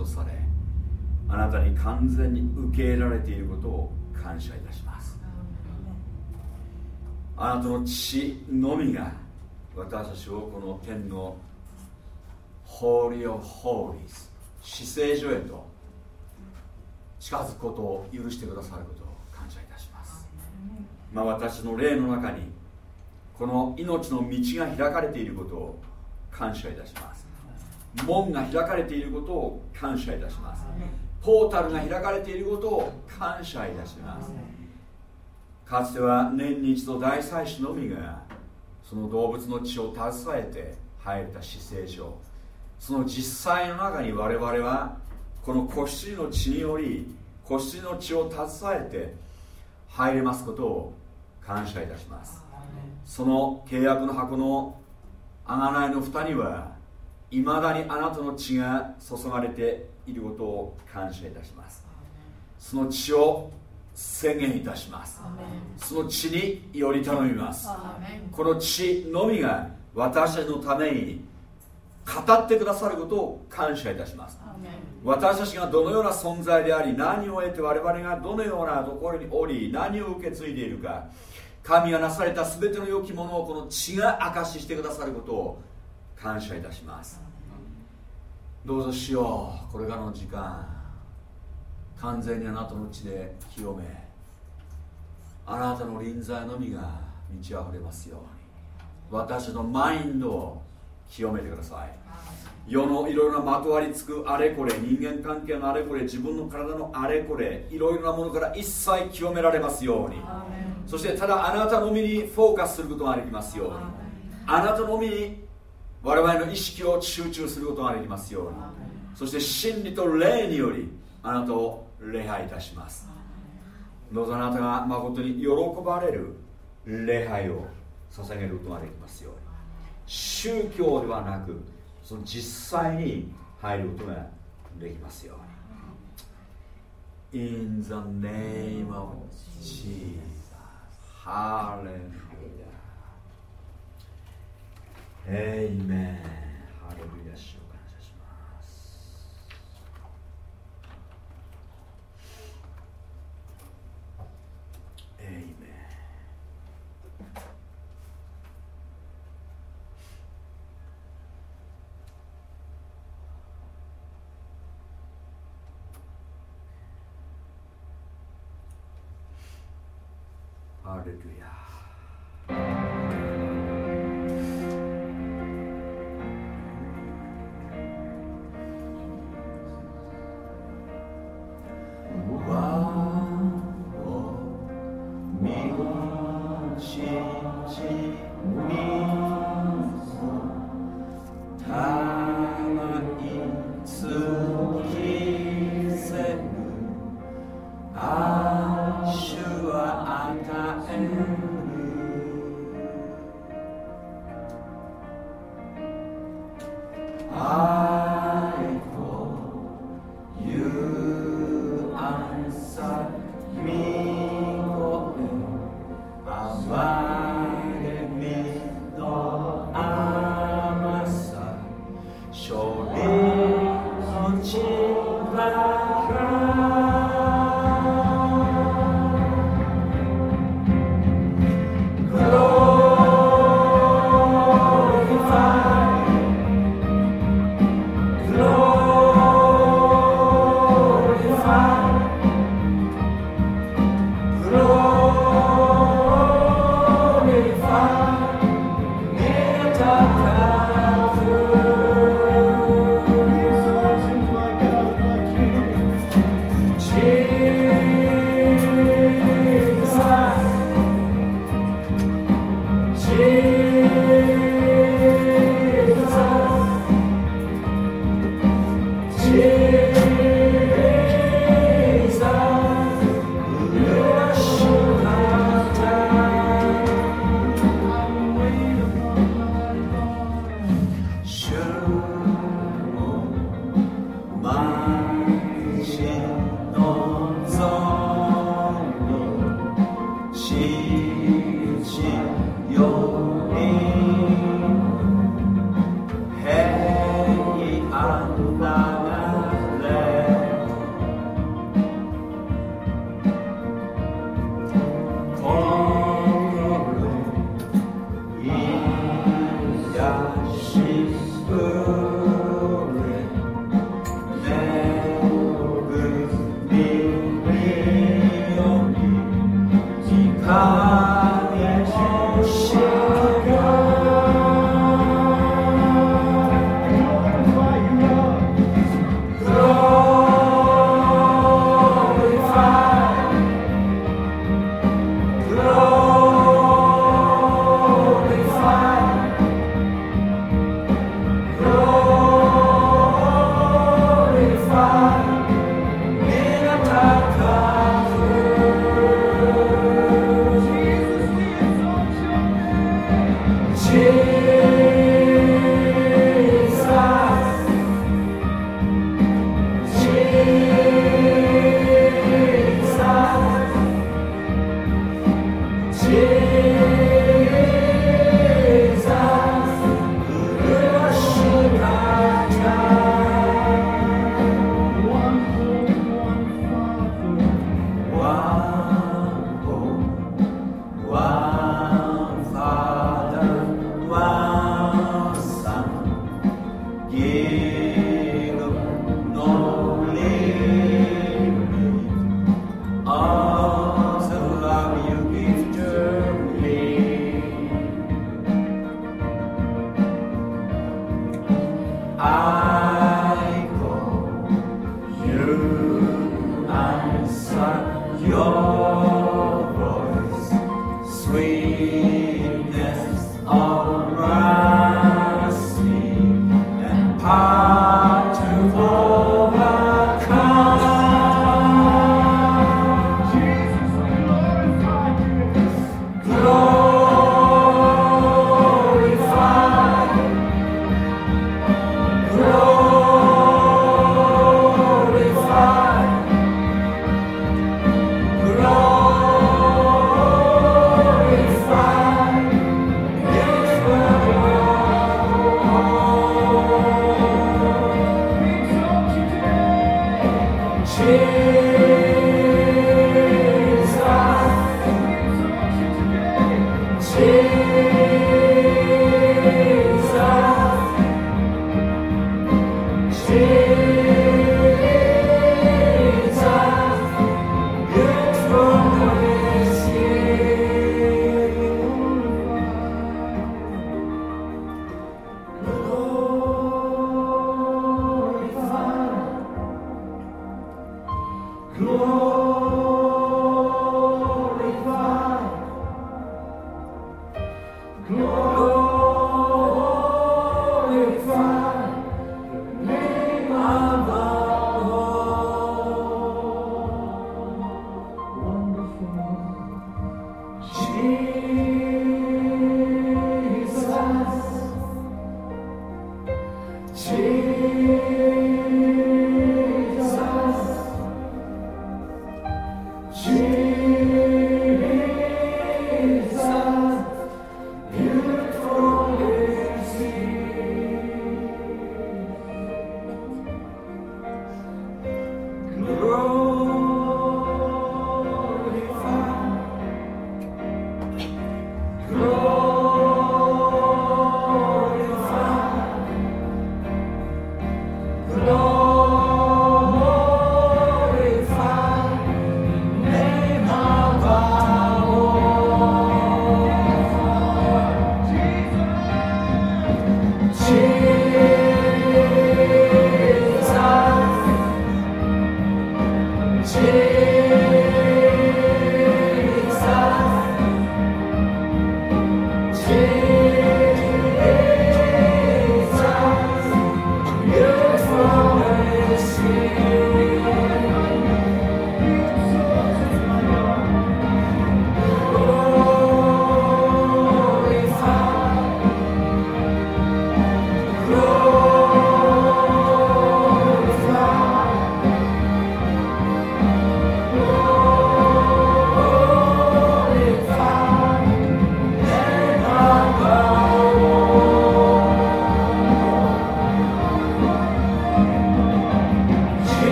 とされあなたに完全に受け入れられていることを感謝いたします。あなたの血のみが私たちをこの天のホーリー・オ・ホーリーズ死聖所へと近づくことを許してくださることを感謝いたします。まあ私の霊の中にこの命の道が開かれていることを感謝いたします。門が開かれていることを感謝いたします。ポータルが開かれていることを感謝いたします。かつては年に一度大祭司のみがその動物の血を携えて入れた姿勢上その実際の中に我々はこの子羊の血により子羊の血を携えて入れますことを感謝いたします。その契約の箱の贖いの蓋にはいまだにあなたの血が注がれていることを感謝いたします。その血を宣言いたします。その血により頼みます。この血のみが私たちのために語ってくださることを感謝いたします。私たちがどのような存在であり何を得て我々がどのようなところにおり何を受け継いでいるか。神がなされた全ての良きものをこの血が証ししてくださることを感謝いたします。どうぞしようこれからの時間。完全にあなたの血で清めあなたの臨在のみが満ち溢れますように。私のマインドを清めてください。世のいろいろなまとわりつくあれこれ人間関係のあれこれ自分の体のあれこれいろいろなものから一切清められますように。そしてただあなたのみにフォーカスすることができますように。あなたのみに我々の意識を集中することができますように。そして真理と霊によりあなたを礼拝いたします。どうぞあなたが誠に喜ばれる礼拝を捧げることができますように。宗教ではなくその実際に入ることができますように。In the name of Jesus Hallelujah エイメンハレルヤ主を感謝しますエイメン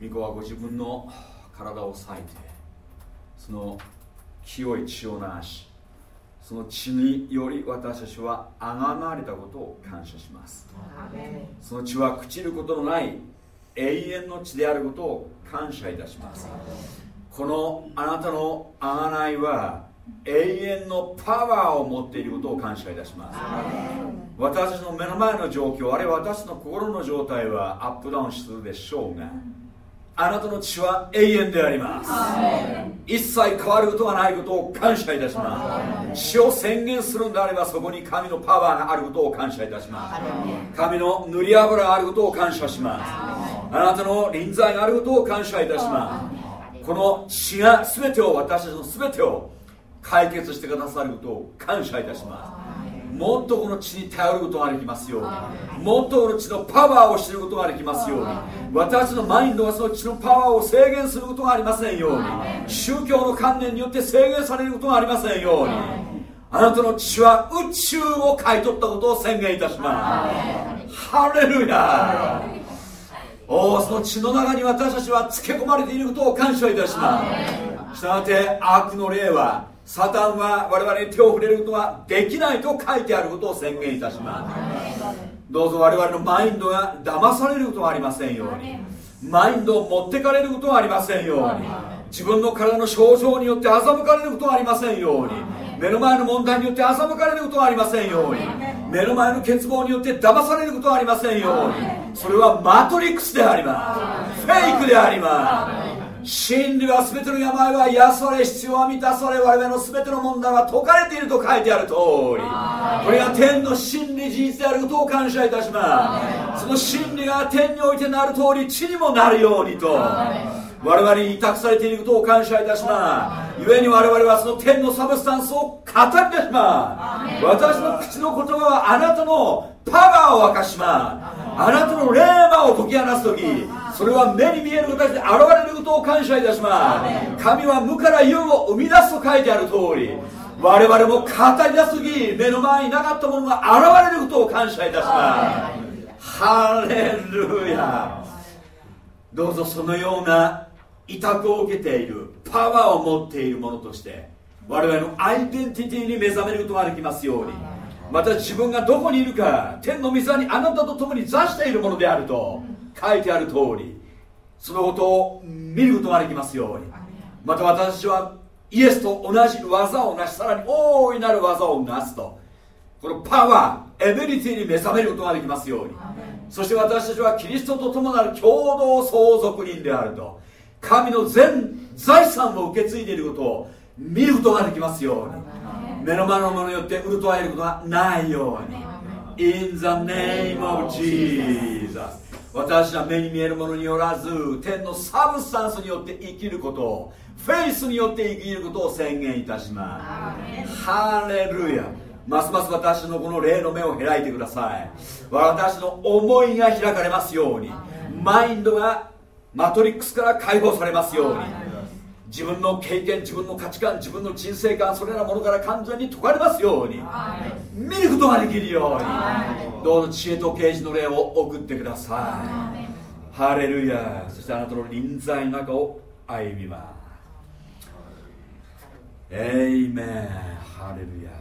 御子はご自分の体を裂いてその清い血を流しその血により私たちは崇まれたことを感謝します。その血は朽ちることのない永遠の血であることを感謝いたします。このあなたの贖いは永遠のパワーを持っていることを感謝いたします。私たちの目の前の状況あるいは私の心の状態はアップダウンするでしょうがあなたの血は永遠であります。一切変わることがないことを感謝いたします。血を宣言するんであればそこに神のパワーがあることを感謝いたします。神の塗り油があることを感謝します。あなたの臨在があることを感謝いたします。この血が全てを私たちの全てを解決してくださることを感謝いたしますもっとこの血に頼ることができますように。もっとこの血のパワーを知ることができますように。私のマインドはその血のパワーを制限することがありませんように。宗教の観念によって制限されることがありませんように。あなたの血は宇宙を買い取ったことを宣言いたします。ハレルヤおおその血の中に私たちは漬け込まれていることを感謝いたします。したがって悪の霊はサタンは我々に手を触れることはできないと書いてあることを宣言いたします。どうぞ我々のマインドが騙されることがありませんように。マインドを持ってかれることがありませんように。自分の体の症状によって欺かれることがありませんように。目の前の問題によって欺かれることがありませんように。目の前の欠乏によって騙されることがありませんように。それはマトリックスであります。フェイクであります。真理は全ての病は癒され必要は満たされ我々の全ての問題は解かれていると書いてある通りこれが天の真理事実であることを感謝いたします。その真理が天においてなる通り地にもなるようにと我々に委託されていることを感謝いたします。故に我々はその天のサブスタンスを語り出します私の口の言葉はあなたのパワーを明かします。あなたの霊魔を解き放す時それは目に見える形で現れることを感謝いたします。神は無から有を生み出すと書いてある通り我々も語り出す時目の前になかったものが現れることを感謝いたします。ハレルヤ。どうぞそのような委託を受けているパワーを持っているものとして我々のアイデンティティに目覚めることができますように。また自分がどこにいるか天の御座にあなたと共に座しているものであると書いてある通りそのことを見ることができますように。また私はイエスと同じ技をなしさらに大いなる技をなすとこのパワーエビリティに目覚めることができますように。そして私たちはキリストと共なる共同相続人であると。神の全財産を受け継いでいることを見ることができますように。目の前のものによって潤えることがないように In the name of Jesus 私は目に見えるものによらず天の substance によって生きることをフェイスによって生きることを宣言いたします。ハレルヤ。ますます私のこの霊の目を開いてください。私の思いが開かれますように。マインドがマトリックスから解放されますように。自分の経験自分の価値観自分の人生観それらものから完全に解かれますように。見ることができるように。どうぞ知恵と啓示の霊を送ってください。ハレルヤ。そしてあなたの臨在の中を歩みます。エイメンハレルヤ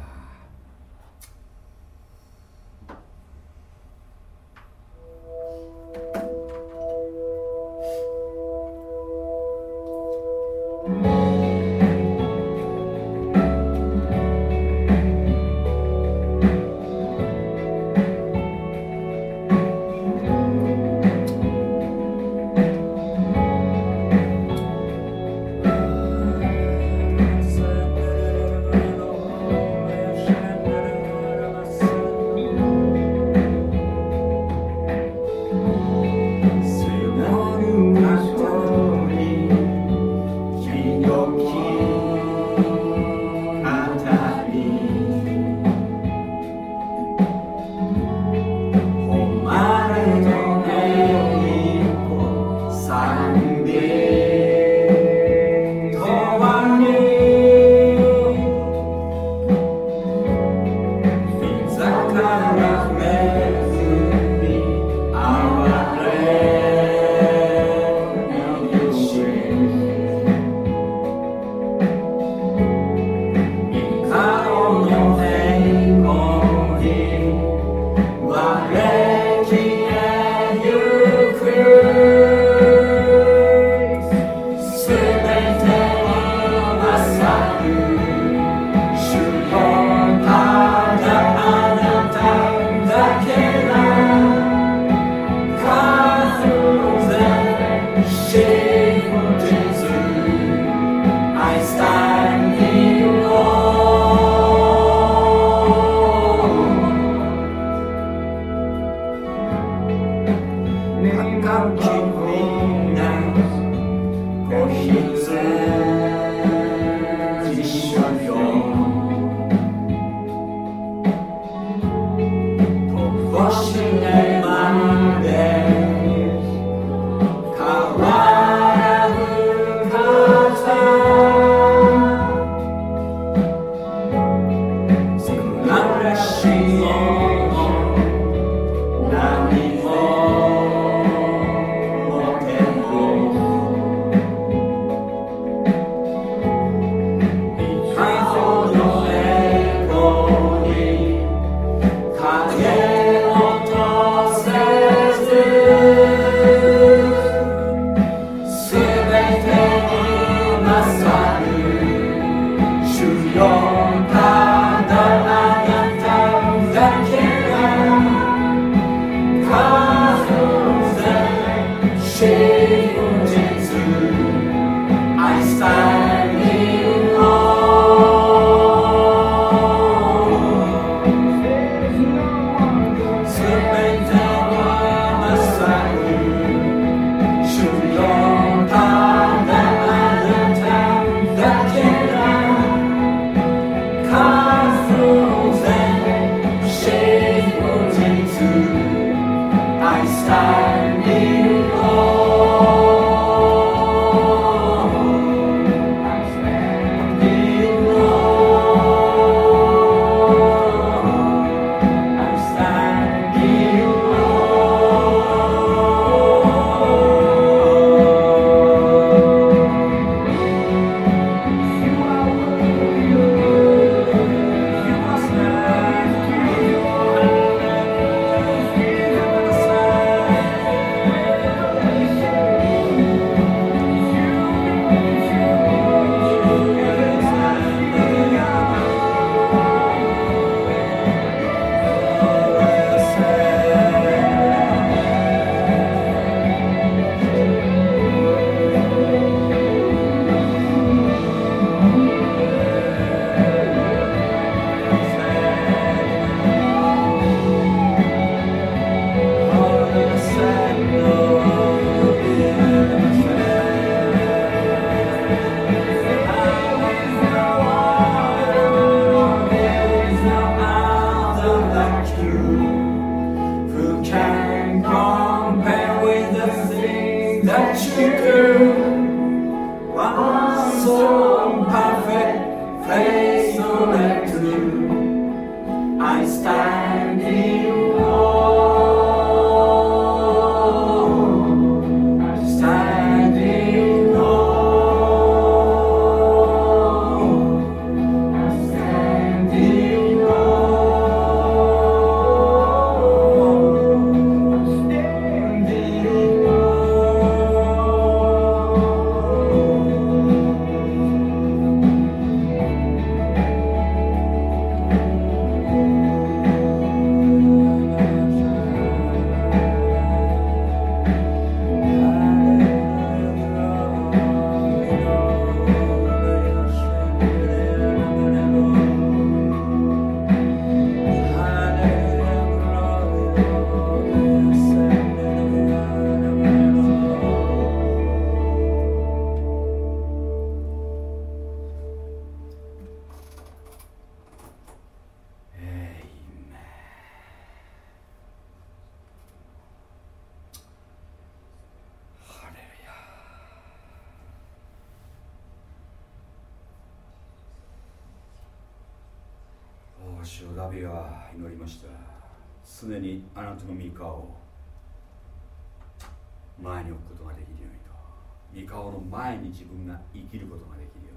御顔の前に自分が生きることができるよ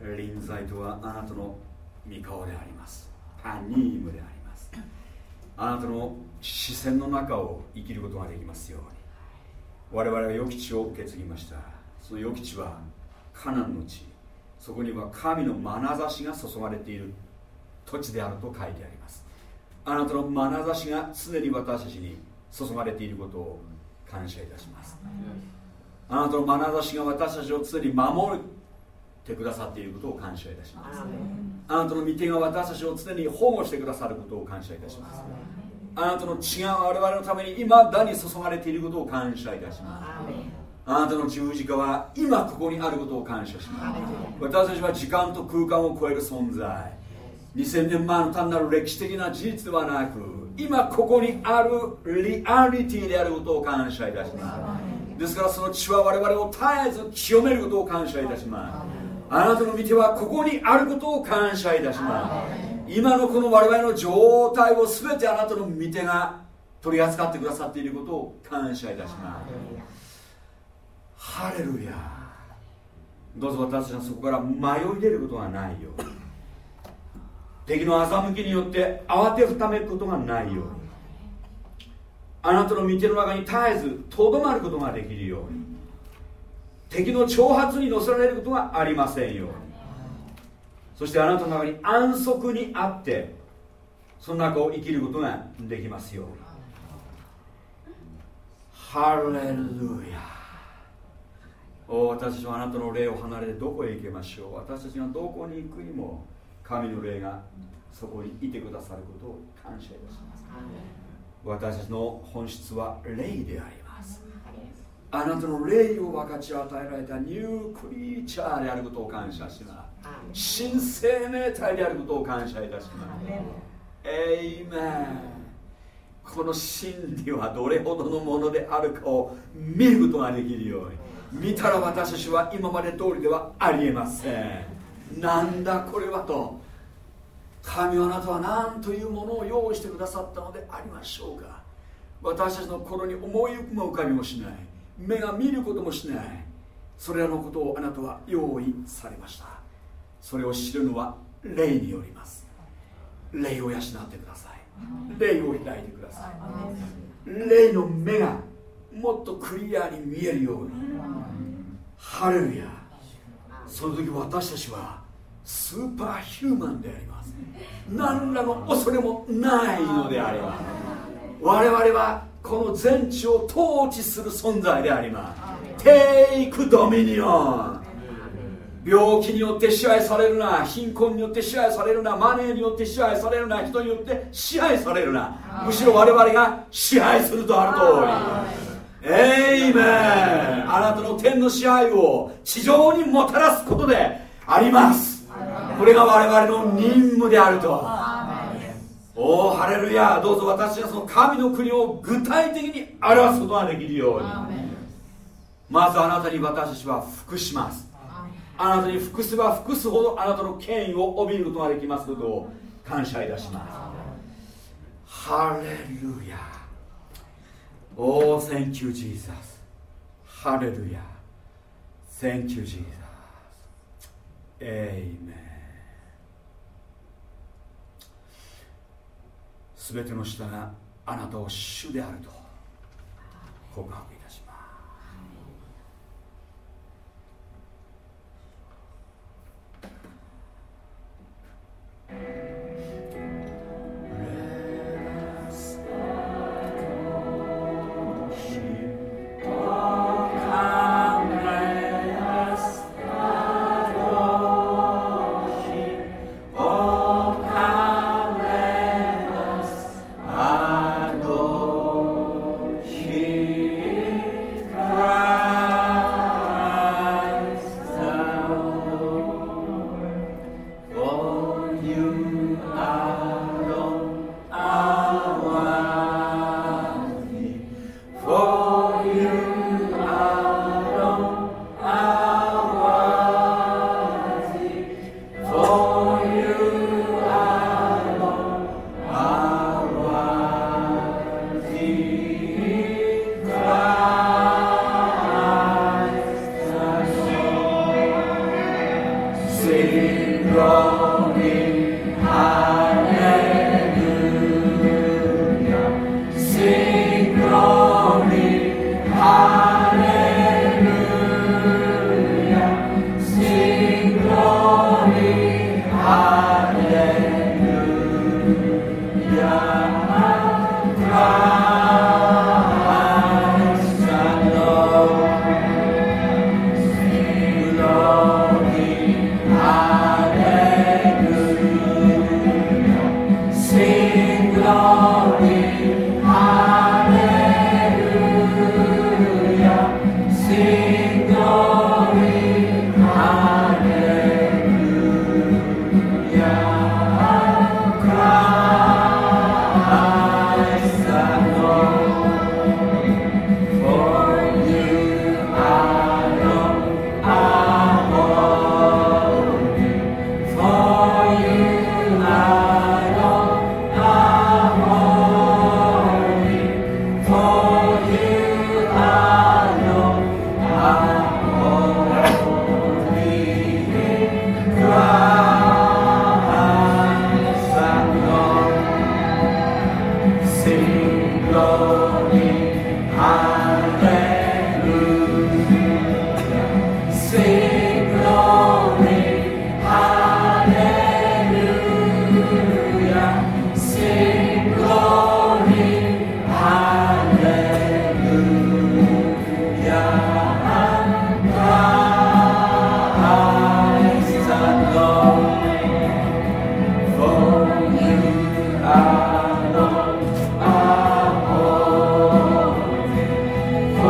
うにと。臨在とはあなたの御顔であります。パニームであります。あなたの視線の中を生きることができますように。我々は予期地を受け継ぎました。その予期地はカナンの地。そこには神の眼差しが注がれている土地であると書いてあります。あなたの眼差しが常に私たちに注がれていることを感謝いたします、あなたの眼差しが私たちを常に守ってくださっていることを感謝いたします。あなたの御手が私たちを常に保護してくださることを感謝いたします。あなたの血が我々のために今だに注がれていることを感謝いたします。あなたの十字架は今ここにあることを感謝します。私たちは時間と空間を超える存在。2000年前の単なる歴史的な事実ではなく今ここにあるリアリティであることを感謝いたしますですからその血は我々を絶えず清めることを感謝いたします。あなたの御手はここにあることを感謝いたします。今のこの我々の状態を全てあなたの御手が取り扱ってくださっていることを感謝いたします。ハレルヤ。どうぞ私たちはそこから迷い出ることがないように。敵の欺きによって慌てふためくことがないようにあなたの御手の中に絶えずとどまることができるように。敵の挑発に乗せられることがありませんように。そしてあなたの中に安息にあってその中を生きることができますように。ハレルヤ。お私たちはあなたの霊を離れてどこへ行けましょう。私たちがどこに行くにも神の霊がそこにいてくださることを感謝いたします。私たちの本質は霊であります。あなたの霊を分かち与えられたニュークリーチャーであることを感謝します。新生命体であることを感謝いたします。エイメンこの真理はどれほどのものであるかを見ることができるように。見たら私たちは今まで通りではありえません。なんだこれはと神はあなたは何というものを用意してくださったのでありましょうか。私たちの心に思い浮かびもしない。目が見ることもしない。それらのことをあなたは用意されました。それを知るのは霊によります。霊を養ってください。霊を開いてください。霊の目がもっとクリアに見えるように。ハレルヤ。その時私たちはスーパーヒューマンであります。何らの恐れもないのであります我々はこの全地を統治する存在であります。テイクドミニオン。病気によって支配されるな貧困によって支配されるなマネーによって支配されるな人によって支配されるな。むしろ我々が支配するとある通り。エイメン。あなたの天の支配を地上にもたらすことであります。これが我々の任務であるとおおハレルヤどうぞ私はその神の国を具体的に表すことができるように。まずあなたに私たちは服します。あなたに服せば服すほどあなたの権威を帯びることができますことを感謝いたします。ハレルヤおお Thank you Jesus ハレルヤ Thank you Jesus エすべての下があなたを主であると告白いたします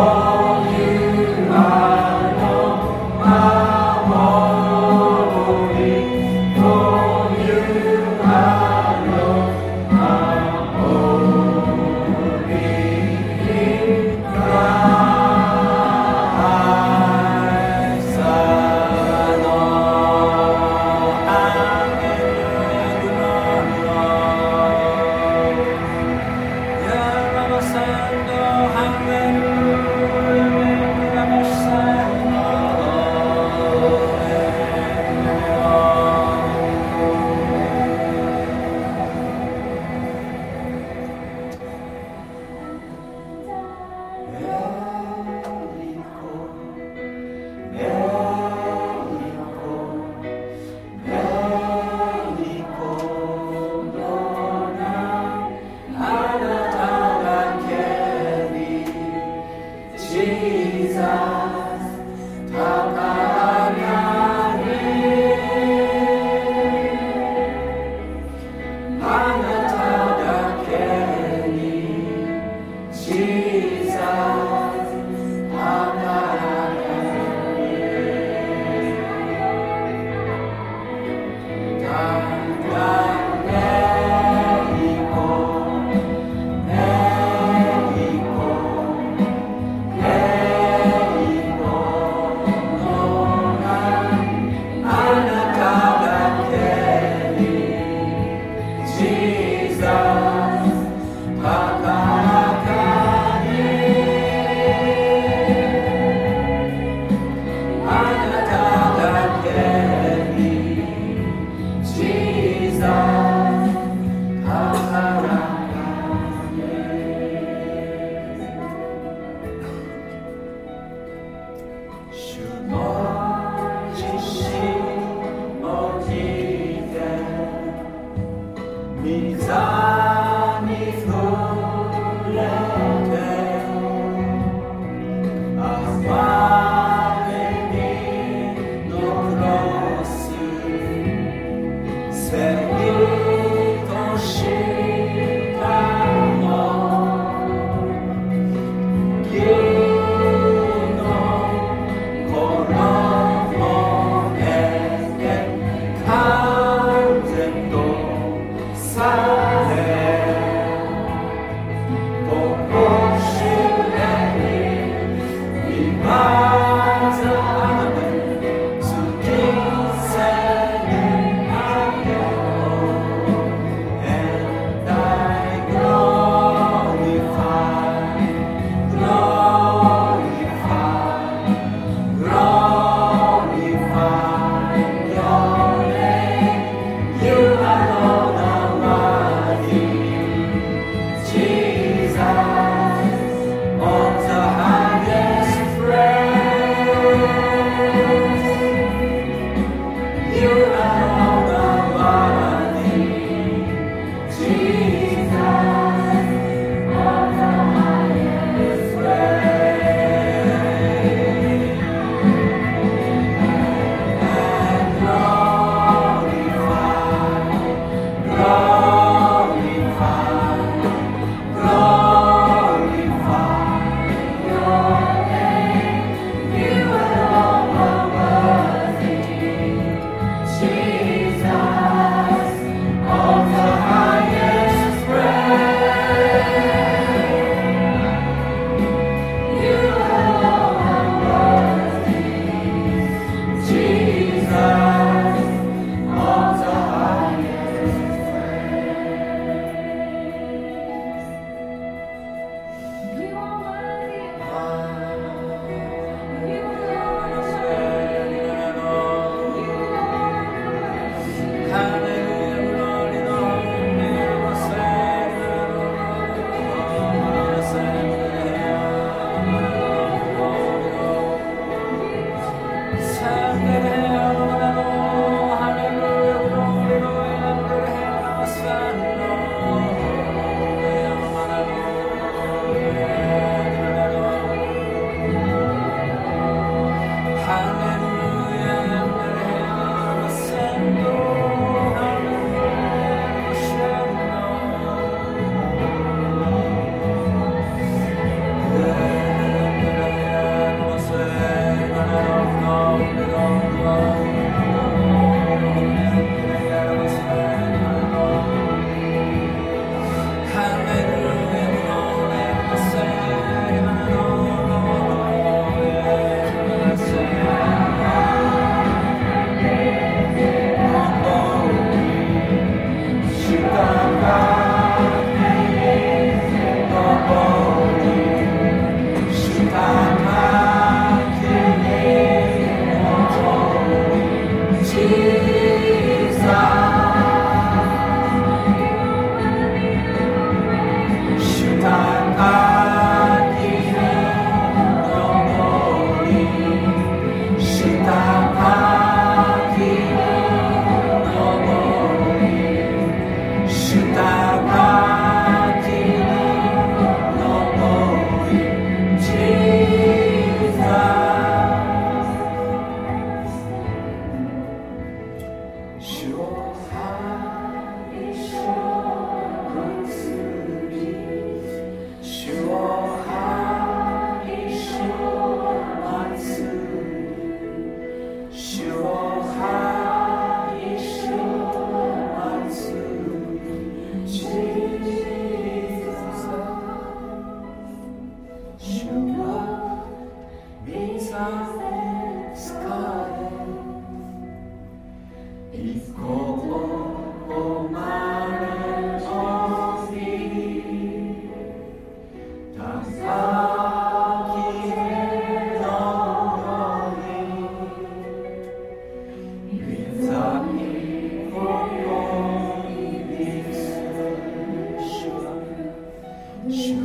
Oh.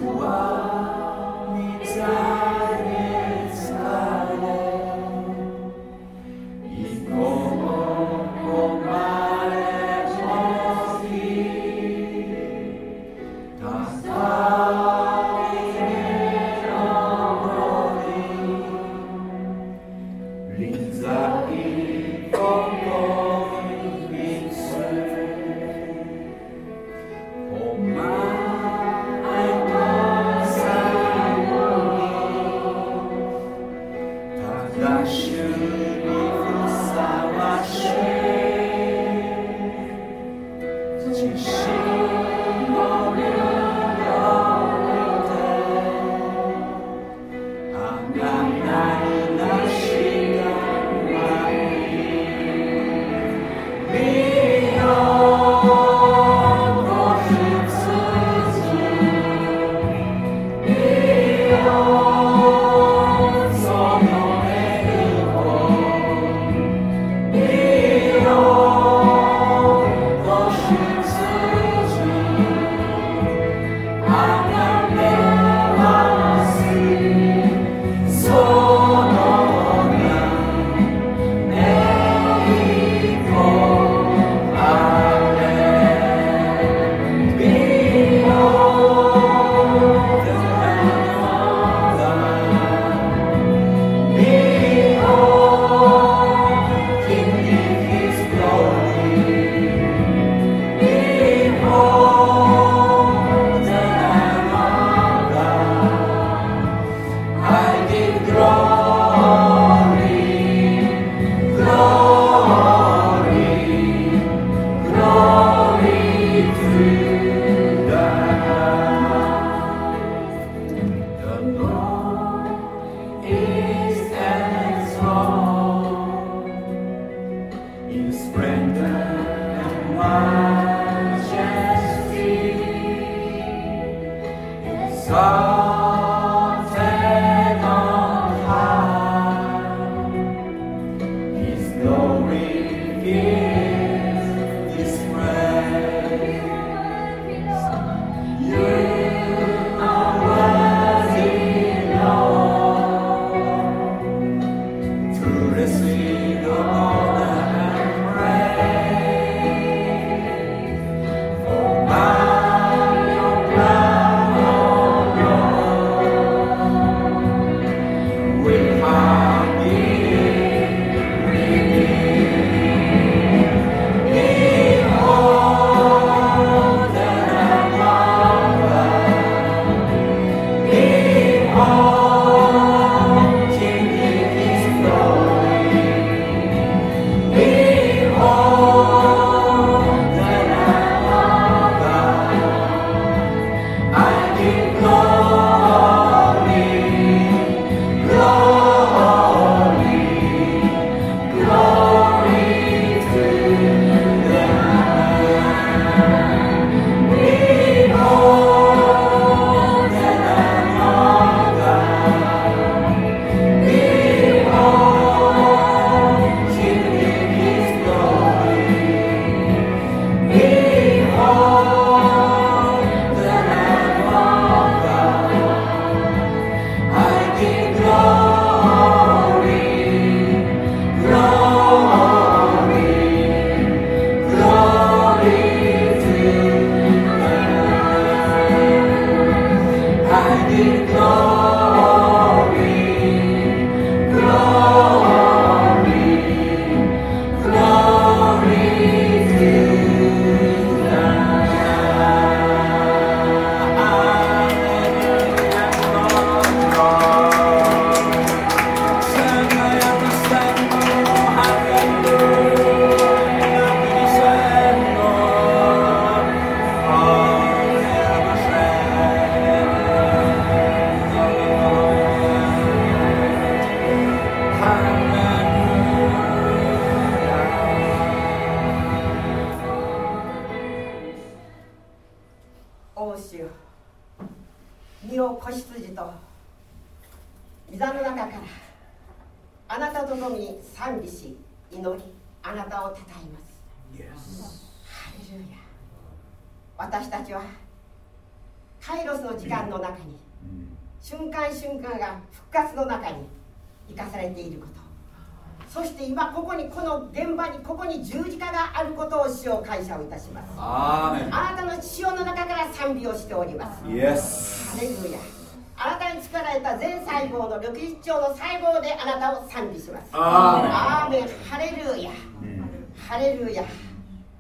who are.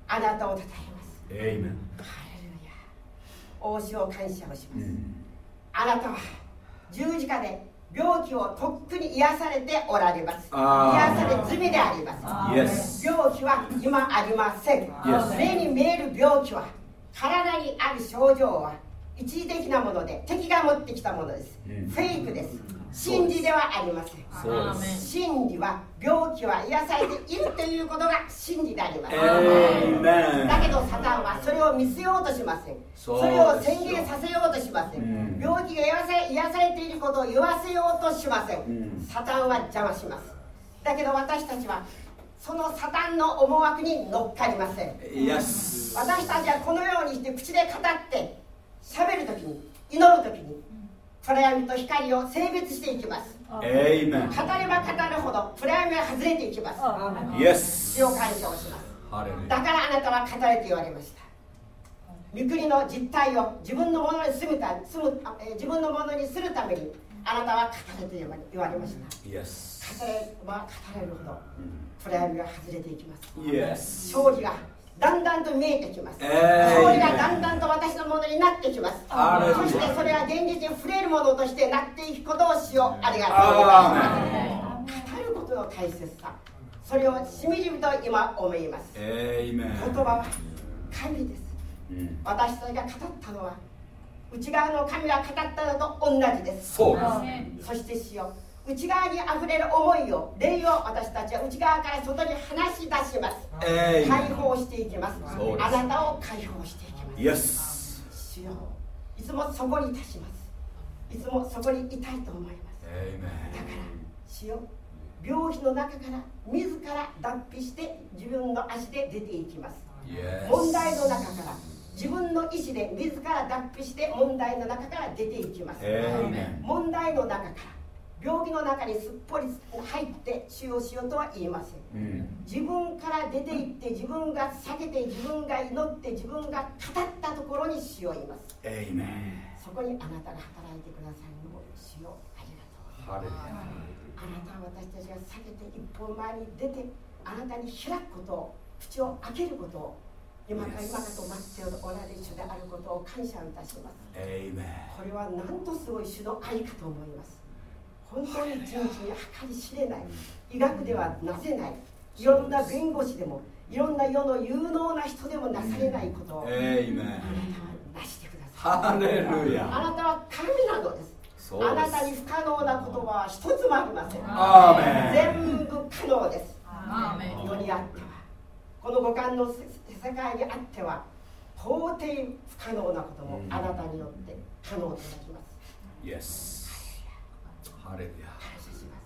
あなたをたたえます。王子を感謝をします、Mm. あなたは十字架で病気をとっくに癒されておられます。癒され済みであります.病気は今ありません.目に見える病気は体にある症状は一時的なもので敵が持ってきたものです、うん。フェイクです真理ではありません。真理は病気は癒されているということが真理であります.だけどサタンはそれを見せようとしません。それを宣言させようとしません、うん病気が癒され癒されていることを言わせようとしません、ん。サタンは邪魔します。だけど私たちはそのサタンの思惑に乗っかりません.私たちはこのようにして口で語って喋るときに祈るときに暗闇と光を性別していきます語.れば語るほど暗闇は外れていきます Yes. 主を感謝をします.だからあなたは語れと言われました御国の実態を自分のものに住むた住む自分のものにするためにあなたは語れと言われ言われました Yes. 語れば語れるほど暗闇が外れていきます Yes. 勝利がだんだんと見えてきます。えー。勝利がだんだんと私のものになってきます。そしてそれは現実に触れるものとしてなっていくことをしようありがとうございます。語ることの大切さそれをしみじみと今思います。言 Amen. 葉は神です。Mm. 私たちが語ったのは内側の神が語ったのと同じです。そうです。そして主よ内側にあふれる思いを霊を私たちは内側から外に話し出します解.放していきますあなたを解放していきます.主よいつもそこに立ちますいつもそこにいたいと思いますだから.主よ病気の中から自ら脱皮して自分の足で出ていきます.問題の中から自分の意思で自ら脱皮して問題の中から出ていきます.問題の中から病気の中にすっぽり入って使用しようとは言いません Mm. 自分から出て行って自分が避けて自分が祈って自分が語ったところに主を言います Amen. そこにあなたが働いてくださるのを主よありがとう.あなたは私たちが避けて一歩前に出てあなたに開くことを口を開けることを今か.今かと待っておられる主であることを感謝いたします.これはなんとすごい主の愛かと思います本当に人知に計り知れない。医学ではなせない。いろんな弁護士でもいろんな世の有能な人でもなされないことをあなたは.なしてください.あなたは神なのです。あなたに不可能なことは一つもありません。アーメン全部可能です。アーメン世にあっては。この五感の世界にあっては到底不可能なこともあなたによって可能となります。Yes. Hallelujah. 感謝しま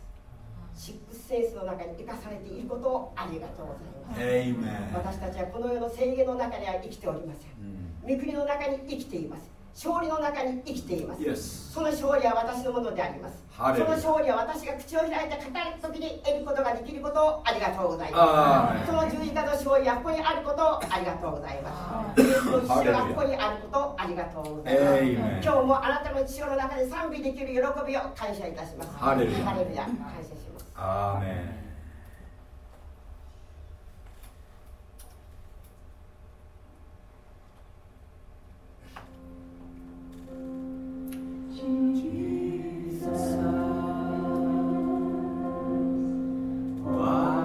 すシックスセンスの中に生かされていることをありがとうございます.私たちはこの世の制限の中には生きておりません Mm. 御国の中に生きています勝利の中に生きています.その勝利は私のものであります。その勝利は私が口を開いて語るときに得ることができることをありがとうございます。その十字架の勝利はここにあることをありがとうございます。イエスの父がここにあることをありがとうございます。今日もあなたの父の中で賛美できる喜びを感謝いたします。ハレルヤハレルヤ感謝します。Amen. 主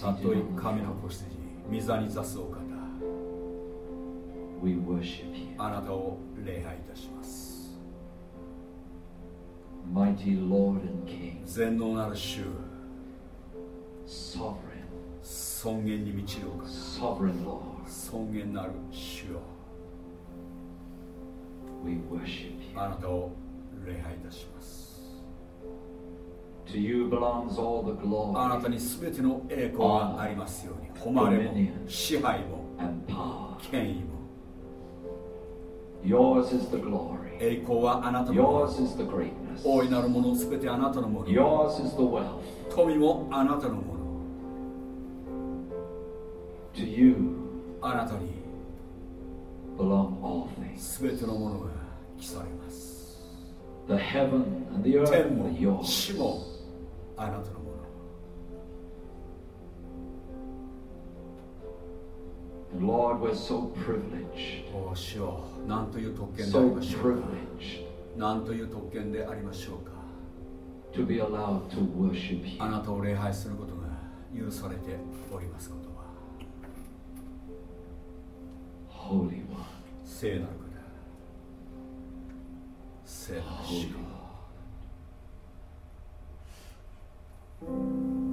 たとえ on the 神の.子羊御座に座すお方 We worship you. あなたを礼拝いたします全能なる主尊厳に満ちるお方尊厳なる主よ we worship you. あなたを礼拝いたしますあなたに全ての栄光がありますように誉れも支配も.権威も Yours is the glory. 栄光はあなたのも Yours の is the greatness. 大いなるもの全てあなたのもの Yours is the wealth. 富もあなたのもの To you あなたに belong all things. 全てのものが記されます The heaven and the earth 天 are も yours. あなたのもの。Lord, we're so privileged. お主よなんという特権でありましょうか。んという特権でありましょうか。To be allowed to worship you. あなたを礼拝することが許されておりますことは。Holy One. 聖なる方聖なる主 thank you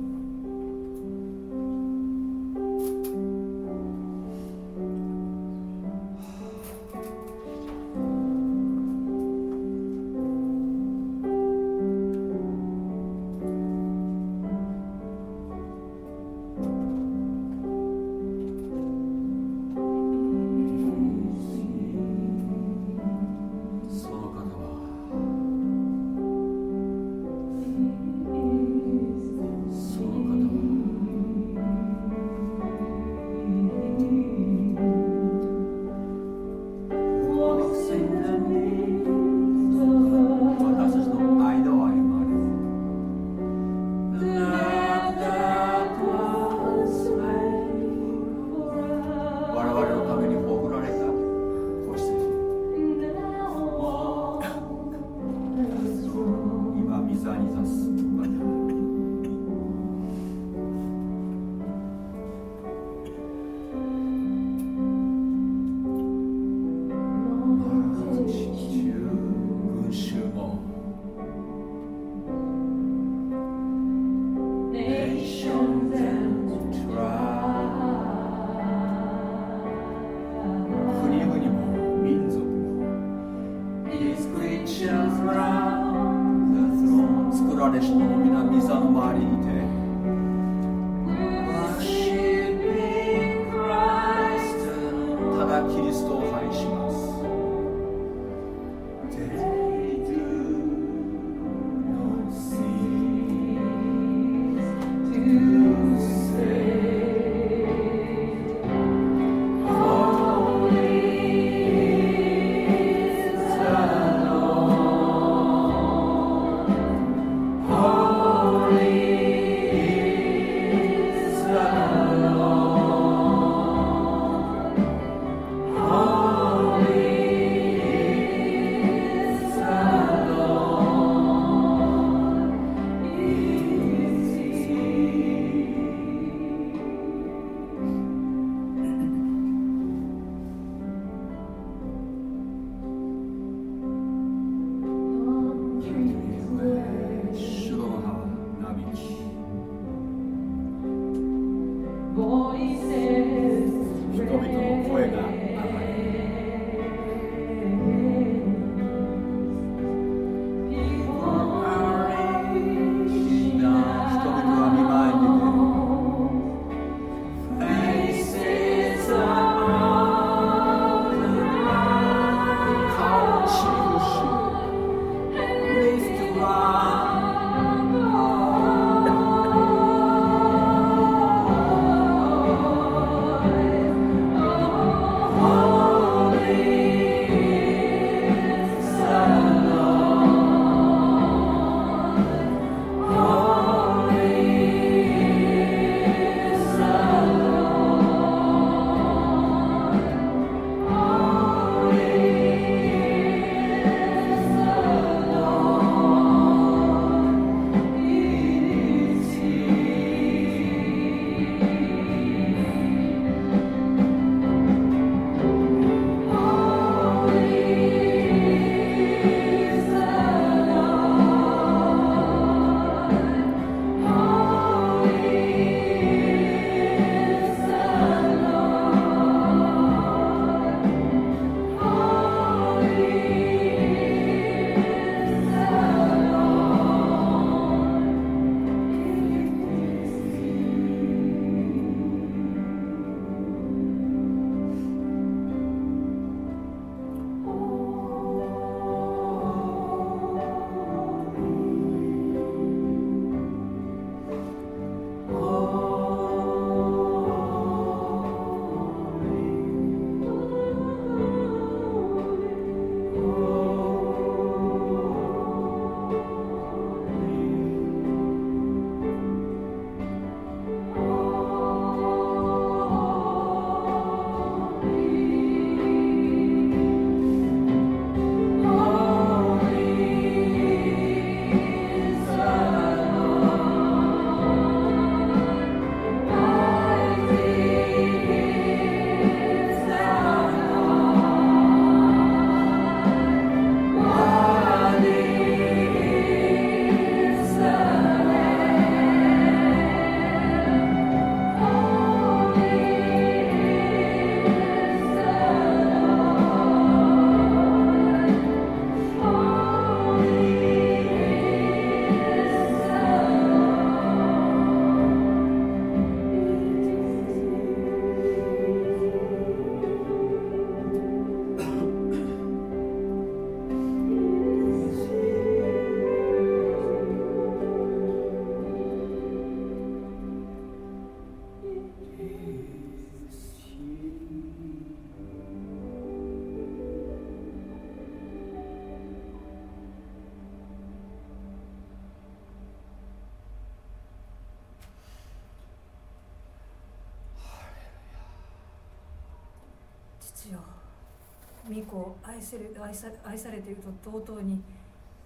せる愛さ愛されていると同等に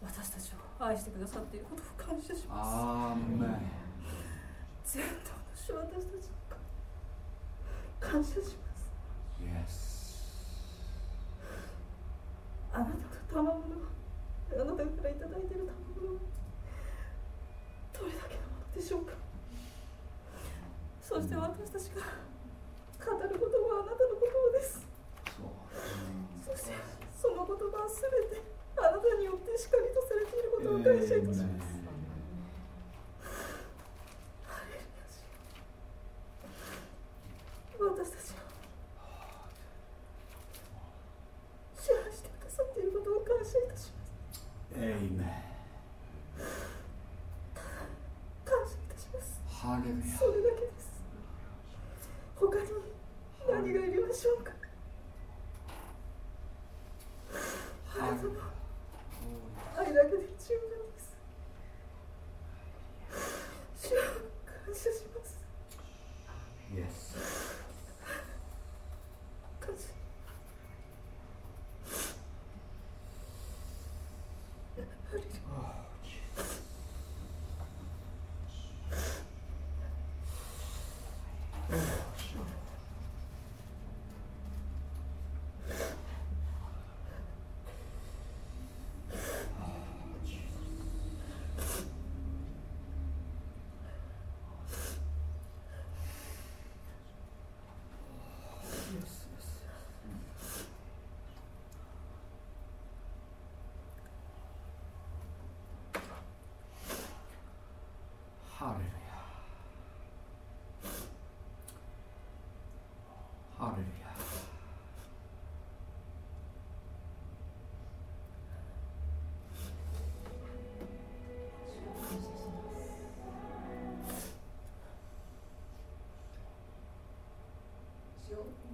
私たちを愛してくださっていることを感謝します。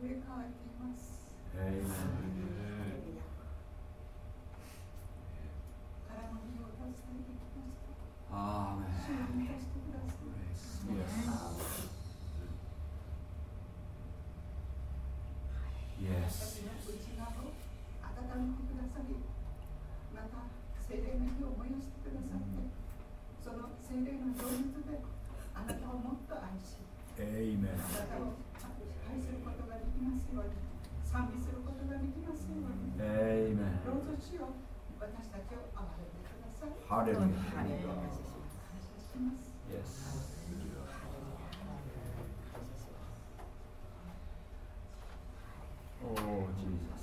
植え替えています。聖霊の情熱であなたをもっと愛し、あなたを愛することができますように、賛美することができますように、エイメンどうぞ主よ私たちを憐れんでください。ハレルヤ。Yes. Oh, Jesus.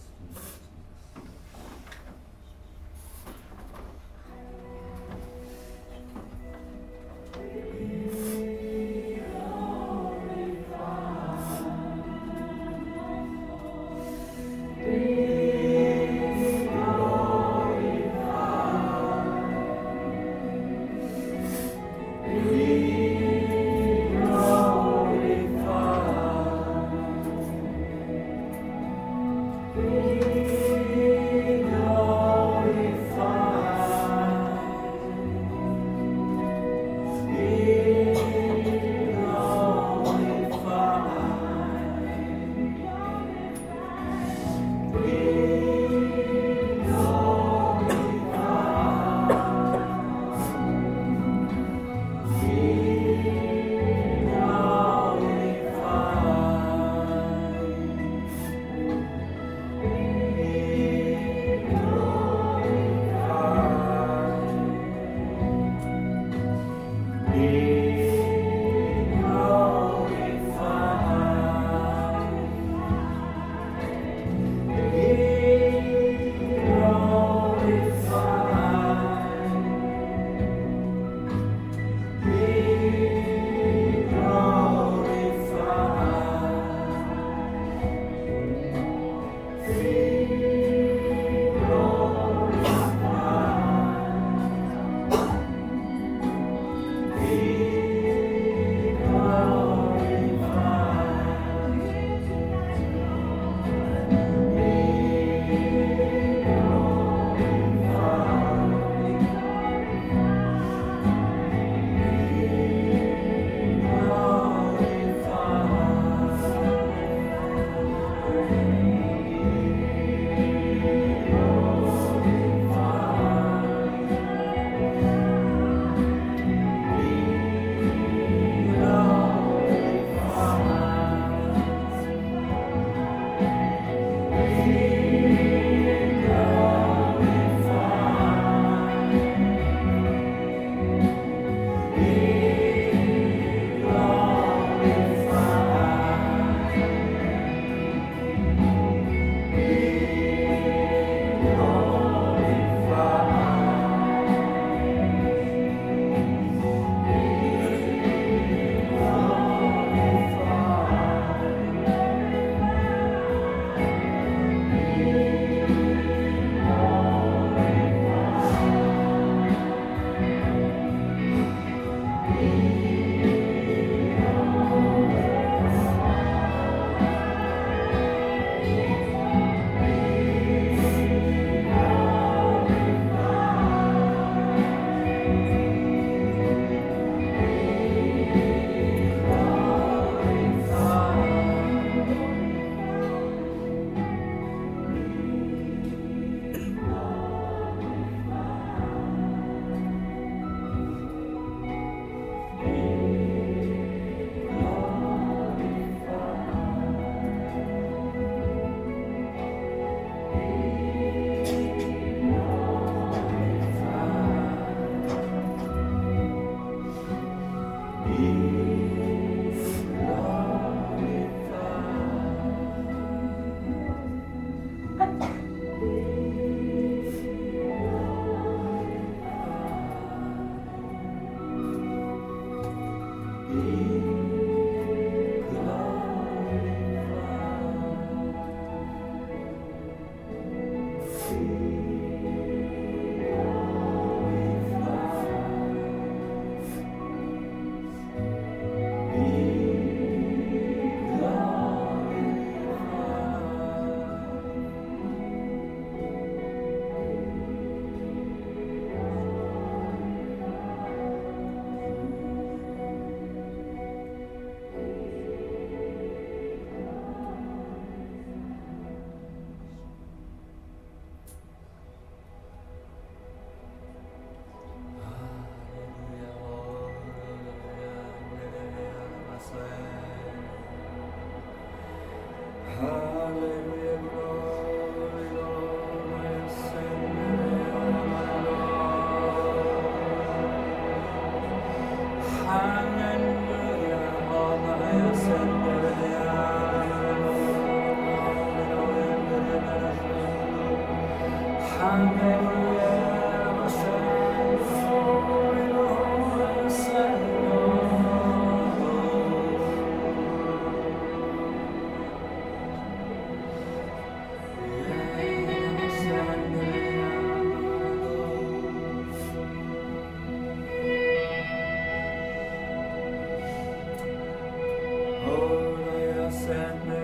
Lord, glorious and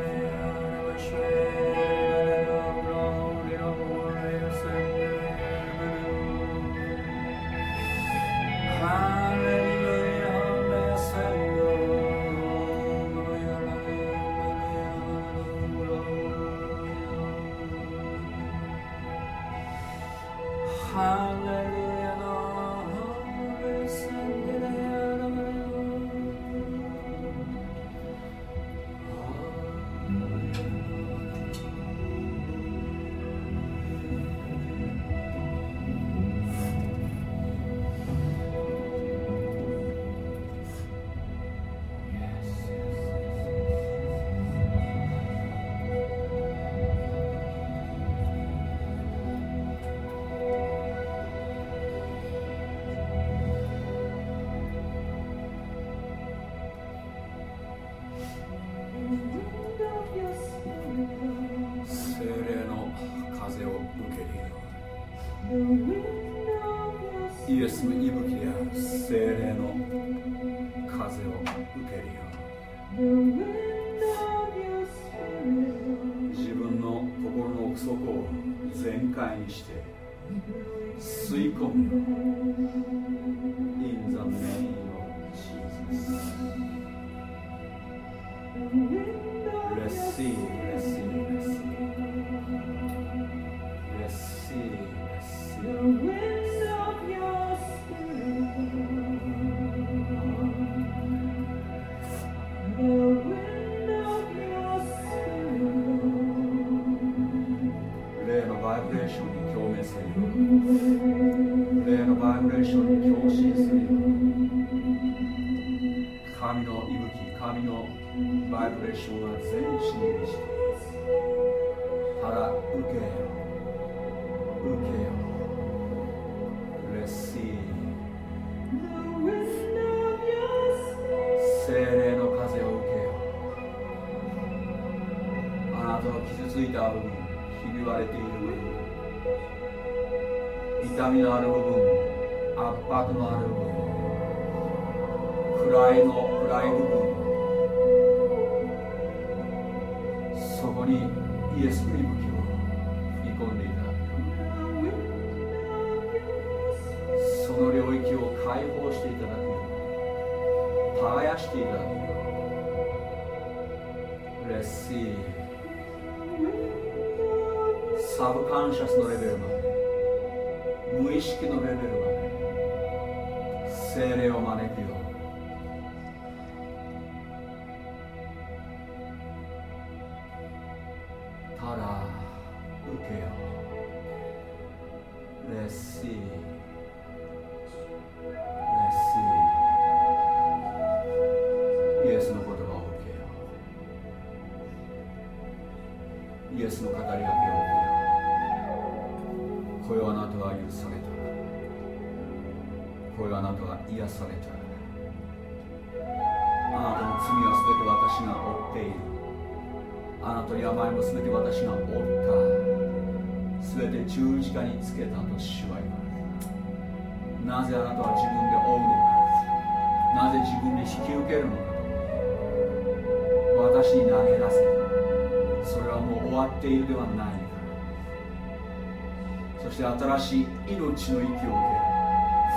命の息を受け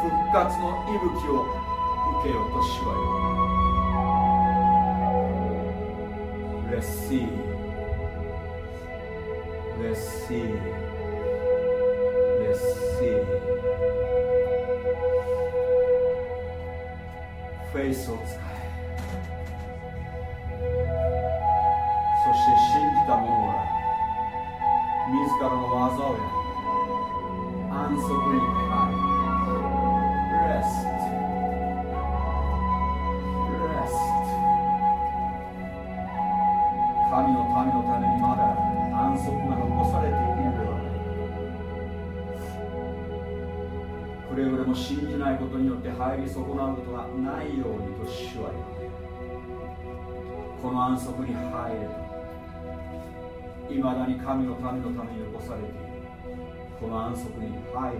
復活の息吹を受けようと主は言う Let's see Let's see Let's see フェイスを使神の民のために残されている。この安息に入る。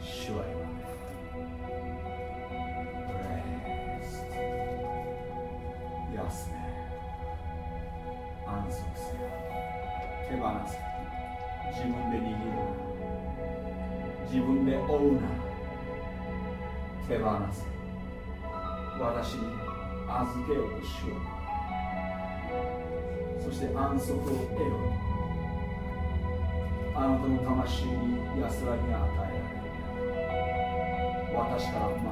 主は言わ休め安息せよ手放す自分で握る。自分で追うな手放す私に預けようとしようそして安息を得ようあなたの魂に安らぎが与えられる私から学べ。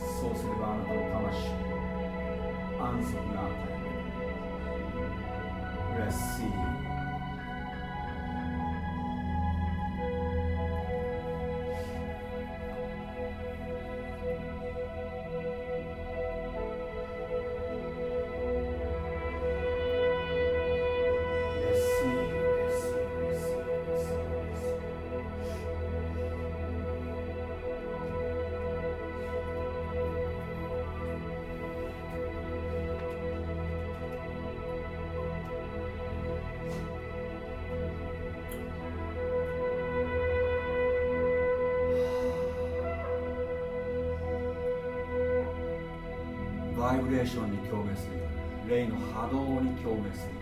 そうすればあなたの魂安息が与えられる Let's バイブレーションに共鳴するよう霊の波動に共鳴する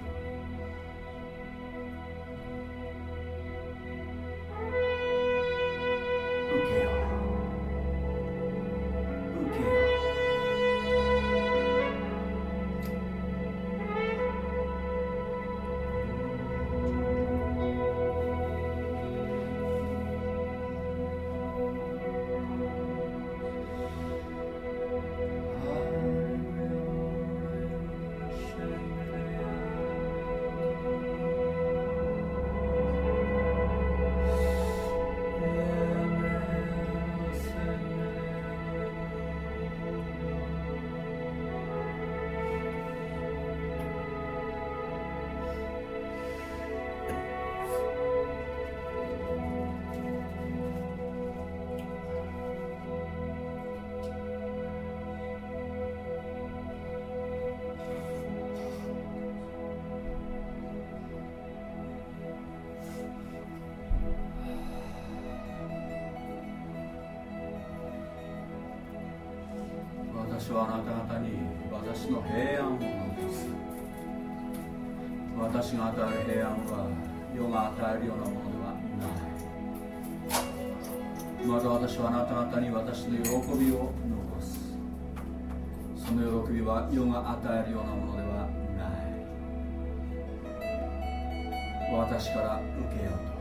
はあなた方に私の平安を残す私が与える平安は世が与えるようなものではないまた私はあなた方に私の喜びを残すその喜びは世が与えるようなものではない私から受けようと。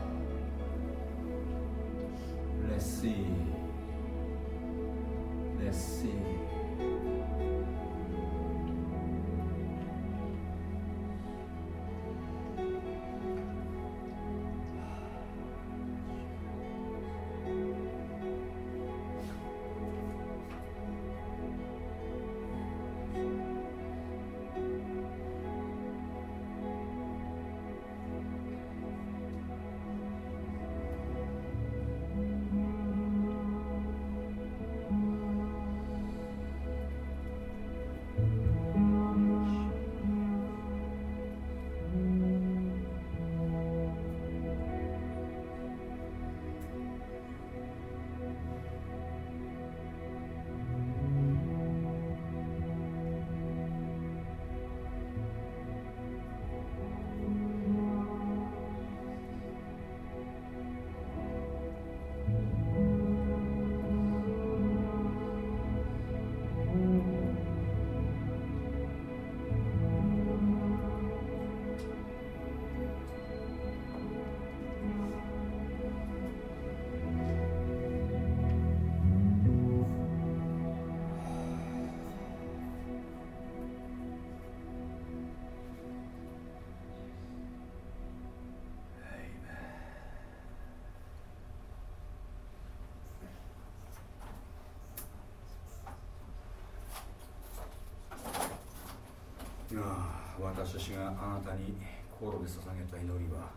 私たちがあなたに心で捧げた祈りは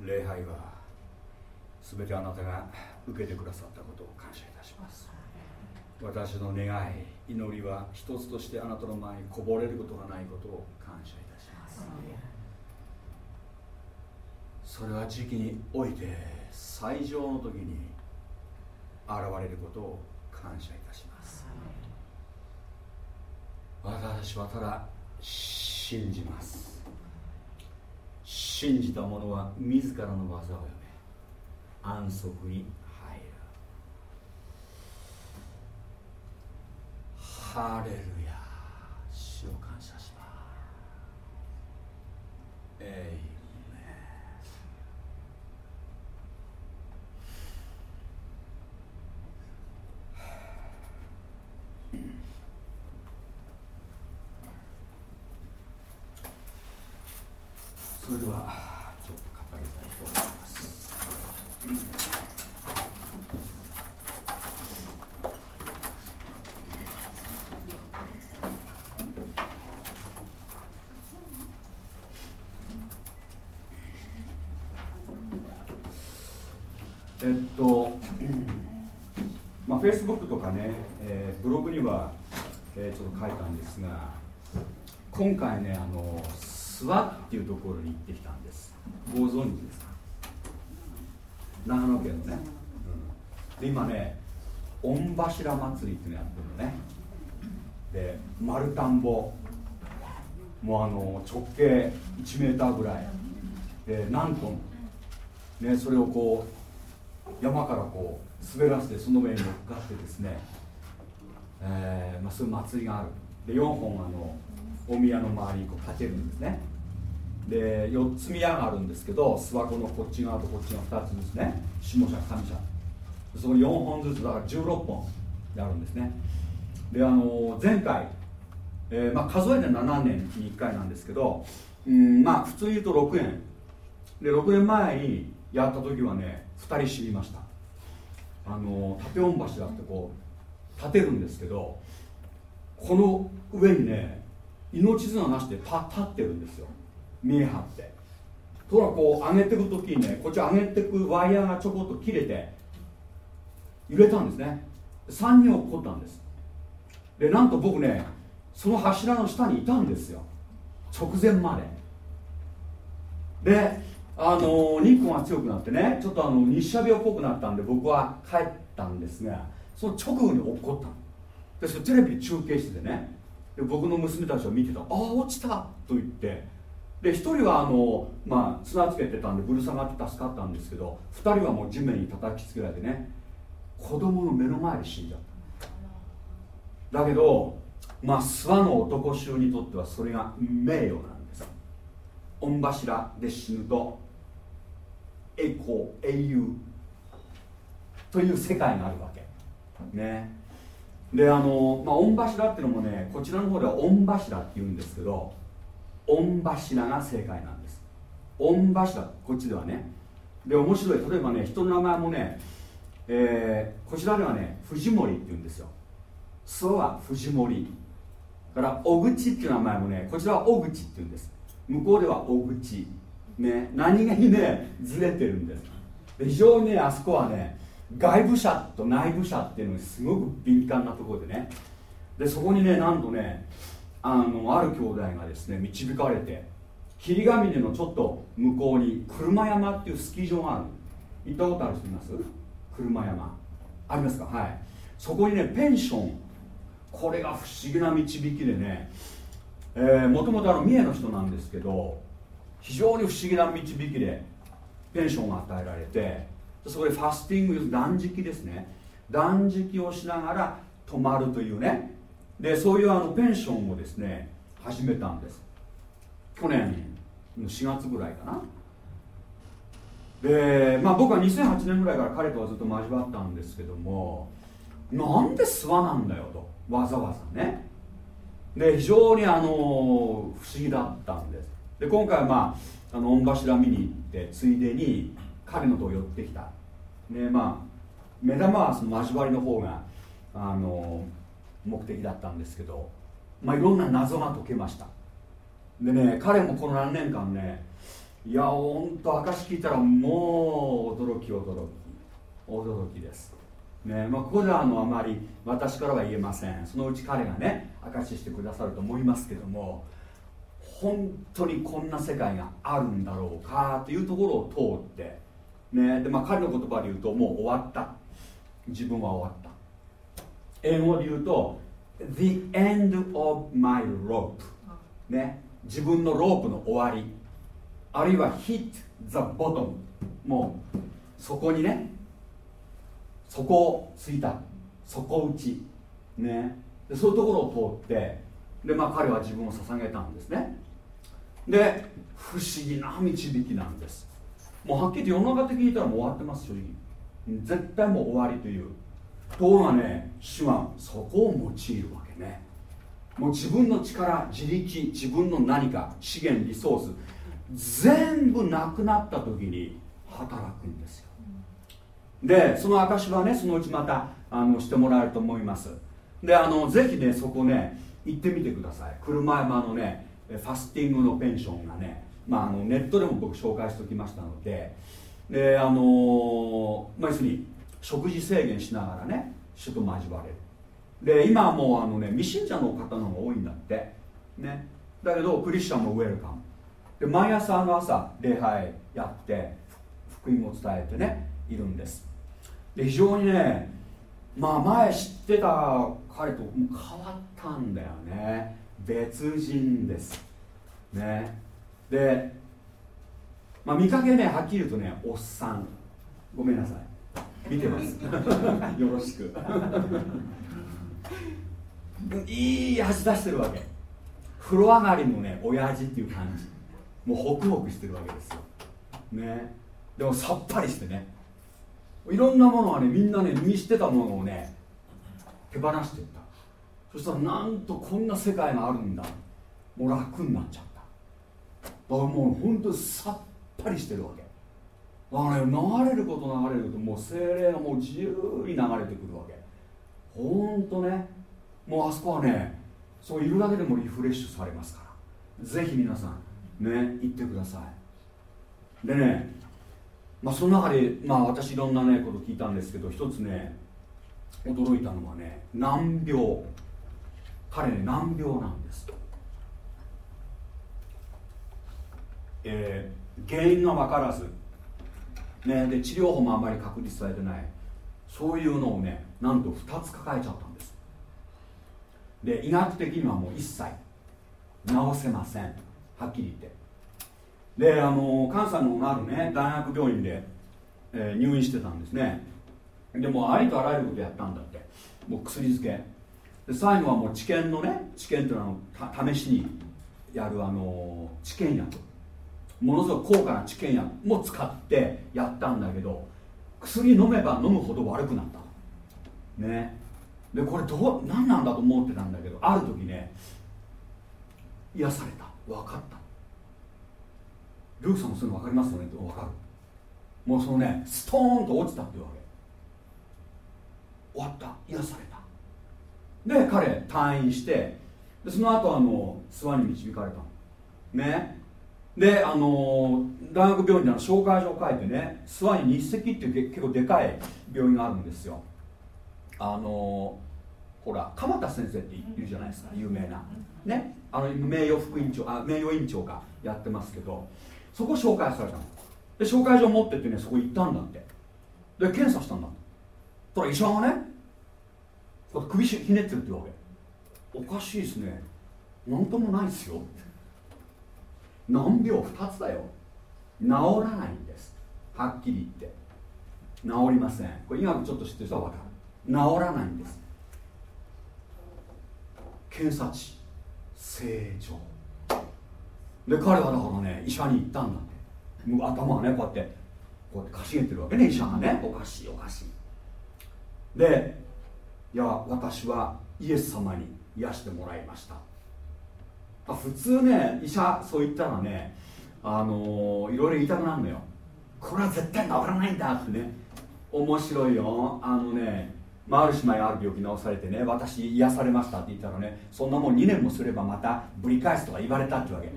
礼拝は全てあなたが受けてくださったことを感謝いたします。私の願い祈りは一つとしてあなたの前にこぼれることがないことを感謝いたします。それは時期において最上の時に現れることを感謝いたします。私はただ信じます。信じた者は自らの技を読め。安息に入る。ハレルヤ主を感謝しますえいそれではちょっと語りたいと思いますえっと、まあ、フェイスブックとかね、えー、ブログには、えー、ちょっと書いたんですが今回ねあの諏訪っていうところに行ってきたんです。ご存知ですか？長野県のね、うん、で今ね御柱祭りっていうのやってるのね。で丸田んぼ。もうあの直径1メーターぐらい。で何トン、ね、それをこう山からこう滑らせてその上に乗っかってですね、えーまあ、そういう祭りがある。で4本あのお宮の周りにこう立てるんですね。で4つ宮があるんですけど諏訪湖のこっち側とこっち側2つですね。下社上社。そこに4本ずつだから16本やるんですね。であの前回、えーまあ、数えて7年に1回なんですけどうんまあ普通に言うと6年で6年前にやった時はね2人死にました。あの縦音柱ってこう立てるんですけどこの上にね命綱なしでパ立ってるんですよ。見え張って。ところがこう上げていく時にねこっち上げていくワイヤーがちょこっと切れて揺れたんですね。3人起こったんです。でなんと僕ねその柱の下にいたんですよ。直前まで。であの日光が強くなってねちょっとあの日射病っぽくなったんで僕は帰ったんですがその直後に起こったでそれテレビ中継しててねで僕の娘たちを見てた「ああ落ちた!」と言ってで1人はあの、まあ、綱つけてたんでぶる下がって助かったんですけど2人はもう地面に叩きつけられてね子供の目の前で死んじゃっただけどまあ諏訪の男衆にとってはそれが名誉なんです御柱で死ぬと栄光英雄という世界があるわけ。ね。であの、まあ、御柱っていうのもねこちらの方では御柱っていうんですけど御柱が正解なんです。御柱こっちではね。で面白い。例えばね人の名前もね、えー、こちらではね藤森っていうんですよ。諏訪は藤森。から小口っていう名前もねこちらは小口っていうんです。向こうでは小口。ね何気にねずれてるんですで非常にねあそこはね外部者と内部者っていうのにすごく敏感なところでね。でそこにねなんとねあのある兄弟がですね導かれて霧ヶ峰のちょっと向こうに車山っていうスキー場がある。行ったことある人います？車山。ありますか？はい。そこにねペンション。これが不思議な導きでね。もともと三重の人なんですけど非常に不思議な導きでペンションが与えられてそこでファスティング断食ですね。断食をしながら泊まるというね。でそういうあのペンションをですね始めたんです。去年の4月ぐらいかな。でまあ僕は2008年ぐらいから彼とはずっと交わったんですけどもなんで諏訪なんだよとわざわざね。で非常にあの不思議だったんです。で今回はまああの御柱見に行ってついでに彼のと寄ってきた。ねまあ目玉はその交わりの方があの目的だったんですけど、まあ、いろんな謎が解けました。でね彼もこの何年間ねいやほんと証聞いたらもう驚き驚き驚きです。ねまあ、ここではあのあまり私からは言えません。そのうち彼がね証ししてくださると思いますけども本当にこんな世界があるんだろうかというところを通って、ね。でまあ、彼の言葉で言うともう終わった。自分は終わった。英語で言うと The end of my rope、ね、自分のロープの終わり。あるいは hit the bottom もうそこにねそこをついた。底打ち。ね。でそういうところを通って。でまあ彼は自分を捧げたんですね。で不思議な導きなんです。もうはっきり世の中的に言ったらもう終わってます正直絶対もう終わりという。ところがね主はそこを用いるわけね。もう自分の力自力自分の何か資源リソース全部なくなった時に働くんですよ。でその証はねそのうちまたあのしてもらえると思います。であのぜひねそこね行ってみてください。車山のねファスティングのペンションがね、まあ、あのネットでも僕紹介しておきましたのでであのまあ、要するに食事制限しながらね主と交われる。で今はもうあのね未信者の方の方が多いんだって。ね。だけどクリスチャンもウェルカム。で毎朝の朝礼拝やって福音を伝えてねいるんです。で非常にねまあ前知ってた彼と変わったんだよね。別人です。ね。でまあ見かけねはっきり言うとねおっさん。ごめんなさい。見てます。よろしく。いい味出してるわけ。風呂上がりのね親父っていう感じ。もうホクホクしてるわけですよ。ね。でもさっぱりしてね。いろんなものはねみんなね見捨てたものをね手放していった。そしたらなんとこんな世界があるんだ。もう楽になっちゃった。だからもう本当にさっぱりしてるわけ。だからね流れること流れるともう精霊がもう自由に流れてくるわけ。ほんとね。もうあそこはねそういるだけでもリフレッシュされますから。ぜひ皆さんね行ってください。でねまあその中でまあ私いろんなねこと聞いたんですけど一つね驚いたのはね難病。彼ね難病なんですえー、原因が分からず、ね、で治療法もあんまり確立されてない。そういうのをねなんと2つ抱えちゃったんです。で医学的にはもう一切。治せません。はっきり言って。であの関西のあるね大学病院で、えー、入院してたんですね。でもありとあらゆることやったんだって。もう薬漬け。で最後はもう治験のね治験というのは試しにやるあの治験薬。ものすごく高価な治験薬も使ってやったんだけど薬飲めば飲むほど悪くなった。ね。でこれどう何なんだと思ってたんだけどある時ね癒された。分かった。ルークさんもそういうの分かりますよね？分かる。もうそのねストーンと落ちたっていうわけ。終わった。癒された。で彼退院してでその後あの諏訪に導かれたの。ね。であの大学病院での紹介状を書いてね諏訪に日赤っていう結構でかい病院があるんですよ。あのほら鎌田先生っているじゃないですか有名な。ね。あの名誉副院長あ名誉院長がやってますけどそこ紹介されたの。で紹介状持ってってねそこ行ったんだって。で検査したんだたら医者がね首ひねってるってわけ。おかしいですね。何ともないですよ。難病2つだよ。治らないんです。はっきり言って。治りません。これ医学ちょっと知ってる人は分かる。治らないんです。検査値正常。で彼はだからね医者に行ったんだって。頭がねこうやってこうやってかしげてるわけね医者がね。おかしいおかしい。でいや私はイエス様に癒してもらいました。普通ね医者そう言ったらねあのー、いろいろ言いたくなるのよ。これは絶対治らないんだってね。面白いよ。あのね、まあ、ある姉妹ある病気治されてね私癒されましたって言ったらね。そんなもん2年もすればまたぶり返すとか言われたってわけ。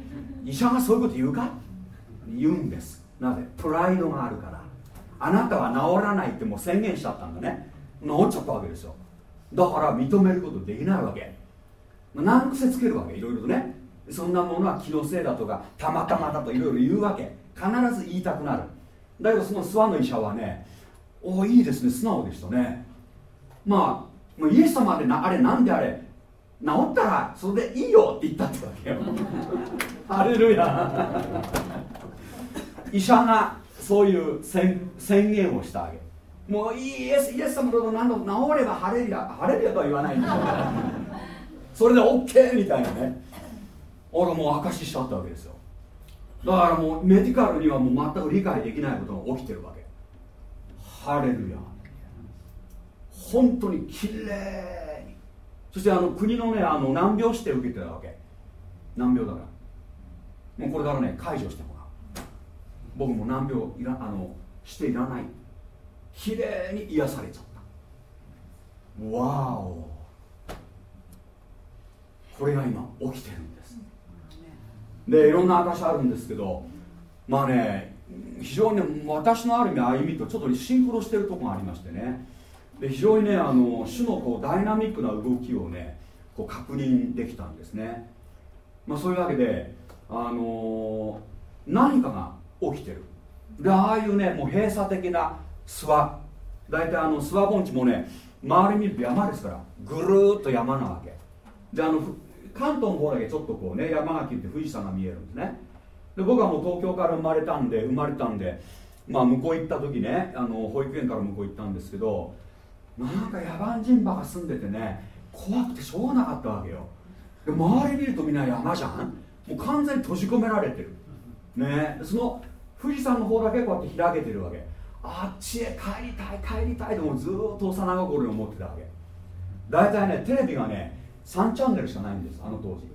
医者がそういうこと言うか？言うんです。なぜ？プライドがあるから。あなたは治らないってもう宣言しちゃったんだね。治っちゃったわけですよ。だから認めることできないわけ。難癖つけるわけいろいろとね。そんなものは気のせいだとかたまたまだといろいろ言うわけ。必ず言いたくなる。だけどその諏訪の医者はねおおいいですね素直でしたね。まあもうイエス様でなあれなんであれ治ったらそれでいいよって言ったってわけよ。ハレルヤ。医者がそういう宣言をしたわけ。もういいイエスイエス様の何度治れば晴れるや晴れるやとは言わないんだ。それで OK みたいなね。俺もう証ししちゃったわけですよ。だからもうメディカルにはもう全く理解できないことが起きてるわけ。ハレルヤ。本当にきれいに。そしてあの国のねあの難病指定を受けてたわけ。難病だから。もうこれからね解除してもらう。僕も難病いらあのしていらないきれいに癒されちゃった。わお。これが今起きてるんです。でいろんな証あるんですけどまあね非常に、ね、私のある意味歩みとちょっとシンクロしてるとこがありましてね。で非常にねあの種のこうダイナミックな動きをねこう確認できたんですね、まあ、そういうわけで、あの、何かが起きてる。でああいうねもう閉鎖的な諏訪大体あの諏訪盆地もね周り見ると山ですからぐるーっと山なわけ。であの関東の方だけちょっとこうね山が切って富士山が見えるんですね。で僕はもう東京から生まれたんで生まれたんでまあ向こう行った時ねあの保育園から向こう行ったんですけどなんか野蛮人馬が住んでてね怖くてしょうがなかったわけよ。で周り見るとみんな山じゃん？もう完全に閉じ込められてる。ね。その富士山の方だけこうやって開けてるわけ。あっちへ帰りたい帰りたいともずっと幼心に思ってたわけ。大体ねテレビがね3チャンネルしかないんですあの当時。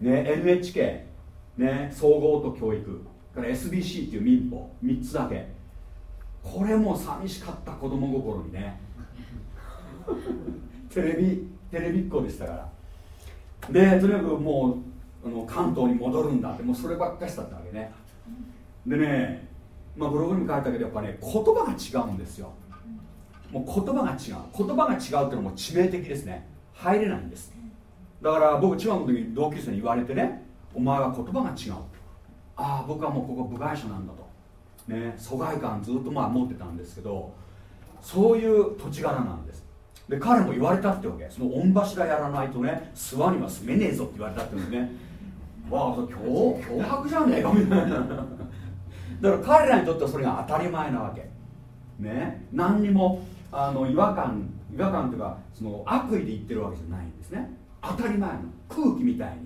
ね NHK ね総合と教育。から SBC っていう民法3つだけ。これも寂しかった子供心にね。テレビテレビっ子でしたから。でとにかくもうあの関東に戻るんだってもうそればっかしだったわけね。でねまあブログに書いたけどやっぱね言葉が違うんですよ。もう言葉が違う。言葉が違うっていうのも致命的ですね。入れないんです。だから僕中学の時に同級生に言われてねお前は言葉が違う。ああ僕はもうここ部外者なんだと。ね疎外感ずっとまあ持ってたんですけどそういう土地柄なんです。で彼も言われたってわけ。その御柱やらないとね諏訪には住めねえぞって言われたっていうのね。わあそれ脅脅迫じゃねえかみたいな。だから彼らにとってはそれが当たり前なわけ。ね。何にもあの違和感違和感というかその悪意で言ってるわけじゃないんですね。当たり前の空気みたい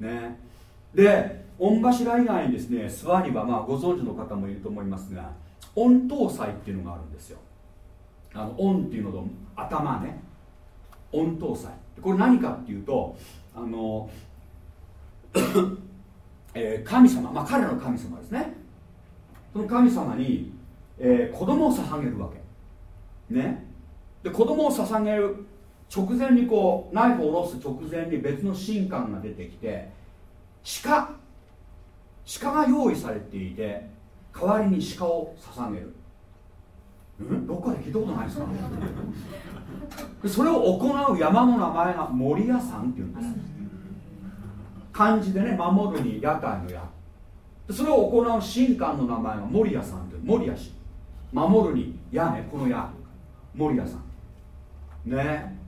に。ね。で御柱以外にですね諏訪にはまあご存知の方もいると思いますが御頭祭っていうのがあるんですよ。あの御っていうのと頭ね。御頭祭。これ何かっていうとあの えー、神様、まあ、彼らの神様ですね。その神様に、えー、子供を捧げるわけ。ね。で子供を捧げる直前にこうナイフを下ろす直前に別の神官が出てきて鹿鹿が用意されていて代わりに鹿を捧げる。ん？どっかで聞いたことないですか？それを行う山の名前が森屋さんっていうんです。漢字でね守るに屋台の屋それを行う神官の名前が森屋さんという森屋氏。守るに屋ねこの屋森屋さん。ね。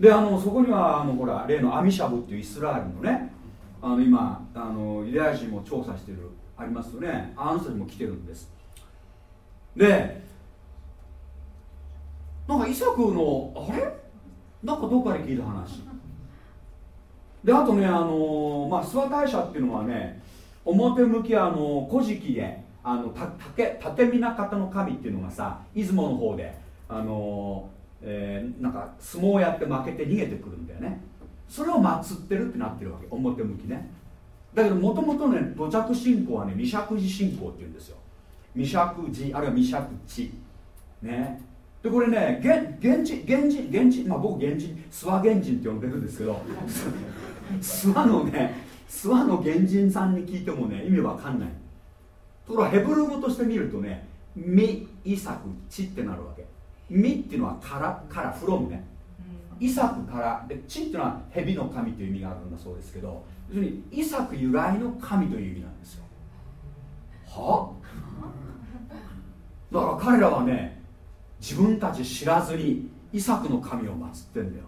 であのそこにはあのほら例のアミシャブっていうイスラエルのねあの今あのユダヤ人も調査してるありますよね。あの人たちも来てるんです。でなんかイサクのあれ？なんかどっかで聞いた話。であとねあのまあ諏訪大社っていうのはね表向きはあの古事記であのた竹立皆方の神っていうのがさ出雲の方であの、えー、なんか相撲をやって負けて逃げてくるんだよね。それを祀ってるってなってるわけ表向きね。だけどもともとね土着信仰はね未釈寺信仰っていうんですよ。未釈寺あるいは未釈地ね。でこれね現地現地現地まあ僕現地諏訪現人って呼んでるんですけど 諏訪のね諏訪の原人さんに聞いてもね意味わかんない。ところがヘブル語として見るとね「ミ」「イサク」「チ」ってなるわけ「ミ」っていうのはからからフロムね。イサクからでチっていうのは蛇の神という意味があるんだそうですけど要するにイサク由来の神という意味なんですよ。は？だから彼らはね自分たち知らずにイサクの神を祀ってんだよ。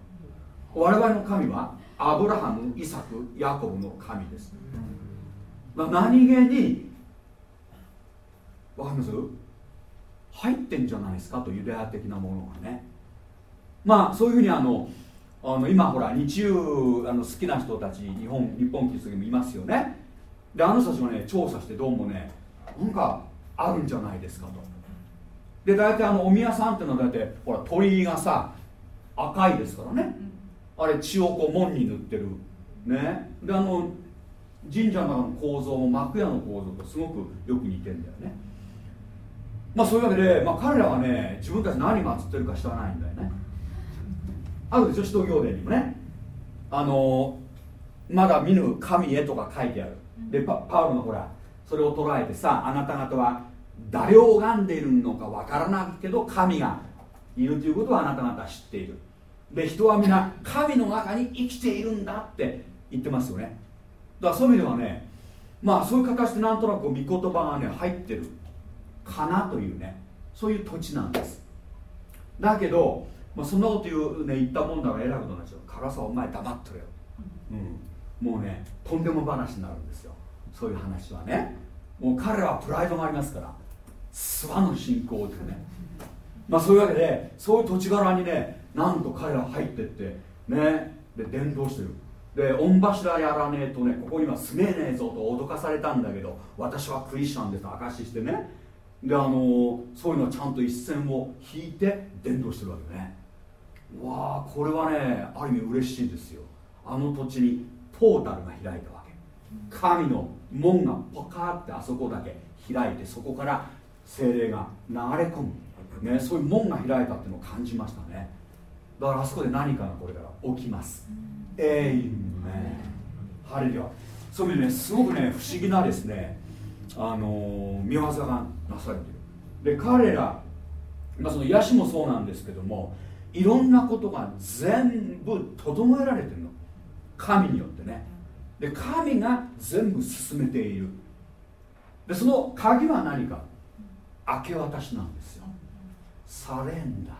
我々の神はアブラハムイサクヤコブの神です、まあ、何気にわかります？入ってんじゃないですか？とユダヤ的なものがね。まあそういうふうにあのあの今ほら日中あの好きな人たち日本日本キリスト教もいますよね。であの人たちもね調査してどうもねなんかあるんじゃないですかと。で大体あのお宮さんっていうのは大体ほら鳥居がさ赤いですからね。あれ血をこう門に塗ってる。ね。であの神社の中の構造も幕屋の構造とすごくよく似てんだよね。まあそういうわけで、まあ、彼らはね自分たち何祀ってるか知らないんだよね。あるでしょ使徒行伝にもね。あのまだ見ぬ神へとか書いてある。でパパウロのほらそれを捉えてさあなた方は誰を拝んでいるのかわからないけど神がいるということはあなた方は知っている。で人は皆神の中に生きているんだって言ってますよね。だからそういう意味ではねまあそういう形でなんとなく御言葉がね入ってるかなというねそういう土地なんです。だけどまあ、そんなこと言うね言ったもんだから偉いことなっちゃう。唐沢お前黙っとれよ、うん、もうねとんでも話になるんですよ。そういう話はね。もう彼らはプライドがありますから。諏訪の信仰というね。まあそういうわけでそういう土地柄にねなんと彼ら入ってってねで伝道してる。で御柱やらねえとねここには住めねえぞと脅かされたんだけど私はクリスチャンですと証ししてね。であのそういうのをちゃんと一線を引いて伝道してるわけね。わあこれはねある意味嬉しいですよ。あの土地にポータルが開いたわけ。神の門がポカーってあそこだけ開いてそこから精霊が流れ込む、ね、そういう門が開いたっていうのを感じましたね。だからあそこで何かがこれから起きます。エイメンハレルヤ。そういう意味でねすごくね不思議なですねあの見業がなされている。で彼ら、まあ、その癒しもそうなんですけどもいろんなことが全部整えられてるの。神によってね。で神が全部進めている。でその鍵は何か。明け渡しなんですよ。サレンダー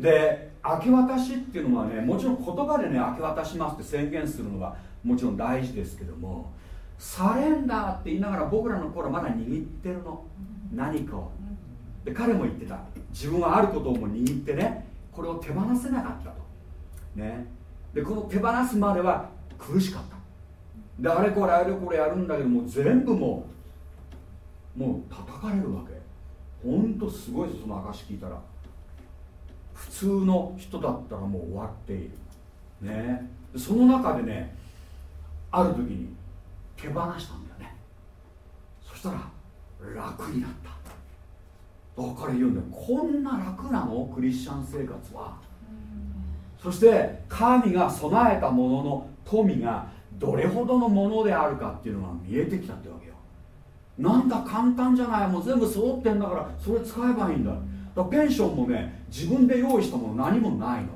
で明け渡しっていうのはねもちろん言葉でね明け渡しますって宣言するのはもちろん大事ですけどもサレンダーって言いながら僕らの頃まだ握ってるの。何かを。で彼も言ってた。自分はあることをも握ってねこれを手放せなかったと。ね。でこの手放すまでは苦しかった。であれこれあれこれやるんだけども全部もうもう叩かれるわけ。ほんとすごいですその証聞いたら普通の人だったらもう終わっている。ね。その中でねある時に手放したんだよね。そしたら楽になった。だから言うんだよ。こんな楽なの？クリスチャン生活は。そして神が備えたものの富がどれほどのものであるかっていうのが見えてきたってわけよ。なんだ簡単じゃない。もう全部揃ってんだからそれ使えばいいんだ。だペンションもね自分で用意したもの何もないの。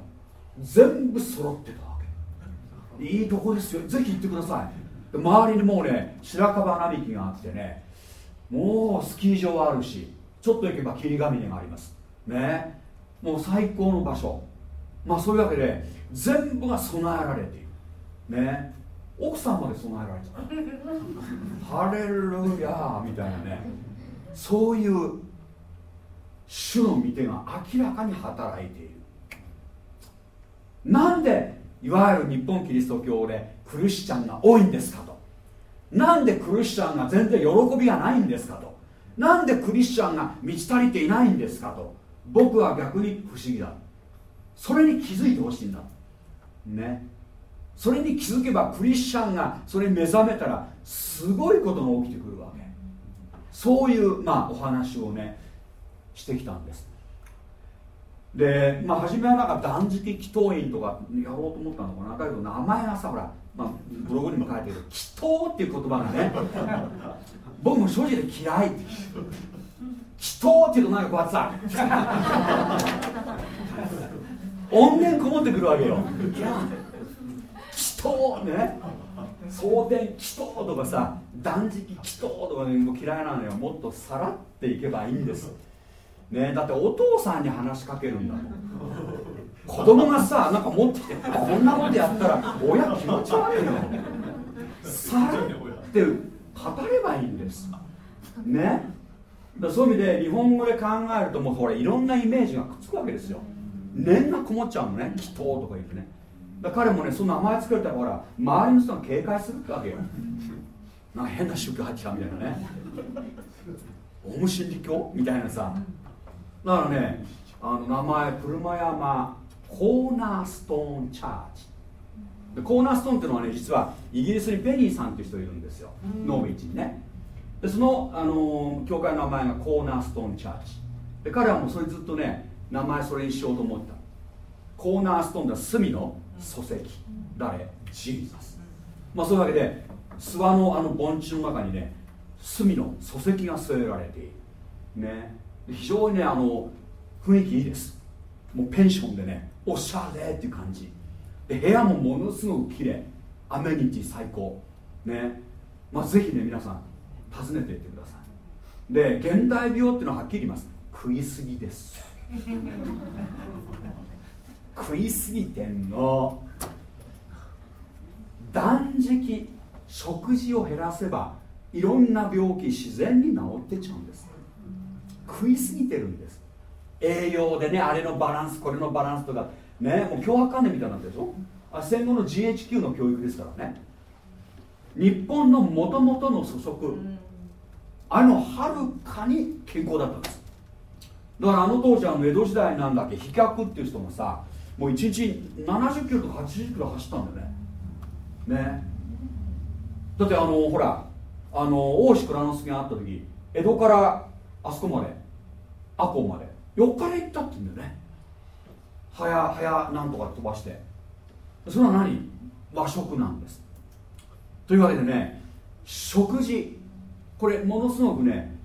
全部揃ってたわけ。いいとこですよ。ぜひ行ってください。周りにもうね白樺並木があってねもうスキー場あるしちょっと行けば霧ヶ峰があります。ね。もう最高の場所。まあそういうわけで全部が備えられている。ね。奥さんまで備えられちゃうハレルヤみたいなね。そういう主の御手が明らかに働いている。なんでいわゆる日本キリスト教でクリスチャンが多いんですかと。なんでクリスチャンが全然喜びがないんですかと。なんでクリスチャンが満ち足りていないんですかと。僕は逆に不思議だ。それに気づいてほしいんだ。ね。それに気づけばクリスチャンがそれに目覚めたらすごいことが起きてくるわけ。そういうまあお話をねしてきたんです。でまあ初めはなんか断食祈祷院とかやろうと思ったのかな。だけど名前がさほら、まあ、ブログにも書いてる祈祷っていう言葉がね 僕も正直嫌い祈祷っていうとなんかこうやってさ 怨念こもってくるわけよ。いや祈祷ね。蒼天祈祷とかさ断食祈祷とかねもう嫌いなのよ。もっとさらっていけばいいんです。ねだってお父さんに話しかけるんだもん。子供がさなんか持ってきてこんなことやったら親気持ち悪いよ。さらって語ればいいんです。ね。だそういう意味で日本語で考えるともうほらいろんなイメージがくっつくわけですよ。念がこもっちゃうのね。祈祷とか言ってね。だ彼もねその名前作れたらほら周りの人が警戒するってわけよ。なんか変な宗教入ってきたみたいなね。オウム真理教みたいなさだからねあの名前車山コーナーストーンチャーチ。でコーナーストーンっていうのはね実はイギリスにペニーさんっていう人いるんですよ、ノーウィッチにね。でその、あのー、教会の名前がコーナーストーンチャーチ。で彼はもうそれずっとね名前それにしようと思った。コーナーストーンでは隅の礎石。誰？ジーザス。まあそういうわけで諏訪のあの盆地の中にね隅の礎石が据えられている。ね非常にねあの雰囲気いいです。もうペンションでねおしゃれっていう感じ。で部屋もものすごく綺麗。アメニティ最高。ね。まあぜひね皆さん訪ねていってください。で現代病っていうのははっきり言います。食いすぎです。食いすぎてんの。断食食事を減らせばいろんな病気自然に治ってちゃうんです。食いすぎてるんです。栄養でねあれのバランスこれのバランスとかねもう脅迫観念みたいになってるでしょ？あ戦後の GHQ の教育ですからね。日本のもともとの祖食あのはるかに健康だったんです。だからあの当時あの江戸時代なんだっけ飛脚っていう人もさもう1日70キロとか80キロ走ったんだよね。ね。だってあのほらあの大志倉之助があった時江戸からあそこまで。赤穂まで。4日で行ったって言うんだよね。早早なんとか飛ばして。それは何？和食なんです。というわけでね食事。これものすごくね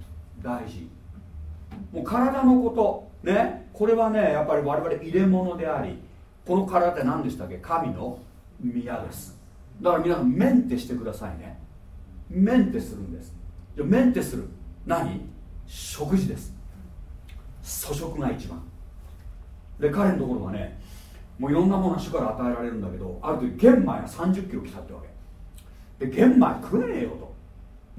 大事。もう体のこと。ね？これはねやっぱり我々入れ物でありこの体って何でしたっけ？神の宮です。だから皆さんメンテしてくださいね。メンテするんです。じゃメンテする。何？食事です。粗食が一番。で彼のところはねもういろんなもの主から与えられるんだけどある時玄米が3 0キロ来たってわけ。で玄米食えねえよと。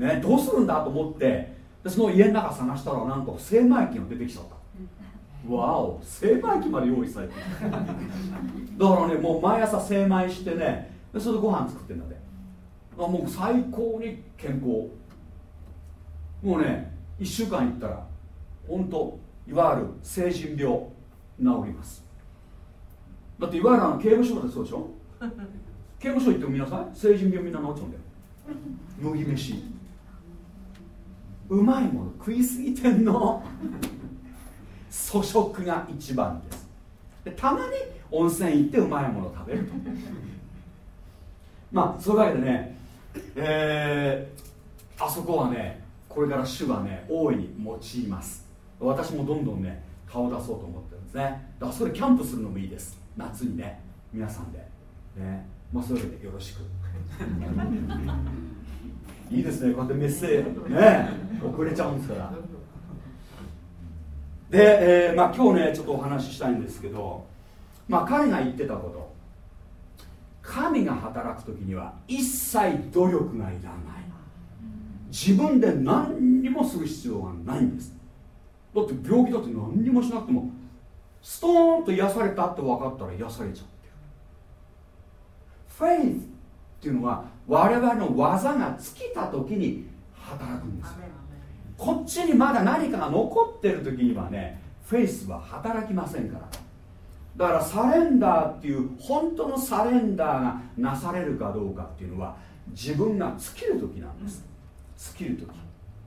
ねどうするんだと思ってでその家の中探したらなんと精米機が出てきちゃった。わお精米機まで用意されてる。だからねもう毎朝精米してねでそれでご飯作ってんだって。あもう最高に健康。もうね1週間行ったら本当いわゆる成人病治ります。だっていわゆるあの刑務所だってそうでしょ？刑務所行っても皆さん成人病みんな治っちゃうんだよ。麦飯。うまいもの。食いすぎてんの。粗食が一番です。でたまに温泉行ってうまいもの食べると。まあそういうわけでねえー、あそこはねこれから主はね大いに用います。私もどんどんね顔出そうと思ってるんですね。だからそれキャンプするのもいいです。夏にね皆さんで。ね。まあそういうわけでよろしく。いいですね。こうやってメッセージね遅れちゃうんですから。で、えー、まあ、今日ねちょっとお話ししたいんですけど、まあ、彼が言ってたこと。神が働く時には一切努力がいらない自分で何にもする必要がないんです。だって病気だって何にもしなくてもストーンと癒されたって分かったら癒されちゃってる。フェイスっていうのは我々の技が尽きた時に働くんです。こっちにまだ何かが残ってる時にはねフェイスは働きませんから。だからサレンダーっていう本当のサレンダーがなされるかどうかっていうのは自分が尽きる時なんです尽きる時。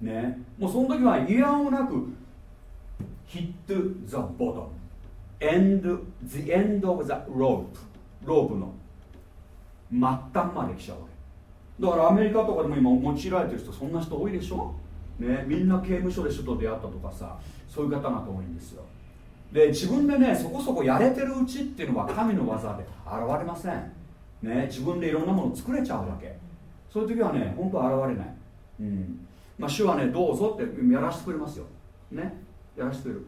ね。もうその時は嫌をなく hit the bottom. End the end of the rope. ロープの。末端まで来ちゃうわけ。だからアメリカとかでも今用いられてる人そんな人多いでしょ？ね。みんな刑務所で人と出会ったとかさそういう方々多いんですよ。で自分でねそこそこやれてるうちっていうのは神の技で現れません。ね。自分でいろんなもの作れちゃうわけ。そういう時はね本当は現れない。うん。まあ主はねどうぞってやらせてくれますよ。ね。やらせてくれる。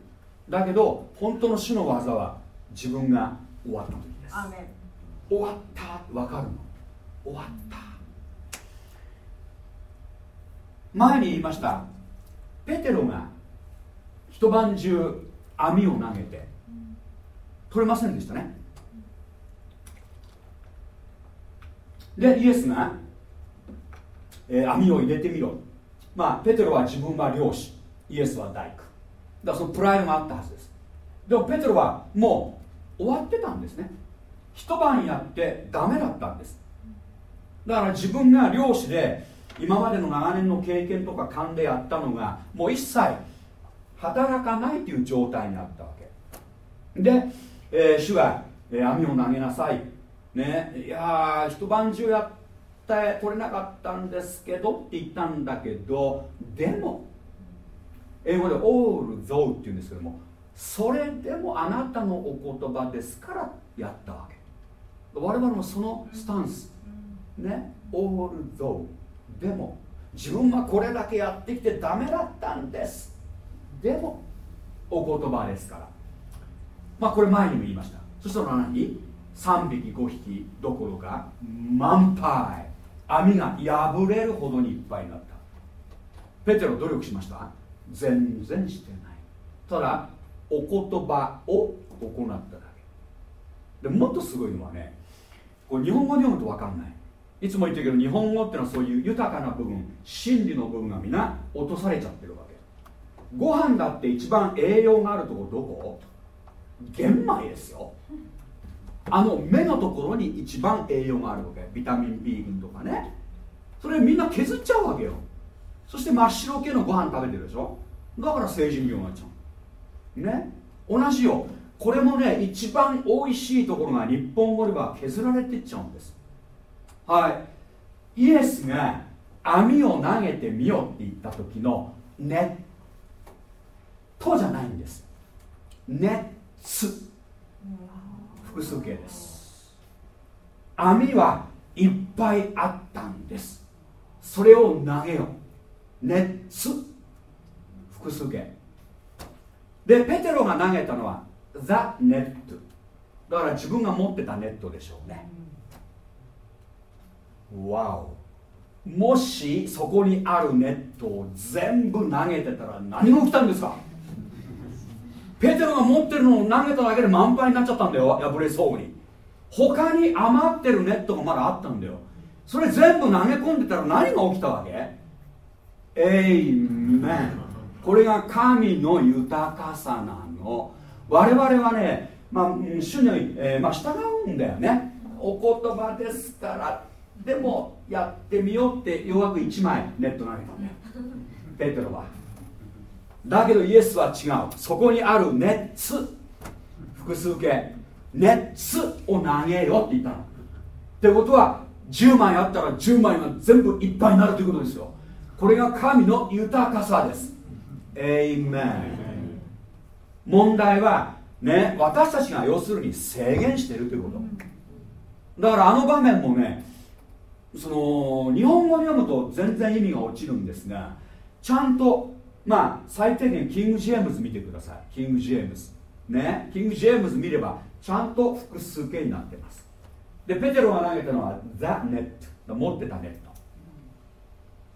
だけど本当の主の技は自分が終わった時です。終わったって分かるの。終わった。前に言いました。ペテロが一晩中網を投げて取れませんでしたね。でイエスが、えー、網を入れてみろ。まあペテロは自分は漁師。イエスは大工。だからそのプライドがあったはずです。でもペテロはもう終わってたんですね。一晩やってダメだったんです。だから自分が漁師で今までの長年の経験とか勘でやったのがもう一切働かないという状態になったわけ。で、えー、主が、えー、網を投げなさい。ねいや一晩中やって取れなかったんですけどって言ったんだけどでも英語で「all though」っていうんですけどもそれでもあなたのお言葉ですからやったわけ。我々もそのスタンス。ね all though でも自分はこれだけやってきてダメだったんです。でもお言葉ですから。まあこれ前にも言いました。そしたら何？3匹5匹どころか満杯。網が破れるほどにいっぱいになった。ペテロ努力しました？全然してない。ただお言葉を行っただけ。でもっとすごいのはねこれ日本語で読むと分かんない。いつも言ってるけど日本語ってのはそういう豊かな部分真理の部分が皆落とされちゃってるわけ。ご飯だって一番栄養があるとこどこ？玄米ですよ。あの目のところに一番栄養があるわけ。ビタミン B 群とかね。それみんな削っちゃうわけよ。そして真っ白系のご飯食べてるでしょ。だから成人病になっちゃう。ね。同じよ。これもね一番おいしいところが日本語では削られてっちゃうんです。はい。イエスが網を投げてみよって言った時の熱とじゃないんです。熱複数形です。網はいっぱいあったんです。それを投げよ熱。複数形。でペテロが投げたのはザ・ネット。だから自分が持ってたネットでしょうね。わおもしそこにあるネットを全部投げてたら何が起きたんですか？ペテロが持ってるのを投げただけで満杯になっちゃったんだよ破れそうに。他に余ってるネットがまだあったんだよ。それ全部投げ込んでたら何が起きたわけ？エイメン。これが神の豊かさなの。我々はね、まあ、主に、えー、まあ、従うんだよね。お言葉ですから。でもやってみようってようやく1枚ネット投げたんだよ。ペテロは。だけどイエスは違う。そこにある熱複数形。熱を投げよって言ったの。ってことは10枚あったら10枚が全部いっぱいになるということですよ。これが神の豊かさです。エイメン。問題はね私たちが要するに制限してるということ。だからあの場面もねその日本語で読むと全然意味が落ちるんですがちゃんとまあ最低限キング・ジェームズ見てください。キング・ジェームズ。ね。キング・ジェームズ見ればちゃんと複数形になってます。でペテロが投げたのはザ・ネット。持ってたネット。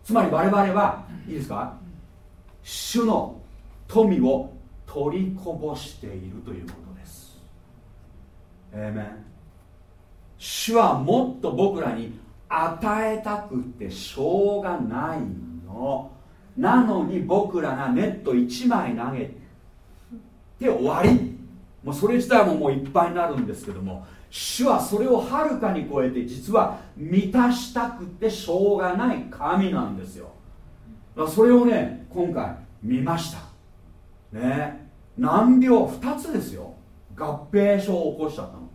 つまり我々はいいですか？主の富を取りこぼしているということです。えめ主はもっと僕らに与えたくてしょうがないの。なのに僕らがネット1枚投げて終わり。もうそれ自体ももういっぱいになるんですけども主はそれをはるかに超えて実は満たしたくてしょうがない神なんですよ。だからそれをね今回見ました。ね。難病2つですよ。合併症を起こしちゃったの。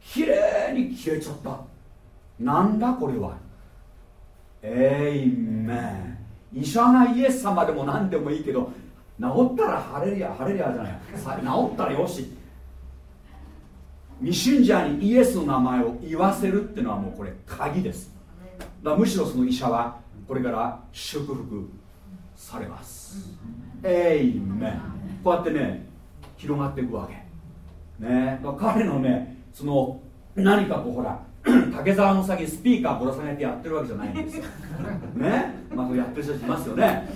きれいに消えちゃった。なんだこれは。えいめん医者がイエス様でも何でもいいけど治ったら晴れりゃ晴れりゃじゃない。治ったらよし。未信者にイエスの名前を言わせるっていうのはもうこれ鍵です。だむしろその医者はこれから祝福されます。えいめんこうやってね広がっていくわけ。ね。彼のねその何かこうほら竹沢の先スピーカーぶら下げてやってるわけじゃないんですよ。ね？まあやってる人いますよね。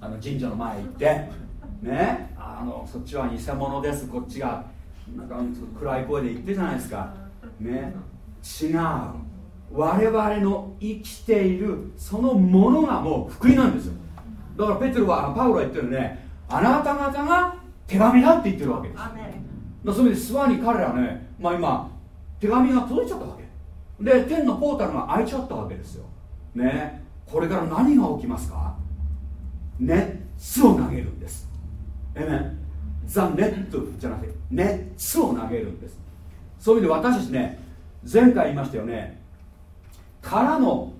あの神社の前行ってね？あのそっちは偽物です。こっちがなんか暗い声で言ってるじゃないですか。ね？違う。我々の生きているそのものがもう福音なんですよ。だからペテロはパウロは言ってるね。あなた方が手紙だって言ってるわけです。だそういう意味で諏訪に彼らねまあ今手紙が届いちゃったわけ。で天のポータルが開いちゃったわけですよ。ね。これから何が起きますか？熱を投げるんです。えめザ・ネットじゃなくて熱を投げるんです。そういう意味で私たちね前回言いましたよね。空の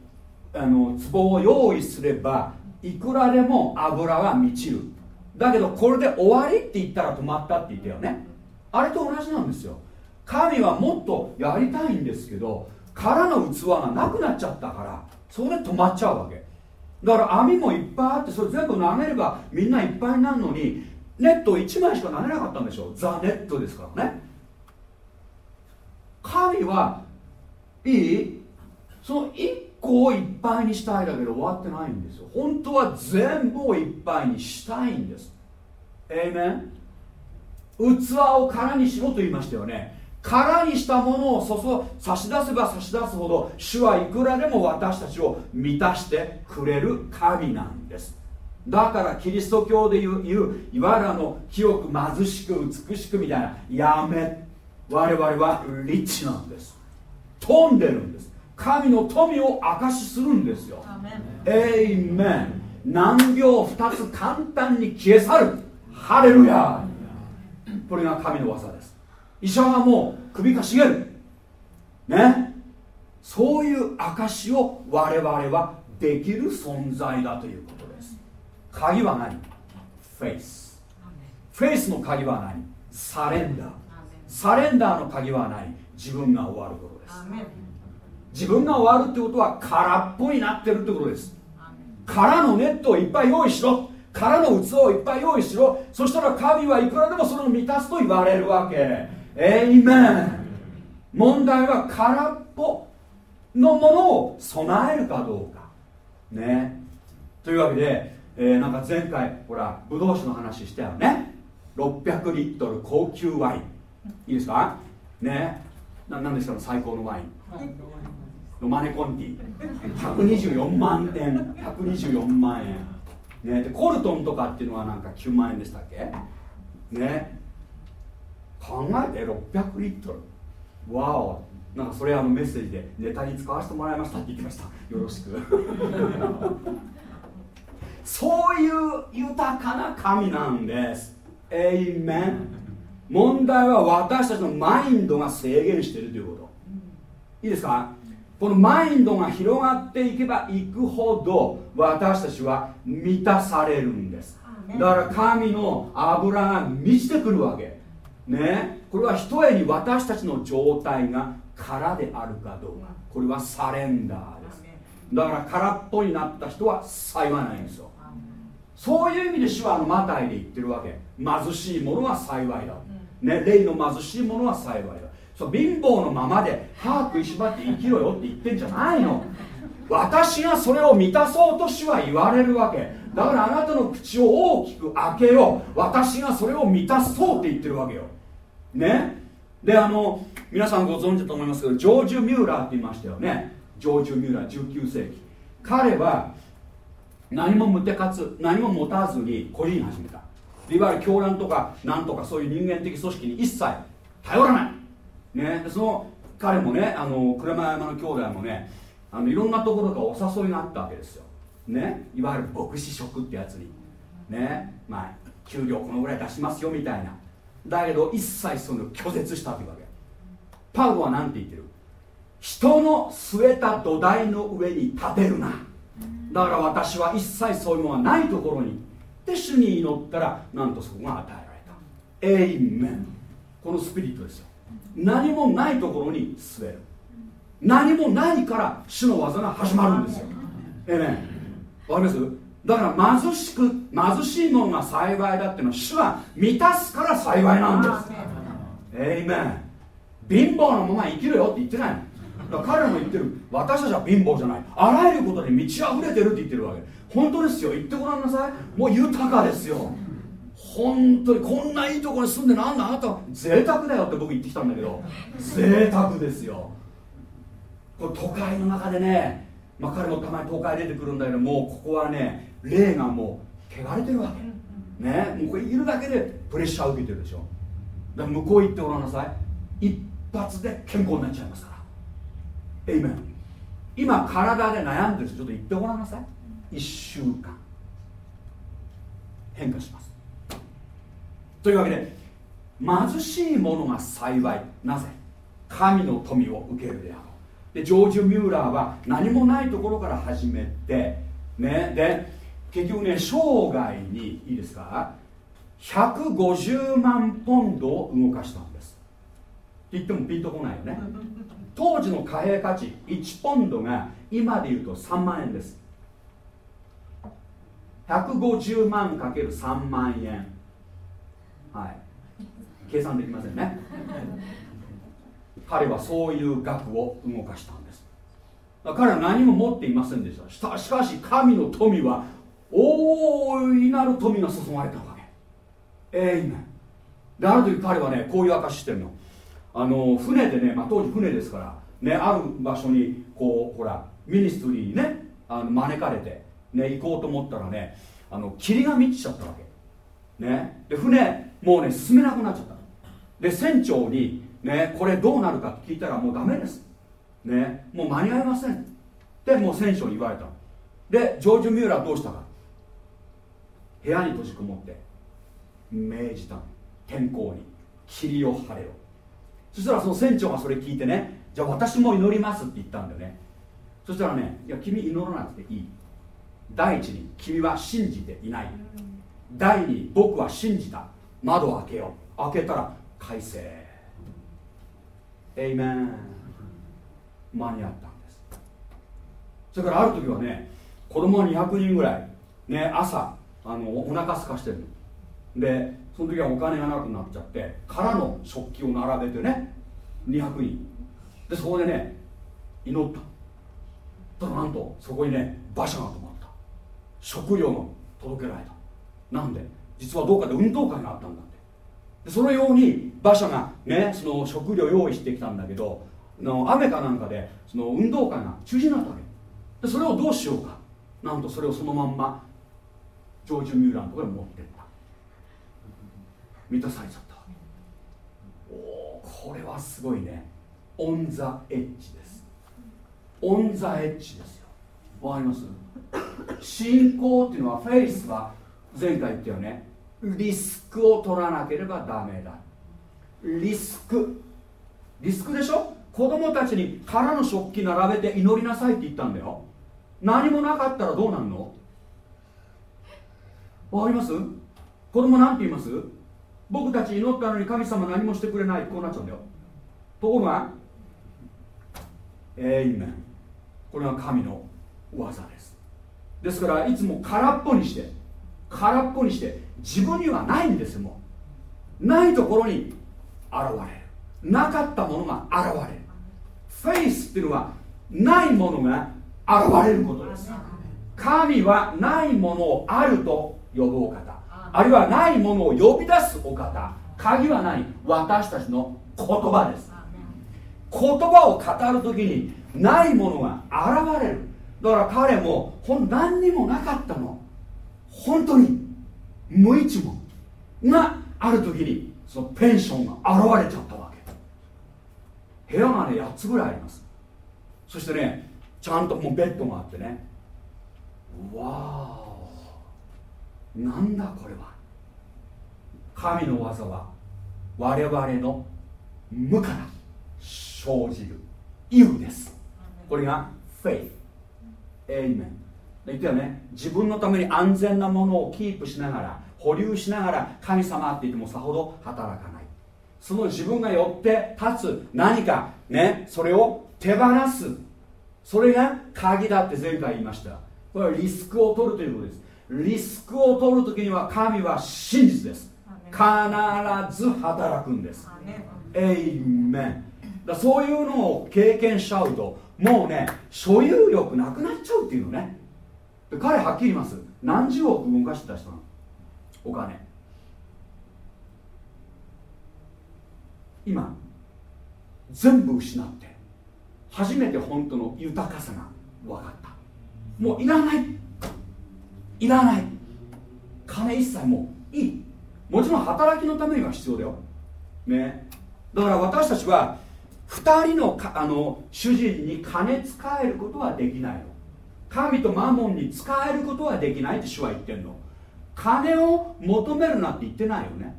あの壺を用意すればいくらでも油は満ちる。だけどこれで終わりって言ったら止まったって言ったよね。あれと同じなんですよ。神はもっとやりたいんですけど空の器がなくなっちゃったからそれで止まっちゃうわけ。だから網もいっぱいあってそれ全部投げればみんないっぱいになるのにネット1枚しか投げなかったんでしょザ・ネットですからね。神はいいその1個をいっぱいにしたいだけで終わってないんですよ。本当は全部をいっぱいにしたいんです。えいめん器を空にしろと言いましたよね。空にしたものを注差し出せば差し出すほど主はいくらでも私たちを満たしてくれる神なんです。だからキリスト教で言ういわゆるあの清く貧しく美しくみたいなやめ我々はリッチなんです。飛んでるんです。神の富を証しするんですよ。エイメン難病2つ簡単に消え去る。ハレルヤこれが神の技です医者はもう首かしげる。ね。そういう証を我々はできる存在だということです。鍵は何？ faith。 faith の鍵は何？ surrender。 surrender の鍵は何？自分が終わることです。自分が終わるってことは空っぽになってるってことです。空のネットをいっぱい用意しろ。空の器をいっぱい用意しろ。そしたら神はいくらでもそれを満たすと言われるわけエイメン問題は空っぽのものを備えるかどうか。ね。というわけで、えー、なんか前回ほらブドウ酒の話したよね。600リットル高級ワイン。いいですか？ね。な何ですか最高のワイン。ロマネコンティ。124万円。124万円。ね、でコルトンとかっていうのはなんか9万円でしたっけ？ね。考えて600リットル。わお。なんかそれあのメッセージでネタに使わせてもらいましたって言ってました。よろしく。そういう豊かな神なんです。エイメン問題は私たちのマインドが制限しているということ。いいですか？このマインドが広がっていけばいくほど私たちは満たされるんです。だから神の油が満ちてくるわけね。これはひとえに私たちの状態が空であるかどうか。これはサレンダーです。だから空っぽになった人は幸いないんですよ。そういう意味で主はあのマタイで言ってるわけ。貧しい者は幸いだ、ね、霊の貧しい者は幸いだ。そう貧乏のままで歯食いしばって生きろよって言ってんじゃないの。私がそれを満たそうと主は言われるわけ。だからあなたの口を大きく開けよ。う私がそれを満たそうって言ってるわけよね。であの皆さんご存知だと思いますけどジョージュ・ミューラーって言いましたよね。ジョージュ・ミューラー19世紀彼は何も無手かつ何も持たずに個人始めた。いわゆる狂乱とかなんとかそういう人間的組織に一切頼らない。ね、その彼もねあの車山の兄弟もねあのいろんなところからお誘いがあったわけですよ、ね、いわゆる牧師職ってやつに。ね。まあ給料このぐらい出しますよみたいな。だけど一切その拒絶したというわけパウロは何て言ってる？人の据えた土台の上に立てるな。だから私は一切そういうものがないところにで主に祈ったらなんとそこが与えられた。エイメンこのスピリットですよ。何もないところに据える。何もないから主の技が始まるんですよ。ええねわかります？だから貧しく貧しいものが幸いだっていうのは主は満たすから幸いなんです。えいめん貧乏なまま生きるよって言ってないだから彼らも言ってる。私たちは貧乏じゃない。あらゆることに満ち溢れてるって言ってるわけ。本当ですよ。言ってごらんなさい。もう豊かですよ。本当にこんないいところに住んでなんだ。あなた贅沢だよって僕言ってきたんだけど。贅沢ですよ。これ都会の中でね、まあ、彼もたまに都会出てくるんだけどもうここはね霊がもう汚れてるわけ。ね？もうこれいるだけでプレッシャーを受けてるでしょ。だから向こう行ってごらんなさい。一発で健康になっちゃいますから。エイメン今体で悩んでる人ちょっと言ってごらんなさい。1週間。変化します。というわけで貧しい者が幸い。なぜ？神の富を受けるであろう。でジョージ・ミューラーは何もないところから始めてね？で結局ね生涯にいいですか？150万ポンドを動かしたんです。って言ってもピンとこないよね。当時の貨幣価値1ポンドが今でいうと3万円です。150万かける3万円。はい。計算できませんね。彼はそういう額を動かしたんです。彼は何も持っていませんでした。しかし神の富は大いなる富が注がれたわけ。ええー、である時彼はねこういう証ししてるの。あの船でね、まあ、当時船ですからねある場所にこうほらミニストリーにねあの招かれて、ね、行こうと思ったらねあの霧が満ちちゃったわけ。ね。で船もうね進めなくなっちゃった。で船長にねこれどうなるかって聞いたらもうダメです。ね。もう間に合いません。でもう船長に言われた。でジョージ・ミューラーどうしたか。部屋に閉じこもって命じた天候に霧を晴れよ。そしたらその船長がそれ聞いてねじゃあ私も祈りますって言ったんだよね。そしたらねいや君祈らなくていい？第一に君は信じていない。第二に僕は信じた。窓を開けよう。開けたら快晴。エイメン間に合ったんです。それからある時はね子供は200人ぐらい。ね朝あのお腹すかしてるでその時はお金がなくなっちゃって空の食器を並べてね200人。でそこでね祈った。ただなんとそこにね馬車が止まった。食料が届けられた。なんで実はどうかで運動会があったんだって。でそのように馬車がねその食料用意してきたんだけどの雨かなんかでその運動会が中止になったわけ。でそれをどうしようか。なんとそれをそのまんまジョージ・ミューラーのところに持ってった。満たされちゃった。おおこれはすごいね。オン・ザ・エッジです。オン・ザ・エッジですよ。わかります？信仰っていうのはフェイスは前回言ったよね。リスクを取らなければダメだ。リスク。リスクでしょ？子供たちに空の食器並べて祈りなさいって言ったんだよ。何もなかったらどうなんの？わかります？子供なんて言います？僕たち祈ったのに神様何もしてくれないこうなっちゃうんだよ。ところがえいめんこれは神の技です。ですからいつも空っぽにして空っぽにして自分にはないんですよもう。ないところに現れる。なかったものが現れる。フェイスっていうのはないものが現れることです。神はないものをあると呼ぶお方。あるいはないものを呼び出すお方。鍵は何私たちの言葉です。言葉を語る時にないものが現れる。だから彼もほん何にもなかったの。本当に無一文がある時にそのペンションが現れちゃったわけ。部屋がね8つぐらいあります。そしてねちゃんともうベッドがあってね。わーなんだこれは？神の技は我々の無から生じる有です。これがフェイスエイメン言ったよね。自分のために安全なものをキープしながら保留しながら神様って言ってもさほど働かない。その自分が寄って立つ何かねそれを手放す。それが鍵だって前回言いました。これはリスクを取るということですリスクを取るときには神は真実です。必ず働くんです。エイメンだそういうのを経験しちゃうともうね所有欲なくなっちゃうっていうのね。彼はっきり言います。何十億動かしてた人なの？お金。今全部失って初めて本当の豊かさが分かった。もういらないいらない。金一切もういい。もちろん働きのためには必要だよ。ね。だから私たちは2人のかあの主人に金使えることはできないの。神とマモンに使えることはできないって主は言ってんの。金を求めるなって言ってないよね。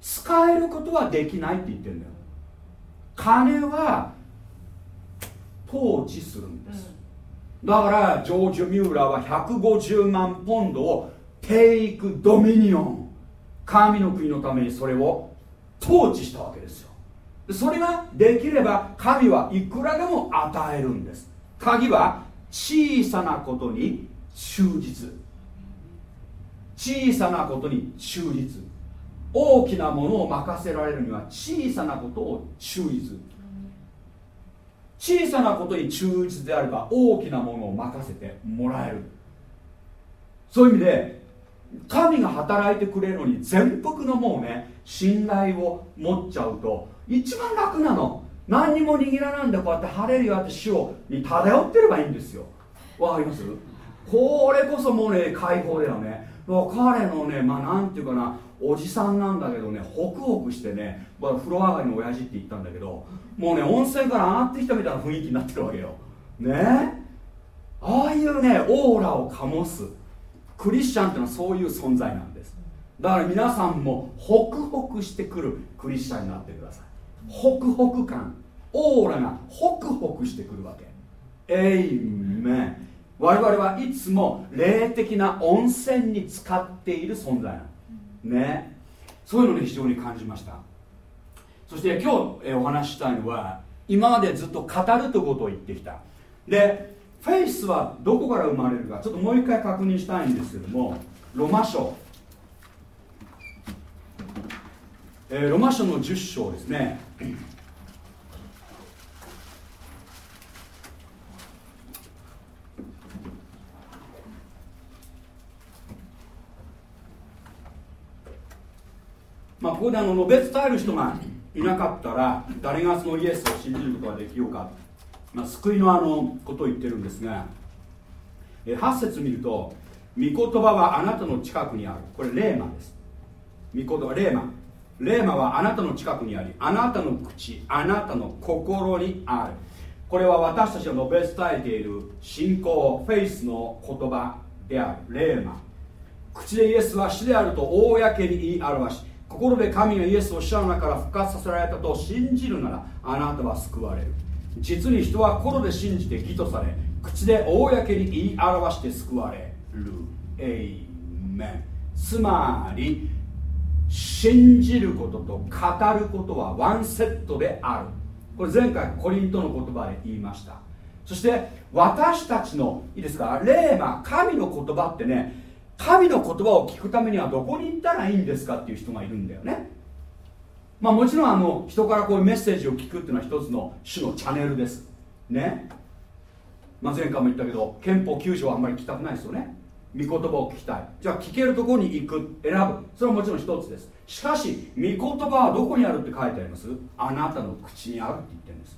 使えることはできないって言ってんだよ。金は統治するんです。だからジョージ・ミューラーは150万ポンドをテイク・ドミニオン神の国のためにそれを統治したわけですよ。それができれば神はいくらでも与えるんです。鍵は小さなことに忠実。小さなことに忠実。大きなものを任せられるには小さなことを注意する小さなことに忠実であれば大きなものを任せてもらえる。そういう意味で神が働いてくれるのに全幅のもうね信頼を持っちゃうと一番楽なの何にも握らなんでこうやって晴れるよって主をに漂ってればいいんですよ。わかります？これこそもうね解放だよね。彼のねまあなんていうかなおじさんなんだけどねホクホクしてね、まあ、風呂上がりの親父って言ったんだけどもうね温泉から上がってきたみたいな雰囲気になってるわけよ。ね？ああいうねオーラを醸すクリスチャンっていうのはそういう存在なんです。だから皆さんもホクホクしてくるクリスチャンになってください。ホクホク感。オーラがホクホクしてくるわけ。エイメン。我々はいつも霊的な温泉に使っている存在なの。ね？そういうのに非常に感じました。そして今日お話ししたいのは今までずっと語るということを言ってきた。でフェイスはどこから生まれるかちょっともう一回確認したいんですけどもロマ書、えー、ロマ書の10章ですね。まあ、ここであの述べ伝える人がいなかったら誰がそのイエスを信じることができようか、まあ、救いのあのことを言ってるんですが8節見ると御言葉はあなたの近くにある。これレーマです。御言葉レーマ。レーマはあなたの近くにありあなたの口あなたの心にある。これは私たちが述べ伝えている信仰フェイスの言葉である。レーマ。口でイエスは死であると公に言い表し心で神がイエスを死者の中から復活させられたと信じるならあなたは救われる。実に人は心で信じて義とされ口で公に言い表して救われる。エイメン。つまり信じることと語ることはワンセットである。これ前回コリントの言葉で言いました。そして私たちのいいですかレーマ神の言葉ってね神の言葉を聞くためにはどこに行ったらいいんですかっていう人がいるんだよね。まあもちろんあの人からこういうメッセージを聞くっていうのは一つの種のチャンネルです。ね、まあ、前回も言ったけど憲法9条はあんまり聞きたくないですよね。御言葉を聞きたい。じゃあ聞けるところに行く選ぶ。それはもちろん一つです。しかし御言葉はどこにあるって書いてあります？あなたの口にあるって言ってるんです。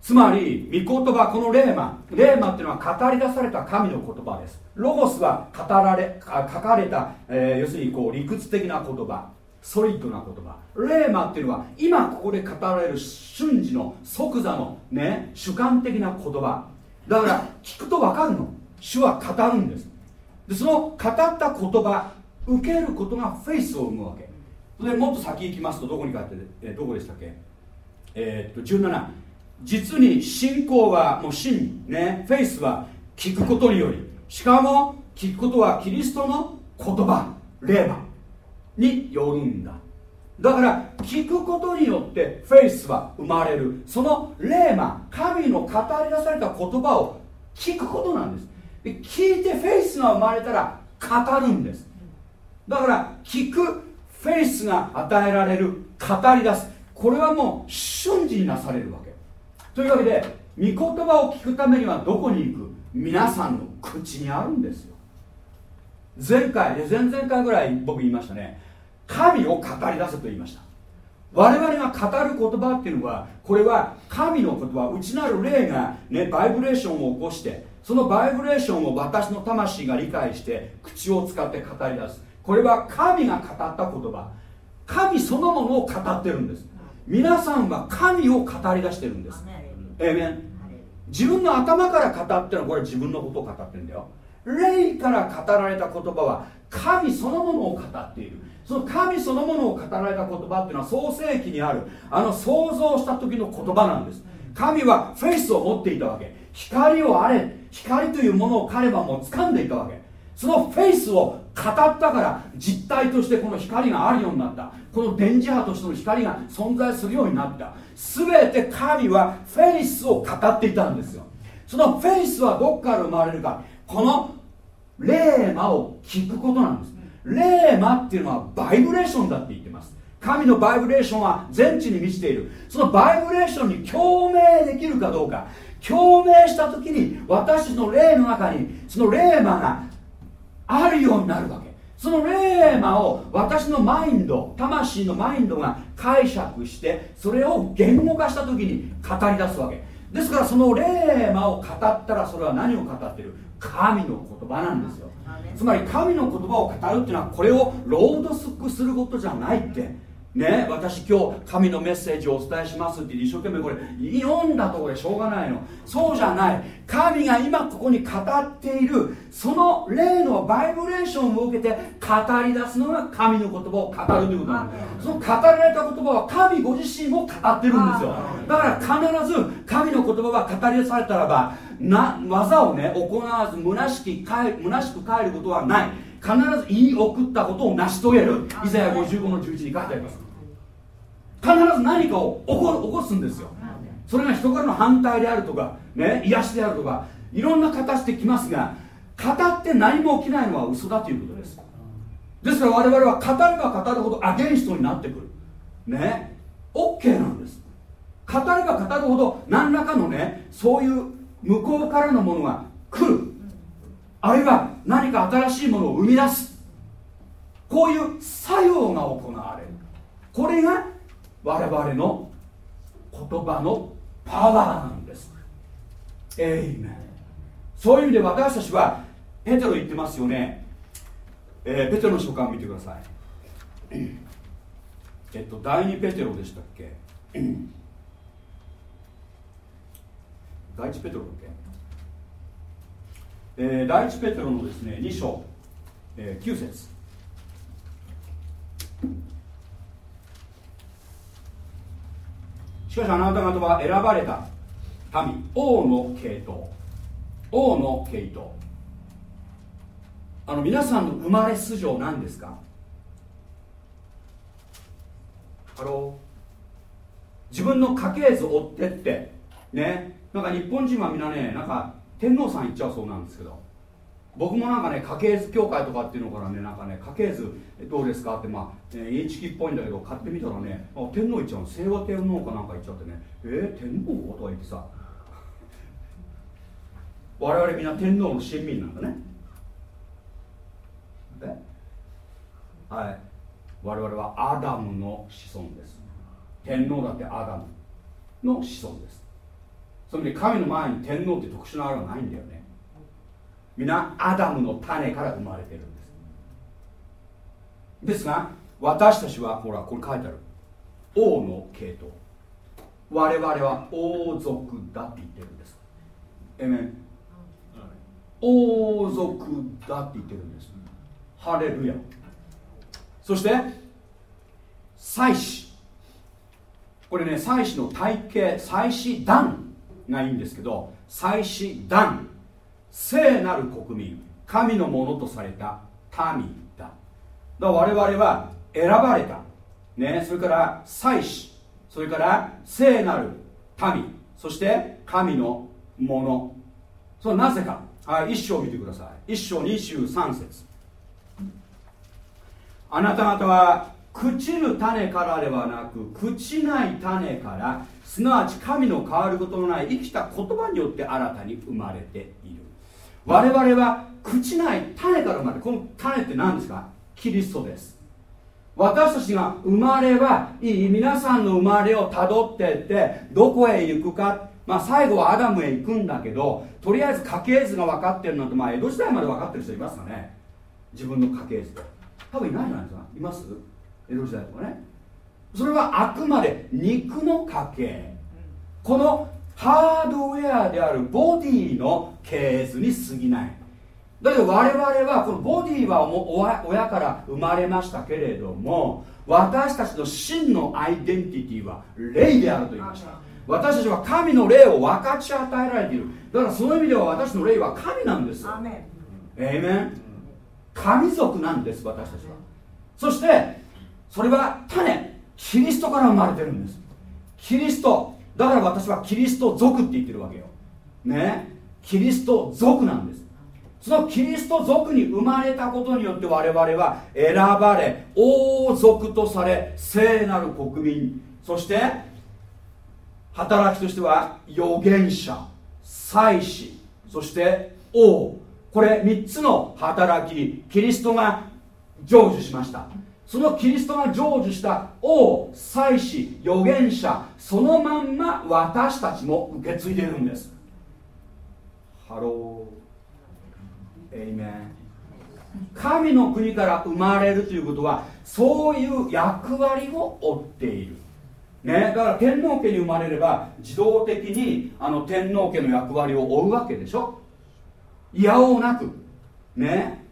つまり御言葉このレーマレーマっていうのは語り出された神の言葉です。ロゴスは語られ書かれた、えー、要するにこう理屈的な言葉ソリッドな言葉。レーマっていうのは今ここで語られる瞬時の即座のね主観的な言葉。だから聞くと分かるの。主は語るんです。でその語った言葉受けることがフェイスを生むわけ。でもっと先行きますとどこに書いて、え、どこでしたっけ？えー、っと17実に信仰はもう真ねフェイスは聞くことによりしかも聞くことはキリストの言葉霊馬によるんだ。だから聞くことによってフェイスは生まれる。その霊魔神の語り出された言葉を聞くことなんです。で聞いてフェイスが生まれたら語るんです。だから聞くフェイスが与えられる語り出す。これはもう瞬時になされるわけ。というわけで御言葉を聞くためにはどこに行く？皆さんの口にあるんですよ。前回で前々回ぐらい僕言いましたね。神を語り出せと言いました。我々が語る言葉っていうのはこれは神の言葉内なる霊がねバイブレーションを起こしてそのバイブレーションを私の魂が理解して口を使って語り出す。これは神が語った言葉。神そのものを語ってるんです。皆さんは神を語り出してるんです。えめん自分の頭から語ってのはこれ自分のことを語ってるんだよ。霊から語られた言葉は神そのものを語っている。その神そのものを語られた言葉っていうのは創世記にある。あの想像した時の言葉なんです。神はフェイスを持っていたわけ。光をあれ光というものを彼はもう掴んでいたわけ。そのフェイスを語ったから実体としてこの光があるようになった。この電磁波としての光が存在するようになった。全て神はフェイスを語っていたんですよ。そのフェイスはどこから生まれるか。この霊魔を聞くことなんです。霊魔っていうのはバイブレーションだって言ってます。神のバイブレーションは全地に満ちている。そのバイブレーションに共鳴できるかどうか。共鳴した時に私の霊の中にその霊魔があるようになるわけ。その霊魔を私のマインド魂のマインドが解釈してそれを言語化した時に語り出すわけ。ですからその霊魔を語ったらそれは何を語ってる？神の言葉なんですよ。つまり神の言葉を語るっていうのはこれを朗読することじゃないってね私今日神のメッセージをお伝えしますって一生懸命これ読んだところでしょうがないの。そうじゃない。神が今ここに語っているその霊のバイブレーションを受けて語り出すのが神の言葉を語るということなんですその語られた言葉は神ご自身も語ってるんですよ。だから必ず神の言葉が語り出されたらばな技をね行わず虚しき虚しく帰ることはない必ず言い送ったことを成し遂げる。イザヤ55の11に書いてあります。必ず何かを起こ起こすんですよ。それが人からの反対であるとか、ね、癒しであるとかいろんな形できますが語って何も起きないのは嘘だということです。ですから我々は語れば語るほどアゲンストになってくる。ね。OK なんです。語れば語るほど何らかのねそういう向こうからのものが来るあるいは何か新しいものを生み出す。こういう作用が行われる。これが我々の言葉のパワーなんです。エイメンそういう意味で私たちはペテロ言ってますよね、えー、ペテロの書簡を見てください。えっと第2ペテロでしたっけ？第1ペテロだっけ？えー、第1ペテロのですね2章、えー、9節。しかしあなた方は選ばれた民王の系統王の系統。あの皆さんの生まれ素性何ですか？ Hello。自分の家系図を追ってってね。なんか日本人はみんなねなんか天皇さん行っちゃうそうなんですけど僕もなんかね家系図協会とかっていうのからねなんかね家系図どうですかってまあ、ね、インチキっぽいんだけど買ってみたらね天皇行っちゃう清和天皇かなんか行っちゃってねえー、天皇？とか言ってさ。我々みんな天皇の親民なんだね。え？はい。我々はアダムの子孫です。天皇だってアダムの子孫です。つまり神の前に天皇って特殊なあれはないんだよね。皆アダムの種から生まれてるんです。ですが私たちはほらこれ書いてある。王の系統。我々は王族だって言ってるんです。えめ王族だって言ってるんです。ハレルヤそして祭司これね祭司の体系祭司団。がいんですけど祭司団聖なる国民神のものとされた民だ。だから我々は選ばれた、ね、それから祭司それから聖なる民そして神のもの。それはなぜか、はい、一章を見てください。一章23節。あなた方は朽ちる種からではなく朽ちない種からすなわち神の変わることのない生きた言葉によって新たに生まれている。我々は朽ちない種から生まれこの種って何ですか？キリストです。私たちが生まれはいい皆さんの生まれをたどっていってどこへ行くか。まあ最後はアダムへ行くんだけどとりあえず家系図が分かってるなんてまあ江戸時代まで分かってる人いますかね？自分の家系図。多分いないじゃないですかいます？江戸時代とかね。それはあくまで肉の家系このハードウェアであるボディの系図に過ぎない。だけど我々はこのボディは親から生まれましたけれども私たちの真のアイデンティティは霊であると言いました。私たちは神の霊を分かち与えられている。だからその意味では私の霊は神なんですエイメン。神族なんです私たちは。そしてそれは種キリストから生まれてるんです。キリストだから私はキリスト族って言ってるわけよ。ね？キリスト族なんです。そのキリスト族に生まれたことによって我々は選ばれ王族とされ聖なる国民。そして働きとしては預言者祭司。そして王。これ3つの働きキリストが成就しました。そのキリストが成就した王祭司預言者そのまんま私たちも受け継いでいるんです。ハローエイメン神の国から生まれるということはそういう役割を負っている。ね、だから天皇家に生まれれば自動的にあの天皇家の役割を負うわけでしょ。いやおうなく。ね。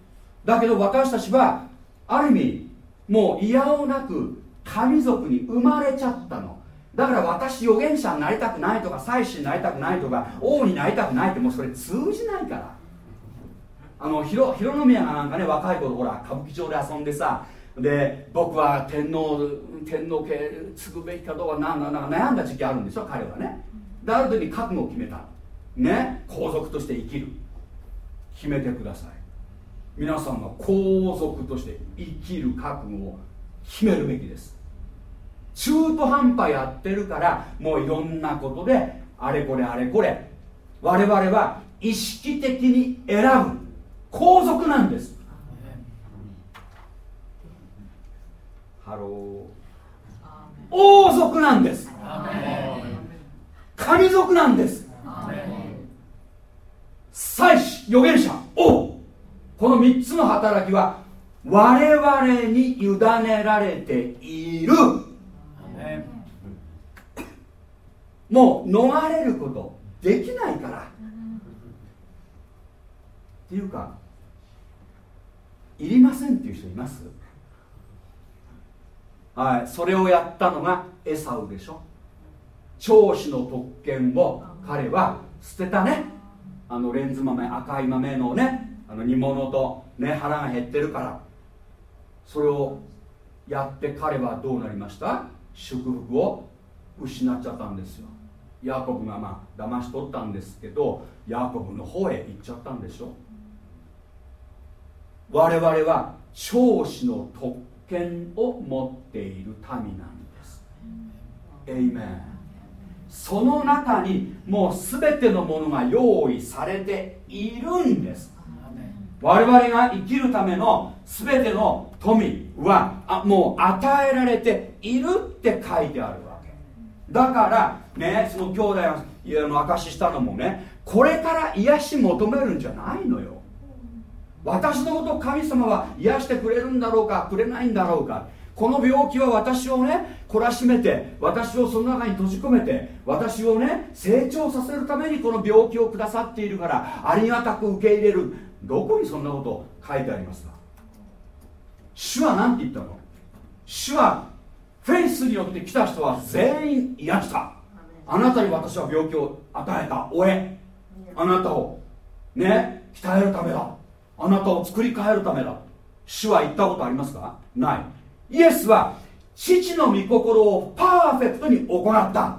だけど私たちはある意味もういやおなく神族に生まれちゃったの。だから私預言者になりたくないとか祭司になりたくないとか王になりたくないってもうそれ通じないから。あの広宮がなんかね若い頃ほら歌舞伎町で遊んでさで僕は天皇天皇家継ぐべきかどうかなんなんか悩んだ時期あるんですよ彼はね。である時に覚悟を決めた。ね皇族として生きる。決めてください。皆さんは皇族として生きる覚悟を決めるべきです。中途半端やってるからもういろんなことであれこれあれこれ我々は意識的に選ぶ。皇族なんです。ハロー王族なんです。神族なんです。祭司預言者。王この3つの働きは我々に委ねられている。もう逃れることできないから。っていうかいりませんっていう人います？はいそれをやったのがエサウでしょ。長子の特権を彼は捨てたね。あのレンズ豆赤い豆のねあの煮物とね腹が減ってるからそれをやって彼はどうなりました？祝福を失っちゃったんですよ。ヤコブがまあ騙し取ったんですけどヤコブの方へ行っちゃったんでしょ？我々は長子の特権を持っている民なんです。エイメンその中にもう全てのものが用意されているんです。我々が生きるための全ての富はあもう与えられているって書いてあるわけ。だからねその兄弟がの証ししたのもねこれから癒し求めるんじゃないのよ。私のこと神様は癒してくれるんだろうかくれないんだろうか。この病気は私をね懲らしめて私をその中に閉じ込めて私をね成長させるためにこの病気をくださっているからありがたく受け入れる。どこにそんなこと書いてありますか？主は何て言ったの？主はフェイスによって来た人は全員癒した。あなたに私は病気を与えた。おえ。あなたをね鍛えるためだ。あなたを作り変えるためだ。主は言ったことありますか？ない。イエスは父の御心をパーフェクトに行った。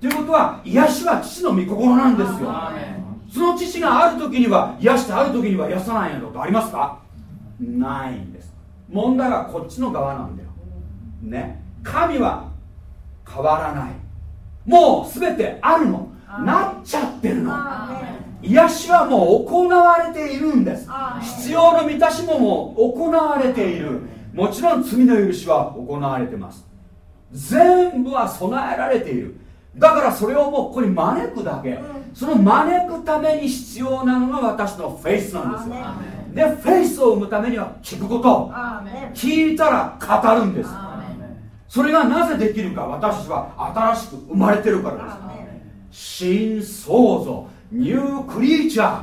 ということは癒しは父の御心なんですよその父がある時には癒してある時には癒さないようなことありますか？ないんです。問題はこっちの側なんだよ。ね。神は変わらない。もう全てあるの。なっちゃってるの。癒しはもう行われているんです。必要の満たしももう行われている。もちろん罪の許しは行われてます。全部は備えられている。だからそれをもうここに招くだけ。その招くために必要なのが私のフェイスなんですよ。でフェイスを生むためには聞くこと。聞いたら語るんです。それがなぜできるか私たちは新しく生まれてるからです。新創造ニュークリーチャー。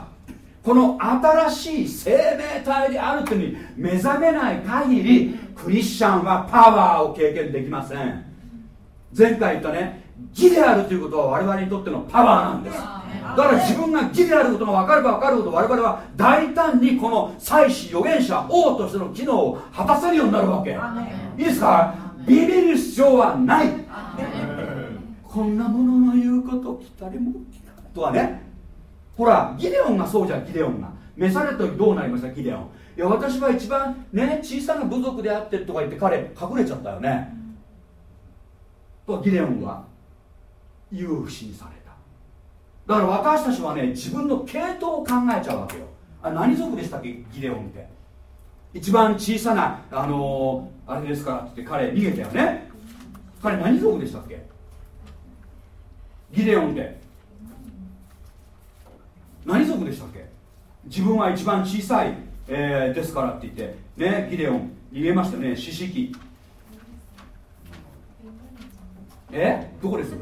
この新しい生命体であるというに目覚めない限りクリスチャンはパワーを経験できません。前回言ったね義であるということは我々にとってのパワーなんです。だから自分が義であることが分かれば分かるほど我々は大胆にこの祭司預言者王としての機能を果たせるようになるわけ。いいですか？ビビる必要はない。こんなものの言うこと来たりもとはね。ほらギデオンがそうじゃんギデオンが。召された時どうなりました？ギデオン。いや私は一番ね小さな部族であってとか言って彼隠れちゃったよね。とギデオンは有志にされた。だから私たちはね自分の系統を考えちゃうわけよ。あ何族でしたっけ？ギデオンって。一番小さなあのー、あれですからって彼逃げたよね。彼何族でしたっけ？ギデオンって。何族でしたっけ？自分は一番小さい、えー、ですからって言って。ねギデオン。逃げましたね。四式え？どこです？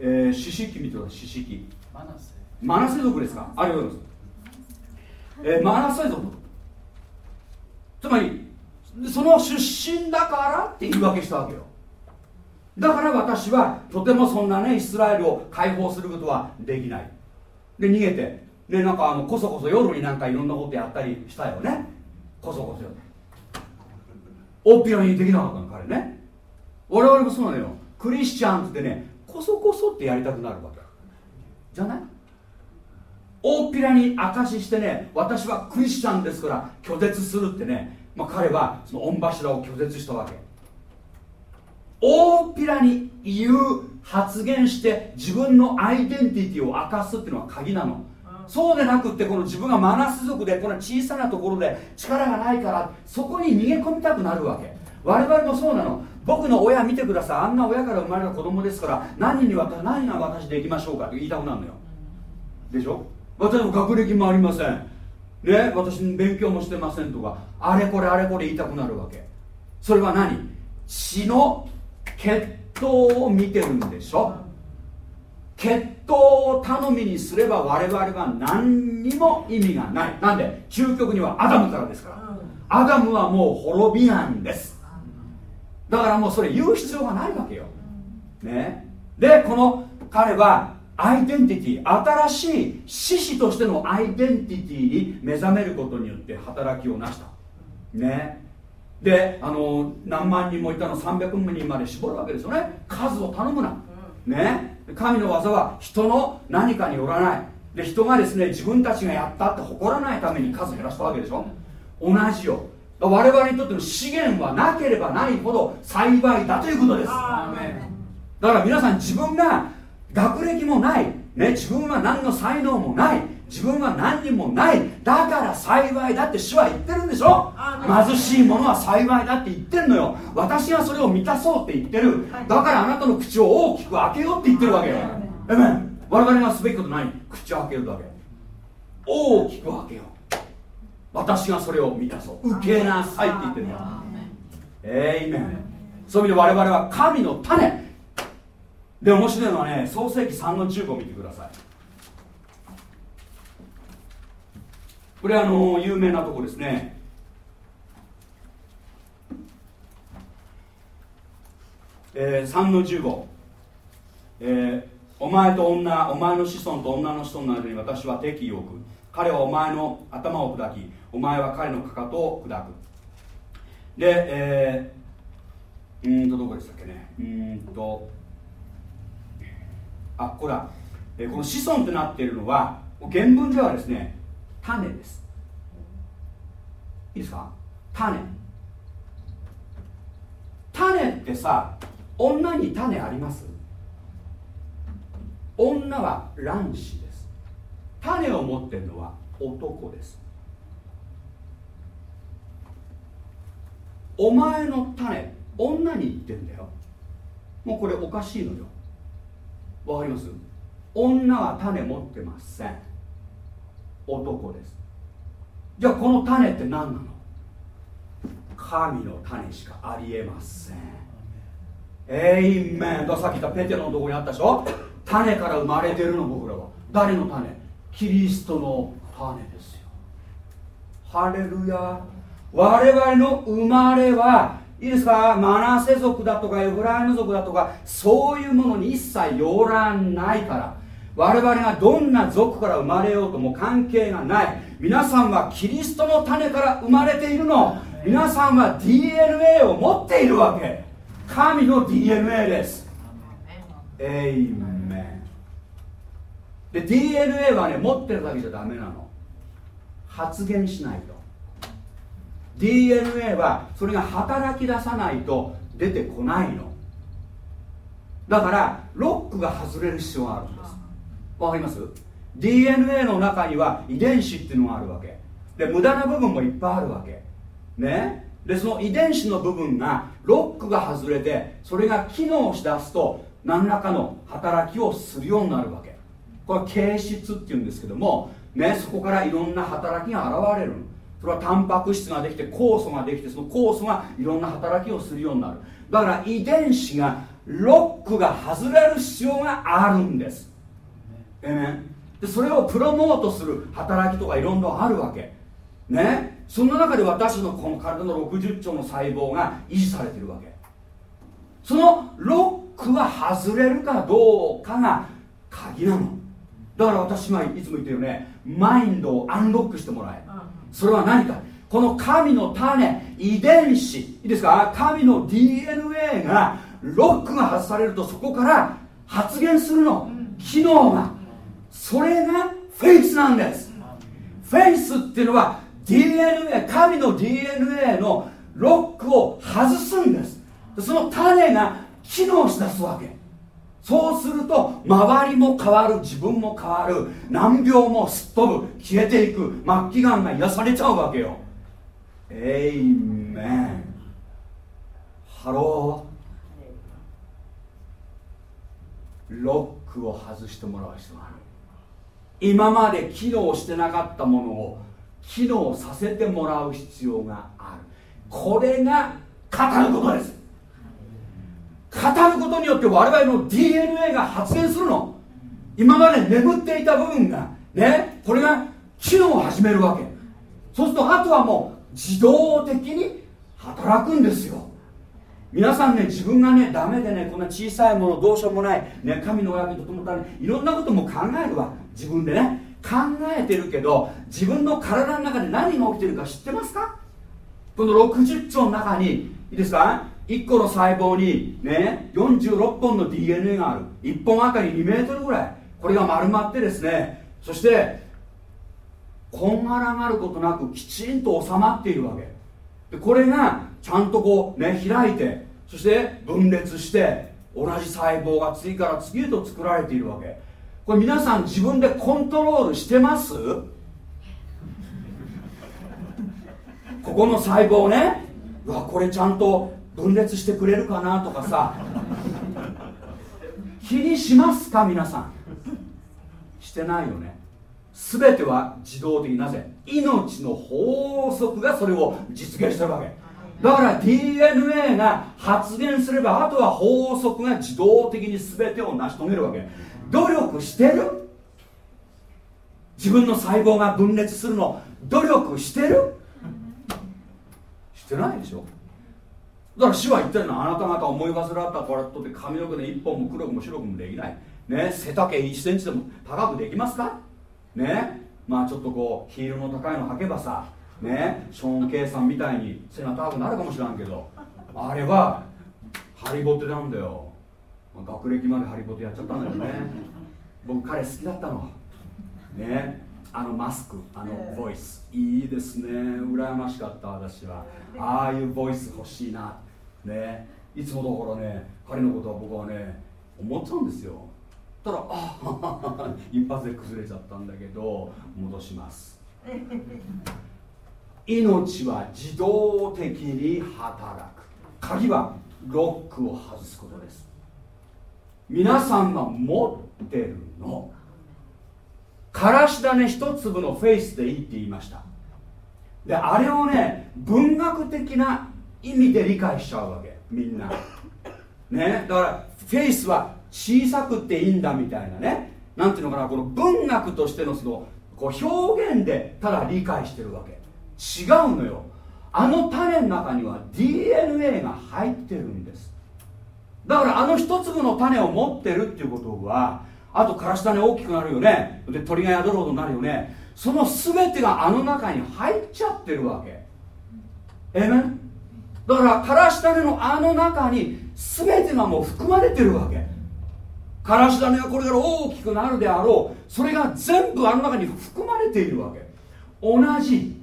えー、四式見てください四式。マナセ族ですか？ありがとうございます、えー、マナセ族。つまりその出身だからって言い訳したわけよ。だから私はとてもそんなねイスラエルを解放することはできない。で逃げて。でなんかあのこそこそ夜になんかいろんなことやったりしたよね。こそこそ大っぴらにできなかったの彼ね。我々もそうなのよ。クリスチャンってねこそこそってやりたくなるわけ。じゃない？大っぴらに証ししてね私はクリスチャンですから拒絶するってね、まあ、彼はその御柱を拒絶したわけ。大っぴらに言う発言して自分のアイデンティティを明かすっていうのは鍵なの。そうでなくってこの自分がマナス族でこの小さなところで力がないからそこに逃げ込みたくなるわけ。我々もそうなの。僕の親見てください。あんな親から生まれた子供ですから何に私何が私でいきましょうか。って言いたくなるのよ。でしょ？私も学歴もありません。ね？私勉強もしてませんとか。あれこれあれこれ言いたくなるわけ。それは何？血の血統を見てるんでしょ？血統を頼みにすれば我々は何にも意味がない。なんで？究極にはアダムからですから。アダムはもう滅びなんですだからもうそれ言う必要がないわけよ、ね、でこの彼はアイデンティティ新しい獅子としてのアイデンティティに目覚めることによって働きをなした。ね。であの何万人もいたの300人まで絞るわけですよね。数を頼むな、ね。神の技は人の何かによらない。で人がですね自分たちがやったって誇らないために数減らしたわけでしょ。同じよ我々にとっての資源はなければないほど幸いだということです。だから皆さん自分が学歴もない、ね、自分は何の才能もない。自分は何にもない。だから幸いだって主は言ってるんでしょ。貧しい者は幸いだって言ってんのよ。私がそれを満たそうって言ってる。だからあなたの口を大きく開けようって言ってるわけ。よえめ我々がすべきことない。口を開けるだけ。大きく開けよう私がそれを満たそう受けなさいって言ってるよえいめそういう意味で我々は神の種。で面白いのはね創世紀3の15を見てください。これはあの有名なとこですね。えー、3の15、えー、お前と女お前の子孫と女の子孫の間に私は敵意を置く。彼はお前の頭を砕きお前は彼のかかとを砕く。でえー、うんとどこでしたっけね。うんとあこれは、えー、この子孫ってなっているのは原文ではですね種です。いいですか？種。種ってさ女に種あります？女は卵子です。種を持ってるのは男です。お前の種女に言ってんだよ。もうこれおかしいのよ。わかります？女は種持ってません。男です。じゃあこの種って何なの？神の種しかありえません。エイメンださっき言ったペテロのところにあったでしょ？種から生まれてるの僕らは。誰の種？キリストの種ですよ。ハレルヤ。我々の生まれはいいですか？マナセ族だとかエフライム族だとかそういうものに一切よらないから。我々がどんな族から生まれようとも関係がない。皆さんはキリストの種から生まれているの。皆さんは DNA を持っているわけ。神の DNA です。エイメンで DNA はね持ってるだけじゃダメなの。発現しないと。DNA はそれが働き出さないと出てこないの。だからロックが外れる必要があるんです。わかります？DNA の中には遺伝子っていうのがあるわけ。で無駄な部分もいっぱいあるわけ。ね？でその遺伝子の部分がロックが外れてそれが機能しだすと何らかの働きをするようになるわけ。これは形質っていうんですけども、ね、そこからいろんな働きが現れる。それはタンパク質ができて酵素ができてその酵素がいろんな働きをするようになる。だから遺伝子がロックが外れる必要があるんです。えねでそれをプロモートする働きとかいろんなあるわけ。ね。そんな中で私のこの体の60兆の細胞が維持されてるわけ。そのロックは外れるかどうかが鍵なの。だから私がいつも言ってるよね。マインドをアンロックしてもらえ。それは何か。この神の種遺伝子。いいですか？神の DNA がロックが外されるとそこから発現するの。機能が。それがフェイスなんです。フェイスっていうのは DNA 神の DNA のロックを外すんです。その種が機能しだすわけそうすると周りも変わる自分も変わる難病もすっ飛ぶ消えていく末期がんが癒されちゃうわけよ。エイメンハローロックを外してもらう必要がある。今まで機能してなかったものを機能させてもらう必要がある。これが語ることです。語ることによって我々の DNA が発現するの。今まで眠っていた部分がねこれが機能を始めるわけ。そうするとあとはもう自動的に働くんですよ。皆さんね自分がねダメでねこんな小さいものどうしようもない、ね、神の親と思った、ね、いろんなことも考えるわ。自分でね考えてるけど自分の体の中で何が起きてるか知ってますか？この60兆の中にいいですか？1個の細胞にね46本の DNA がある。1本あたり2メートルぐらい。これが丸まってですね。そしてこんがらがることなくきちんと収まっているわけ。でこれがちゃんとこうね開いてそして分裂して同じ細胞が次から次へと作られているわけ。これ皆さん自分でコントロールしてます？ここの細胞ね。うわこれちゃんと分裂してくれるかなとかさ。気にしますか皆さん。してないよね。全ては自動的なぜ？命の法則がそれを実現してるわけ。だから DNA が発現すればあとは法則が自動的に全てを成し遂げるわけ。努力してる？自分の細胞が分裂するの。努力してる？してないでしょ。だから主は言ってるのあなた方思い煩ったからとって髪の毛で一本も黒くも白くもできない。ね背丈1センチでも高くできますか？ね。まあちょっとこうヒールの高いの履けばさねショーン・ケイさんみたいに背が高くなるかもしれんけどあれはハリボテなんだよ。学歴までハリボテやっちゃったんだよね。僕彼好きだったの。ね。あのマスクあのボイス。いいですね。羨ましかった私は。ああいうボイス欲しいなね。いつもだからね彼のことは僕はね思っちゃうんですよ。たらあ 一発で崩れちゃったんだけど戻します。命は自動的に働く。鍵はロックを外すことです。皆さんが持ってるの。からし種一粒のフェイスでいいって言いました。であれをね文学的な意味で理解しちゃうわけ。みんな。ね？だからフェイスは小さくていいんだみたいなね。なんていうのかなこの文学としてのそのこう表現でただ理解してるわけ。違うのよ。あの種の中には DNA が入ってるんです。だからあの一粒の種を持ってるっていうことはあとからし種大きくなるよね。で鳥が宿るほどになるよね。その全てがあの中に入っちゃってるわけ。えめだからからし種のあの中に全てがもう含まれてるわけ。からし種はこれから大きくなるであろう。それが全部あの中に含まれているわけ。同じ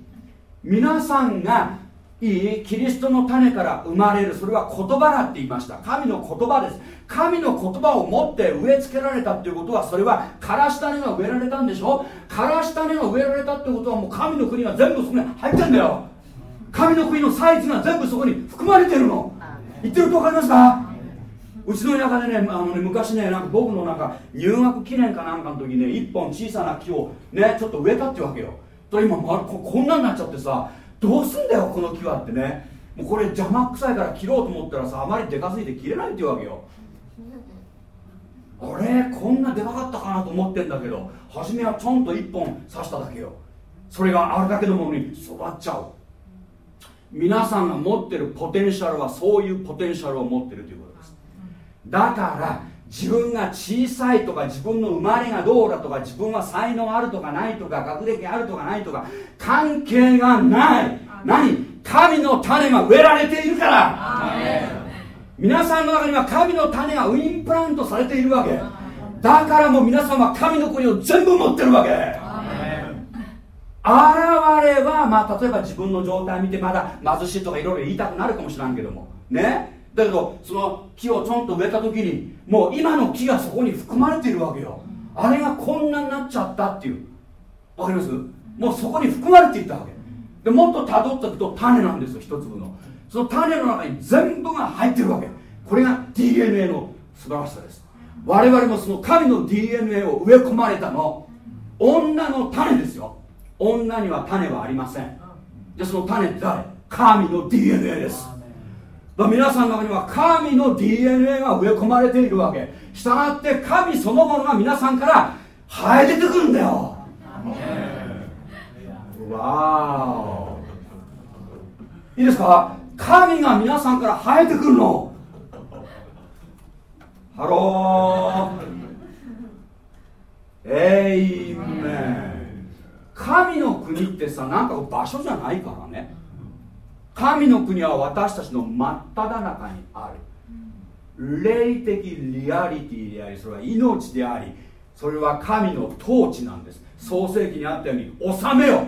皆さんがいいキリストの種から生まれる。それは言葉だって言いました。神の言葉です。神の言葉を持って植え付けられたっていうことはそれはからし種が植えられたんでしょ。からし種が植えられたってことはもう神の国が全部そこに入ってんだよ。神の国のサイズが全部そこに含まれてるの。言ってると分かりますか？うちの田舎でねあのね昔ねなんか僕のなんか入学記念かなんかの時ね一本小さな木をねちょっと植えたってわけよ。と今ここんなになっちゃってさどうすんだよこの木はってね。もうこれ邪魔くさいから切ろうと思ったらさあまりでかすぎて切れないっていうわけよ。あれ？こんなでかかったかなと思ってんだけど初めはちょんと1本刺しただけよ。それがあれだけのものに育っちゃう皆さんが持ってるポテンシャルはそういうポテンシャルを持ってるということです。だから自分が小さいとか自分の生まれがどうだとか自分は才能あるとかないとか学歴あるとかないとか関係がない。何？神の種が植えられているから。皆さんの中には神の種がウインプラントされているわけ。だからもう皆さんは神の国を全部持ってるわけ現れは、まあ、例えば自分の状態見てまだ貧しいとかいろいろ言いたくなるかもしれんけども。ね。だけどその木をちょんと植えた時にもう今の木がそこに含まれているわけよ。あれがこんなになっちゃったっていう。わかります？もうそこに含まれていったわけ。でもっとたどっていくと種なんですよ一粒の。その種の中に全部が入ってるわけ。これが DNA の素晴らしさです。我々もその神の DNA を植え込まれたの。女の種ですよ。女には種はありません。じゃその種って誰？神の DNA です。皆さんの中には神の DNA が植え込まれているわけ。したがって神そのものが皆さんから生え出てくるんだよ。わーいいですか？神が皆さんから生えてくるの。 Hello。 Amen 神の国ってさなんか場所じゃないからね。神の国は私たちの真っ只中にある。霊的リアリティでありそれは命でありそれは神の統治なんです。創世記にあったように治めよ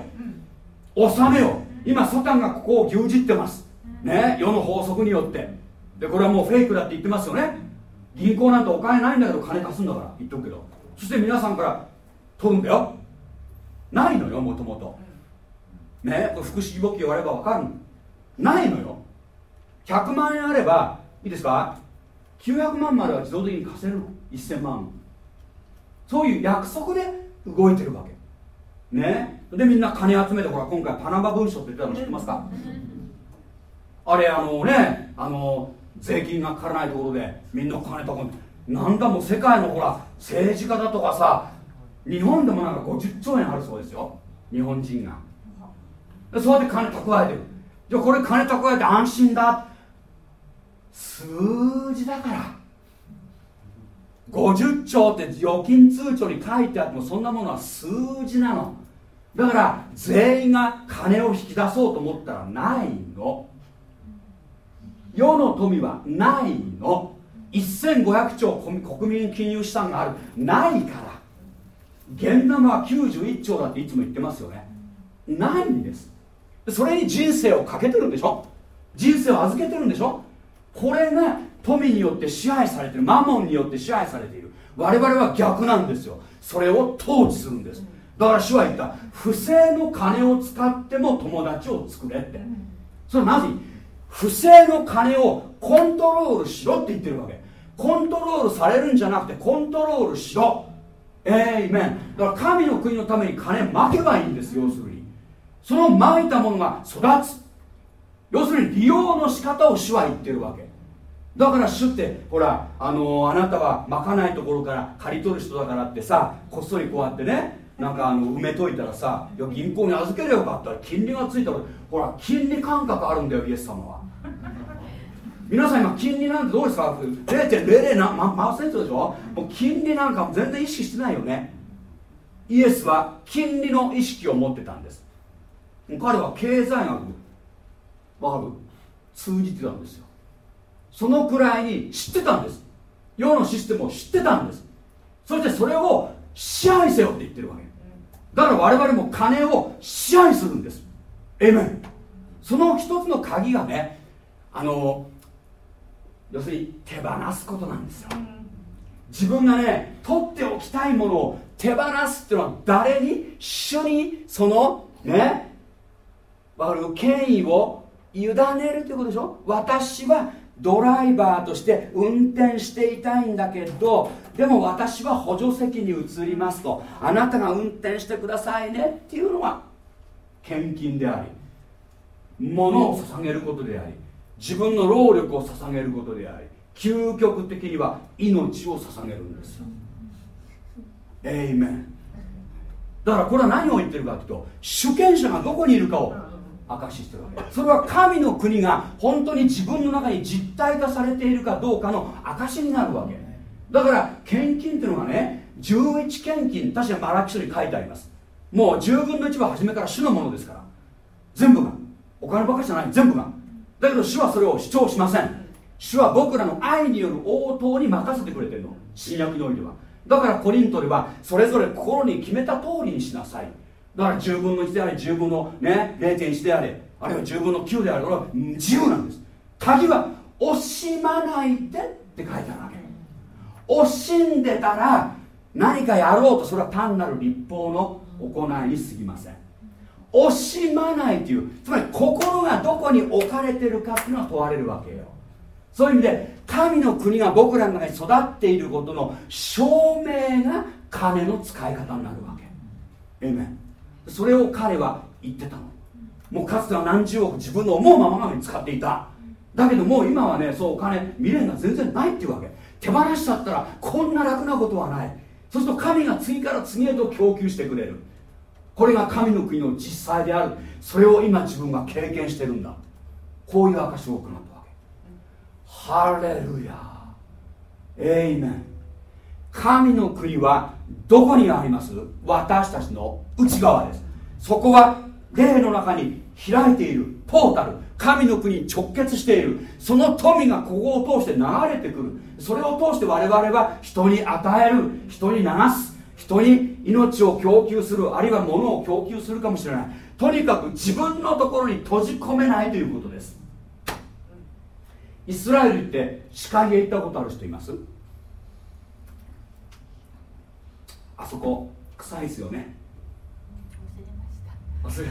治めよ今サタンがここを牛耳ってます。ね世の法則によって。でこれはもうフェイクだって言ってますよね。銀行なんてお金ないんだけど金貸すんだから。言っとくけど。そして皆さんから取るんだよ。ないのよもともと。ね？福祉募金言われば分かる。ないのよ。100万円あればいいですか？900万までは自動的に貸せるの。1000万。そういう約束で動いてるわけ。ね？でみんな金集めてほら今回パナマ文書って言ったの知ってますか？あれあのねあの税金がかからないところでみんな金とかなんだもう世界のほら政治家だとかさ日本でもなんか50兆円あるそうですよ。日本人が。そうやって金蓄えてる。じゃあこれ金蓄えて安心だ。数字だから。50兆って預金通帳に書いてあってもそんなものは数字なの。だから全員が金を引き出そうと思ったらないの。世の富はないの。1500兆国民金融資産がある。ないから。現玉は91兆だっていつも言ってますよね。ないんです。それに人生をかけてるんでしょ？人生を預けてるんでしょ？これが富によって支配されてる。マモンによって支配されている。我々は逆なんですよ。それを統治するんです。だから主は言った。不正の金を使っても友達を作れって。それはなぜ？不正の金をコントロールしろって言ってるわけ。コントロールされるんじゃなくてコントロールしろ。えいめんだから神の国のために金まけばいいんです要するに。そのまいたものが育つ。要するに利用の仕方を主は言ってるわけ。だから主ってほらあのー、あなたはまかないところから借り取る人だからってさこっそりこうやってねなんかあの埋めといたらさいや銀行に預ければよかったら金利がついたらほら金利感覚あるんだよイエス様は。皆さん今金利なんてどうですか0.00何パーセントでしょ？もう金利なんか全然意識してないよね。イエスは金利の意識を持ってたんです。彼は経済学わかる？通じてたんですよ。そのくらいに知ってたんです。世のシステムを知ってたんです。そしてそれを支配せよって言ってるわけ。だから我々も金を支配するんです。エメンその一つの鍵がねあの要するに手放すことなんですよ。自分がね取っておきたいものを手放すっていうのは誰に？主にそのねわかる？権威を委ねるということでしょ？私はドライバーとして運転していたいんだけどでも私は補助席に移りますと。あなたが運転してくださいねっていうのが献金であり物を捧げることであり。自分の労力を捧げることであり究極的には命を捧げるんですよ。エイメンだからこれは何を言ってるかというと主権者がどこにいるかを証ししてるわけ。それは神の国が本当に自分の中に実体化されているかどうかの証になるわけ。だから献金っていうのがね11献金確かにマラキ書に書いてあります。もう10分の1は初めから主のものですから。全部が。お金ばかりじゃない。全部が。だけど主はそれを主張しません。主は僕らの愛による応答に任せてくれてるの。新約においては。だからコリントではそれぞれ心に決めた通りにしなさい。だから10分の1であれ10分の、ね、0.1であれあるいは10分の9であれこれは自由なんです。鍵は惜しまないでって書いてあるわけ。惜しんでたら何かやろうとそれは単なる立法の行いに過ぎません。惜しまないという。つまり心がどこに置かれてるかっていうのは問われるわけよ。そういう意味で神の国が僕らの中に育っていることの証明が金の使い方になるわけ。えめそれを彼は言ってたの。もうかつては何十億自分の思うままに使っていた。だけどもう今はねそうお金未練が全然ないっていうわけ。手放しちゃったらこんな楽なことはない。そうすると神が次から次へと供給してくれる。これが神の国の実際である。それを今自分が経験してるんだ。こういう証を行ったわけ。ハレルヤエイメン。神の国はどこにあります？私たちの内側です。そこは霊の中に開いている。ポータル。神の国に直結している。その富がここを通して流れてくる。それを通して我々は人に与える。人に流す。人に命を供給するあるいは物を供給するかもしれない。とにかく自分のところに閉じ込めないということです。イスラエル行って視界へ行ったことある人います？あそこ臭いですよね。忘れ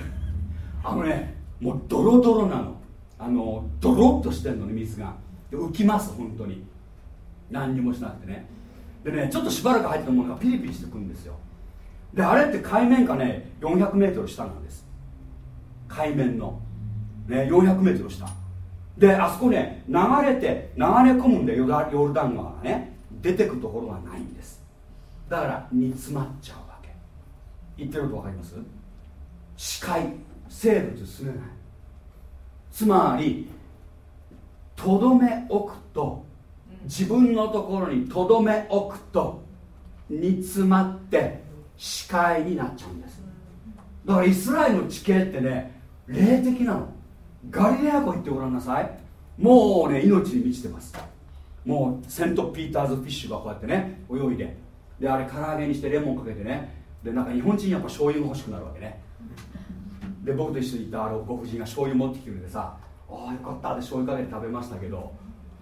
あのねもうドロドロなの。あのドロッとしてんのね水が。浮きます本当に。何にもしなくてねでねちょっとしばらく入ったものがピリピリしてくるんですよ。であれって海面下ね 400m 下なんです。海面の。ね 400m 下。であそこね流れて流れ込むんでヨルダン川がね。出てくところがないんです。だから煮詰まっちゃうわけ。言ってること分かります？視界生物すめない。つまりとどめ置くと自分のところにとどめ置くと煮詰まって視界になっちゃうんです。だからイスラエルの地形ってね霊的なの。ガリレア湖行ってごらんなさい。もうね命に満ちてます。もうセントピーターズフィッシュがこうやってね泳いで。であれ唐揚げにしてレモンかけてね。でなんか日本人やっぱ醤油が欲しくなるわけね。で僕と一緒にいたあのご婦人が醤油持ってきてくれてさああよかったで醤油かけて食べましたけど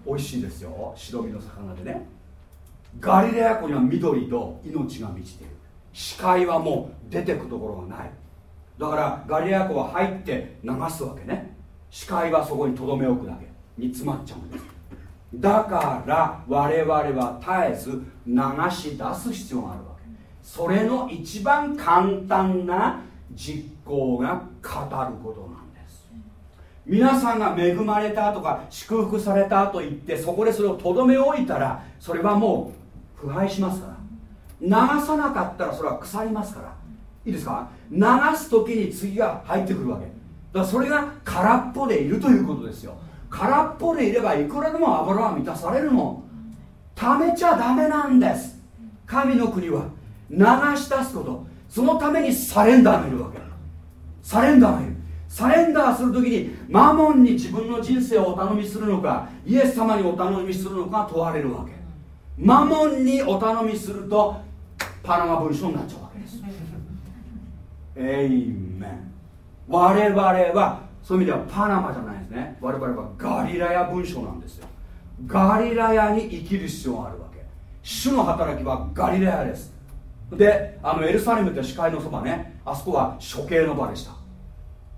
美味しいですよ。白身の魚でね。ガリレア湖には緑と命が満ちている。視界はもう出てくところがない。だからガリレア湖は入って流すわけね。視界はそこにとどめ置くだけ。煮詰まっちゃうんです。だから我々は絶えず流し出す必要があるわけ。それの一番簡単な実行が語ることな皆さんが恵まれたとか祝福されたと言ってそこでそれをとどめ置いたらそれはもう腐敗しますから。流さなかったらそれは腐りますから。いいですか？流す時に次が入ってくるわけ。だからそれが空っぽでいるということですよ。空っぽでいればいくらでも油は満たされるの貯めちゃダメなんです。神の国は。流し出すこと。そのためにサレンダーがいるわけ。サレンダーがいる。サレンダーするときにマモンに自分の人生をお頼みするのかイエス様にお頼みするのか問われるわけ。マモンにお頼みするとパナマ文書になっちゃうわけです。エイメン。我々はそういう意味ではパナマじゃないですね。我々はガリラヤ文書なんですよ。ガリラヤに生きる必要があるわけ。主の働きはガリラヤです。であのエルサレムって視界のそばねあそこは処刑の場でした。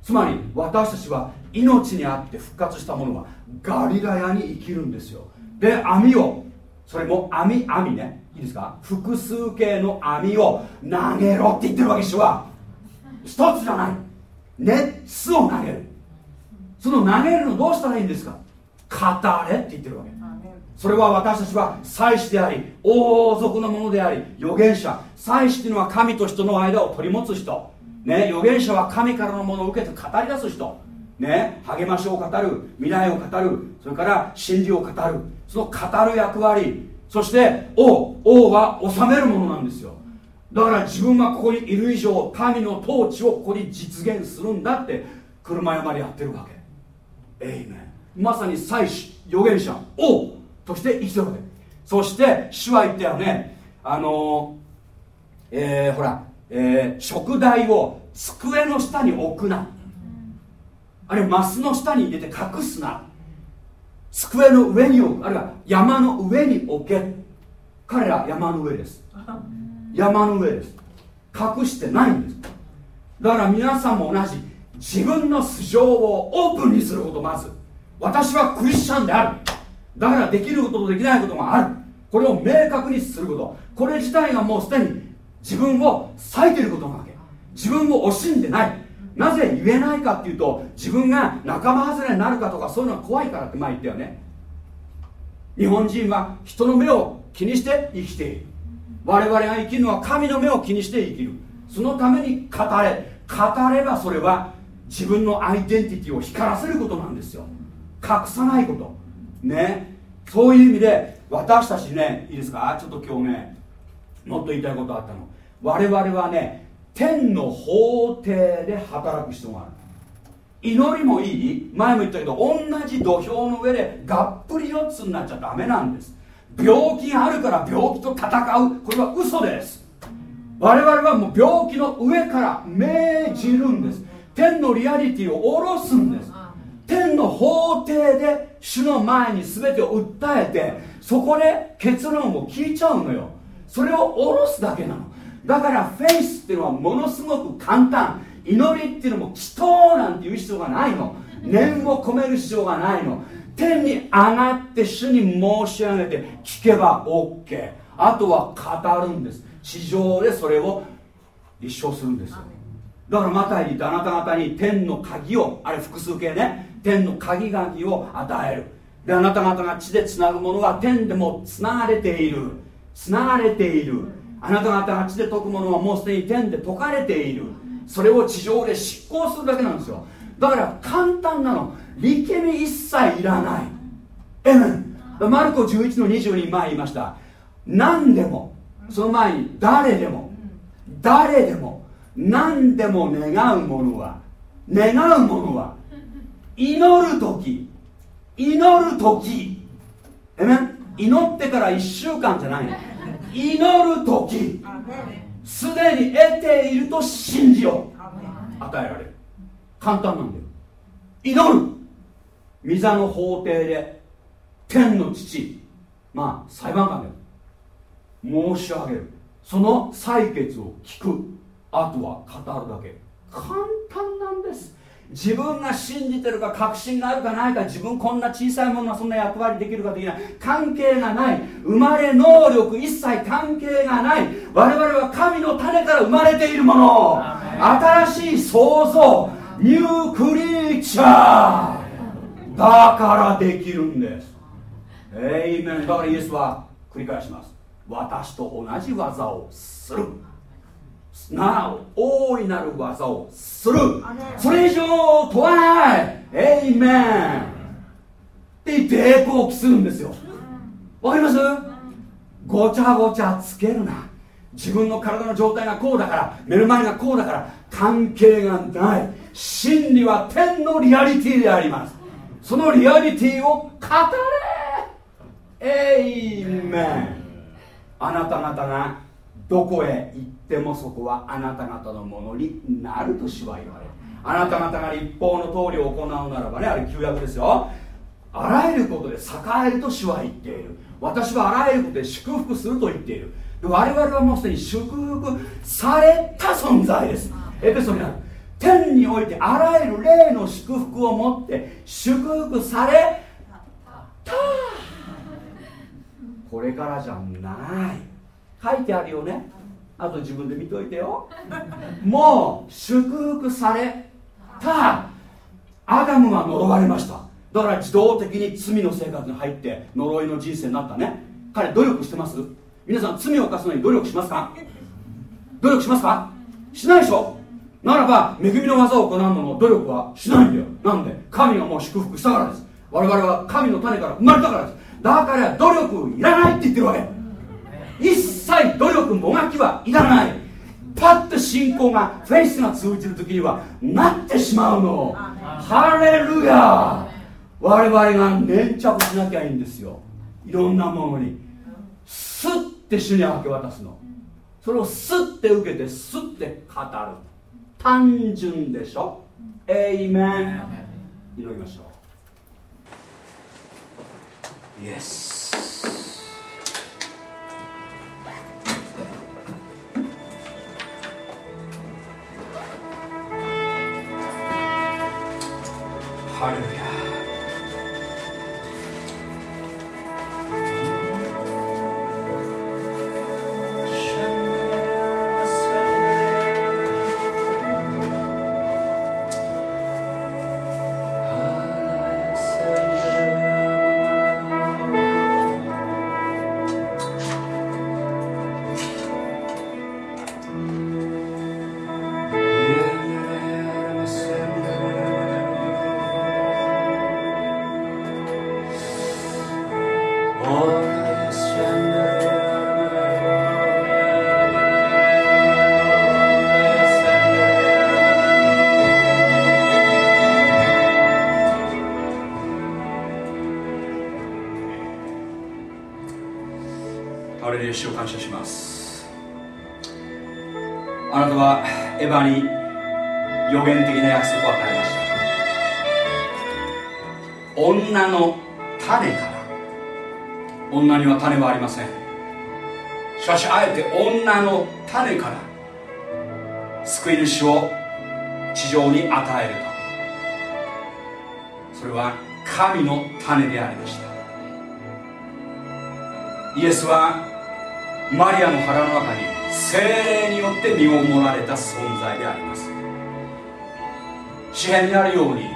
つまり私たちは命にあって復活したものはガリラヤに生きるんですよ。で網をそれも網網ね。いいですか？複数形の網を投げろって言ってるわけ主は。一つじゃない。熱を投げる。その投げるのどうしたらいいんですか？語れって言ってるわけ。それは私たちは祭司であり王族のものであり預言者。祭司っていうのは神と人の間を取り持つ人。ね預言者は神からのものを受けて語り出す人。ね励ましを語る未来を語るそれから真理を語る。その語る役割。そして王王は治めるものなんですよ。だから自分はここにいる以上神の統治をここに実現するんだって車山でやってるわけ。エイメンまさに祭司預言者王として生きてるわけ。そして主は言ったよね。あのえー、ほら、えー、食材を机の下に置くな。あるいはマスの下に入れて隠すな。机の上に置く。あるいは山の上に置け。彼ら山の上です。山の上です。隠してないんです。だから皆さんも同じ。自分の素性をオープンにすることまず。私はクリスチャンである。だからできることとできないことがある。これを明確にすること。これ自体がもうすでに自分を割いてることなわけ。自分を惜しんでない。なぜ言えないかっていうと自分が仲間外れになるかとかそういうのは怖いからって前言ったよね。日本人は人の目を気にして生きている。我々が生きるのは神の目を気にして生きる。そのために語れ。語ればそれは自分のアイデンティティを光らせることなんですよ。隠さないこと。ね。そういう意味で私たちねいいですか？ちょっと今日ねもっと言いたいことあったの。我々はね天の法廷で働く必要がある。祈りもいい？前も言ったけど同じ土俵の上でがっぷり四つになっちゃダメなんです。病気があるから病気と戦う。これは嘘です。我々はもう病気の上から命じるんです。天のリアリティを下ろすんです。天の法廷で主の前に全てを訴えてそこで結論を聞いちゃうのよそれを下ろすだけなの。だからフェイスっていうのはものすごく簡単。祈りっていうのも祈祷なんていう必要がないの。念を込める必要がないの。天に上がって主に申し上げて聞けば OK あとは語るんです。地上でそれを立証するんですよ。だからマタイにあなた方に天の鍵をあれ複数形ね。天の鍵鍵を与える。であなた方が地でつなぐものは天でもつながれている。つながれている。あなた方が地で解くものはもうすでに天で解かれている。それを地上で執行するだけなんですよ。だから簡単なの。力み一切いらない。えめマルコ11の20に前言いました。何でもその前に誰でも誰でも何でも願うものは願うものは祈る時祈る時。えめ祈ってから1週間じゃないの。祈る時。すでに得ていると信じよう。与えられる。簡単なんだよ。祈る。御座の法廷で天の父まあ裁判官で申し上げる。その採決を聞く。あとは語るだけ。簡単なんです自分が信じてるか確信があるかないか自分こんな小さいものがそんな役割できるかできない。関係がない。生まれ能力一切関係がない。我々は神の種から生まれているもの。新しい創造。ニュークリーチャー。だからできるんです。えいめんだからイエスは繰り返します。私と同じ技をする。なお大いなる技をする。それ以上問わない。エイメンって言って栄光を期するんですよ。わかります？ごちゃごちゃつけるな。自分の体の状態がこうだから目の前がこうだから関係がない。真理は天のリアリティであります。そのリアリティを語れ。エイメンあなた方がどこへ行ってもそこはあなた方のものになると主は言われる。あなた方が立法の通りを行うならばねあれ旧約ですよ。あらゆることで栄えると主は言っている。私はあらゆることで祝福すると言っている。我々はもうすでに祝福された存在です。エペソにある。天においてあらゆる霊の祝福を持って祝福された。これからじゃない。書いてあるよね。あと自分で見といてよ。もう祝福された。アダムが呪われました。だから自動的に罪の生活に入って呪いの人生になったね。彼努力してます？皆さん罪を犯すのに努力しますか？努力しますか？しないでしょ？ならば恵みの技を行うのの努力はしないんだよ。なんで？神がもう祝福したからです。我々は神の種から生まれたからです。だから努力いらないって言ってるわけ。一切努力もがきはいらない。パッと信仰がフェイスが通じる時にはなってしまうの。ハレルヤ。我々が粘着しなきゃいいんですよ。いろんなものに。スッて主に明け渡すの。それをスッて受けてスッて語る。単純でしょ。エイメン。祈りましょう。イエスしかしあえて女の種から救い主を地上に与えると。それは神の種でありました。イエスはマリアの腹の中に精霊によって身ごもられた存在であります。詩篇にあるように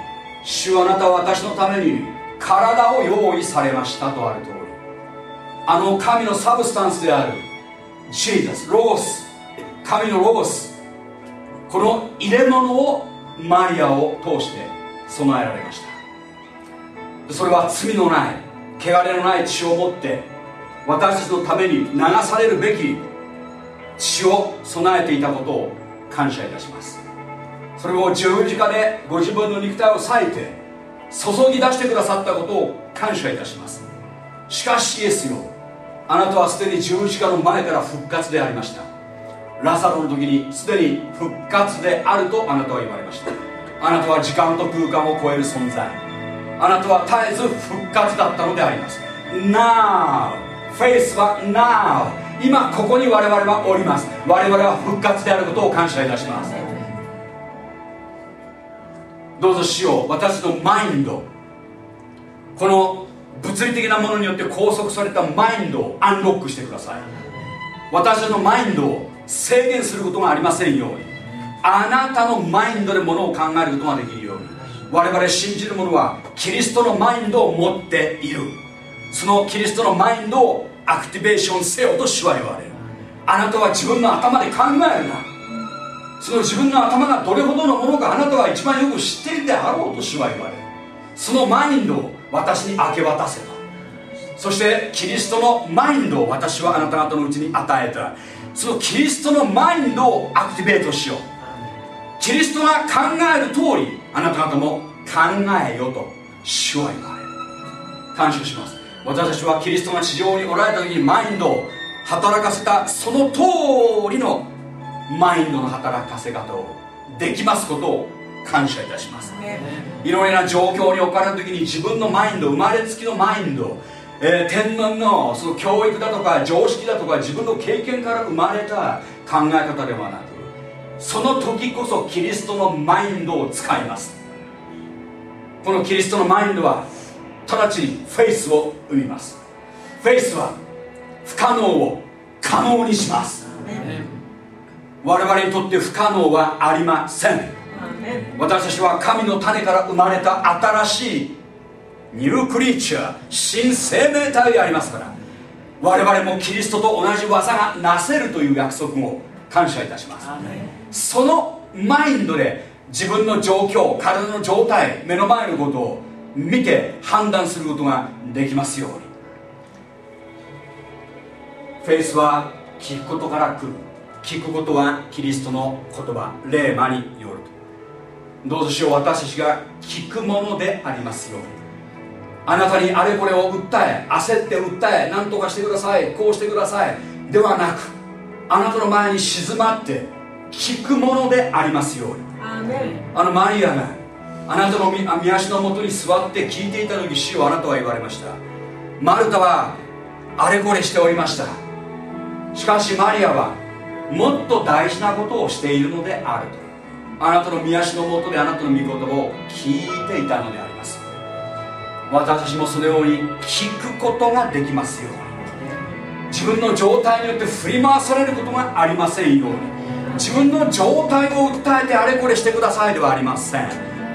主はあなたは私のために体を用意されましたとある通り。あの神のサブスタンスであるジーザスロゴス神のロゴスこの入れ物をマリアを通して備えられました。それは罪のない汚れのない血を持って私たちのために流されるべき血を備えていたことを感謝いたします。それを十字架でご自分の肉体を裂いて注ぎ出してくださったことを感謝いたします。しかしイエスよあなたはすでに十字架の前から復活でありました。ラサロの時にすでに復活であるとあなたは言われました。あなたは時間と空間を超える存在。あなたは絶えず復活だったのであります。Now! フェイスは Now! 今ここに我々はおります。我々は復活であることを感謝いたします。どうぞしよう。私のマインド。この物理的なものによって拘束されたマインドをアンロックしてください。私のマインドを制限することがありませんように。あなたのマインドでものを考えることができるように。我々信じる者はキリストのマインドを持っている。そのキリストのマインドをアクティベーションせよと主は言われる。あなたは自分の頭で考えるな。その自分の頭がどれほどのものかあなたは一番よく知っているであろうと主は言われる。そのマインドを私に明け渡せと。そしてキリストのマインドを私はあなた方のうちに与えた。そのキリストのマインドをアクティベートしよう。キリストが考える通りあなた方も考えよと。主は言われ。る感謝します。私たちはキリストが地上におられた時にマインドを働かせた。その通りのマインドの働かせ方をできますことを感謝いたします。いろいろな状況に置かれる時に自分のマインド生まれつきのマインド、えー、天皇のその教育だとか常識だとか自分の経験から生まれた考え方ではなくその時こそキリストのマインドを使います。このキリストのマインドは直ちにフェイスを生みます。フェイスは不可能を可能にします。我々にとって不可能はありません私たちは神の種から生まれた新しいニュークリーチャー新生命体でありますから我々もキリストと同じ技がなせるという約束を感謝いたします。そのマインドで自分の状況体の状態目の前のことを見て判断することができますように。フェイスは聞くことから来る。聞くことはキリストの言葉霊魔にどうぞしよう私たちが聞くものでありますように。あなたにあれこれを訴え焦って訴え何とかしてくださいこうしてください。ではなくあなたの前に静まって聞くものでありますように。あのマリアがあなたの見足のもとに座って聞いていた時主よあなたは言われました。マルタはあれこれしておりました。しかしマリアはもっと大事なことをしているのであるとあなたの見足のもとであなたの御言葉を聞いていたのであります。私たちもそのように聞くことができますように。自分の状態によって振り回されることがありませんように。自分の状態を訴えてあれこれしてくださいではありません。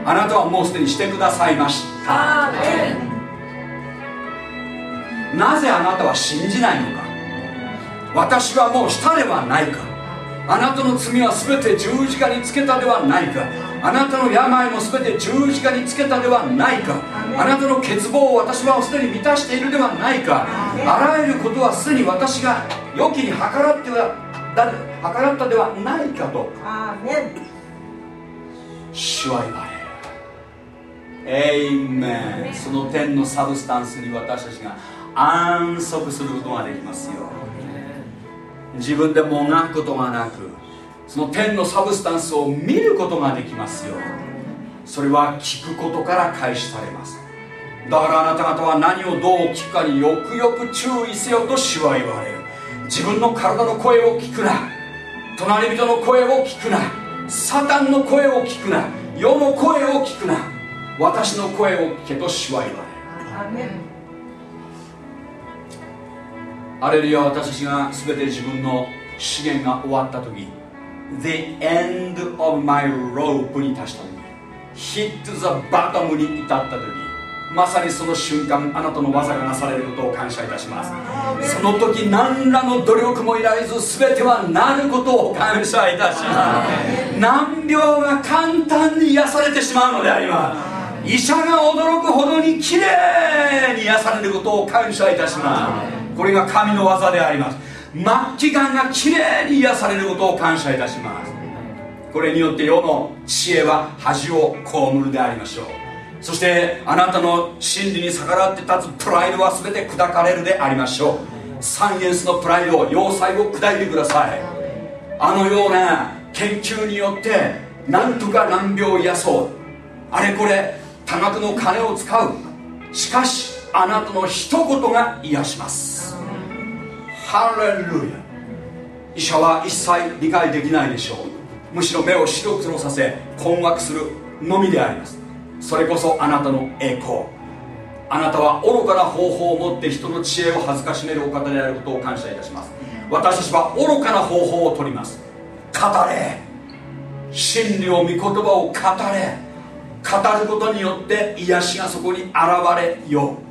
あなたはもうすでにしてくださいました。なぜあなたは信じないのか。私はもうしたではないかあなたの罪は全て十字架につけたではないか。あなたの病も全て十字架につけたではないか。あなたの欠乏を私はすでに満たしているではないか。あらゆることはすでに私が良きに計らってはだ計らったではないかと。主は言われる。エイメンその天の substance に私たちが安息することができますよ自分でもがくことがなくその天の substance を見ることができますよそれは聞くことから開始されます。だからあなた方は何をどう聞くかによくよく注意せよと主は言われる。自分の体の声を聞くな。隣人の声を聞くな。サタンの声を聞くな。世の声を聞くな。私の声を聞けと主は言われる。アレルヤ私たちが全て自分の資源が終わった時 The end of my rope に達した時 Hit the bottom に至った時まさにその瞬間あなたの技がなされることを感謝いたします。その時何らの努力もいらず全てはなることを感謝いたします。難病が簡単に癒されてしまうのであります。医者が驚くほどにきれいに癒されることを感謝いたしますこれが神の技であります。末期がんがきれいに癒されることを感謝いたします。これによって世の知恵は恥を被るでありましょう。そしてあなたの真理に逆らって立つプライドは全て砕かれるでありましょう。サイエンスのプライド要塞を砕いてください。あのような研究によってなんとか難病を癒そう。あれこれ多額の金を使う。しかしあなたの一言が癒します。ハレルヤ。医者は一切理解できないでしょう。むしろ目を白黒させ困惑するのみであります。それこそあなたの栄光あなたは愚かな方法を持って人の知恵を恥ずかしめるお方であることを感謝いたします。私たちは愚かな方法をとります。語れ。真理を御言葉を語れ。語ることによって癒しがそこに現れよう。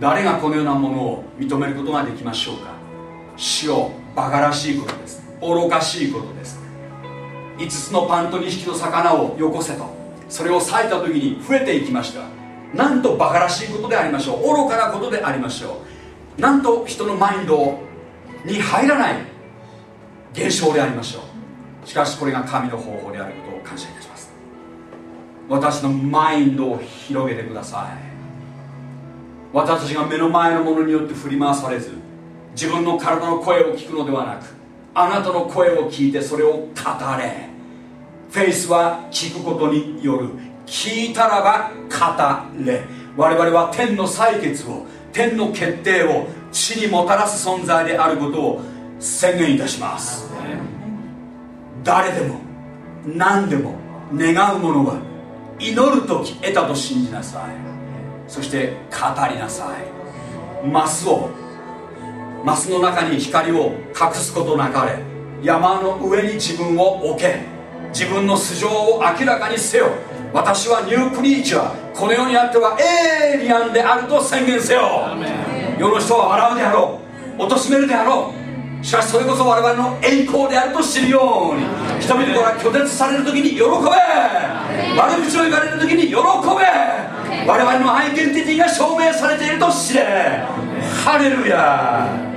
誰がこのようなものを認めることができましょうか？死をバカらしいことです。愚かしいことです。5つのパンと2匹の魚をよこせと。それを裂いた時に増えていきました。なんとバカらしいことでありましょう。愚かなことでありましょう。なんと人のマインドに入らない現象でありましょう。しかしこれが神の方法であることを感謝いたします。私のマインドを広げてください。私たちが目の前のものによって振り回されず自分の体の声を聞くのではなくあなたの声を聞いてそれを語れ。フェイスは聞くことによる。聞いたらば語れ。我々は天の採決を天の決定を地にもたらす存在であることを宣言いたします。誰でも何でも願うものは祈る時得たと信じなさい。そして語りなさい。マスをマスの中に光を隠すことなかれ。山の上に自分を置け。自分の素性を明らかにせよ。私はニュークリーチャー。この世にあってはエイリアンであると宣言せよ。世の人は笑うであろう。貶めるであろう。しかしそれこそ我々の栄光であると知るように。人々から拒絶される時に喜べ。悪口を言われる時に喜べ我々のアイデンティティが証明されていると知れ。ハレルヤ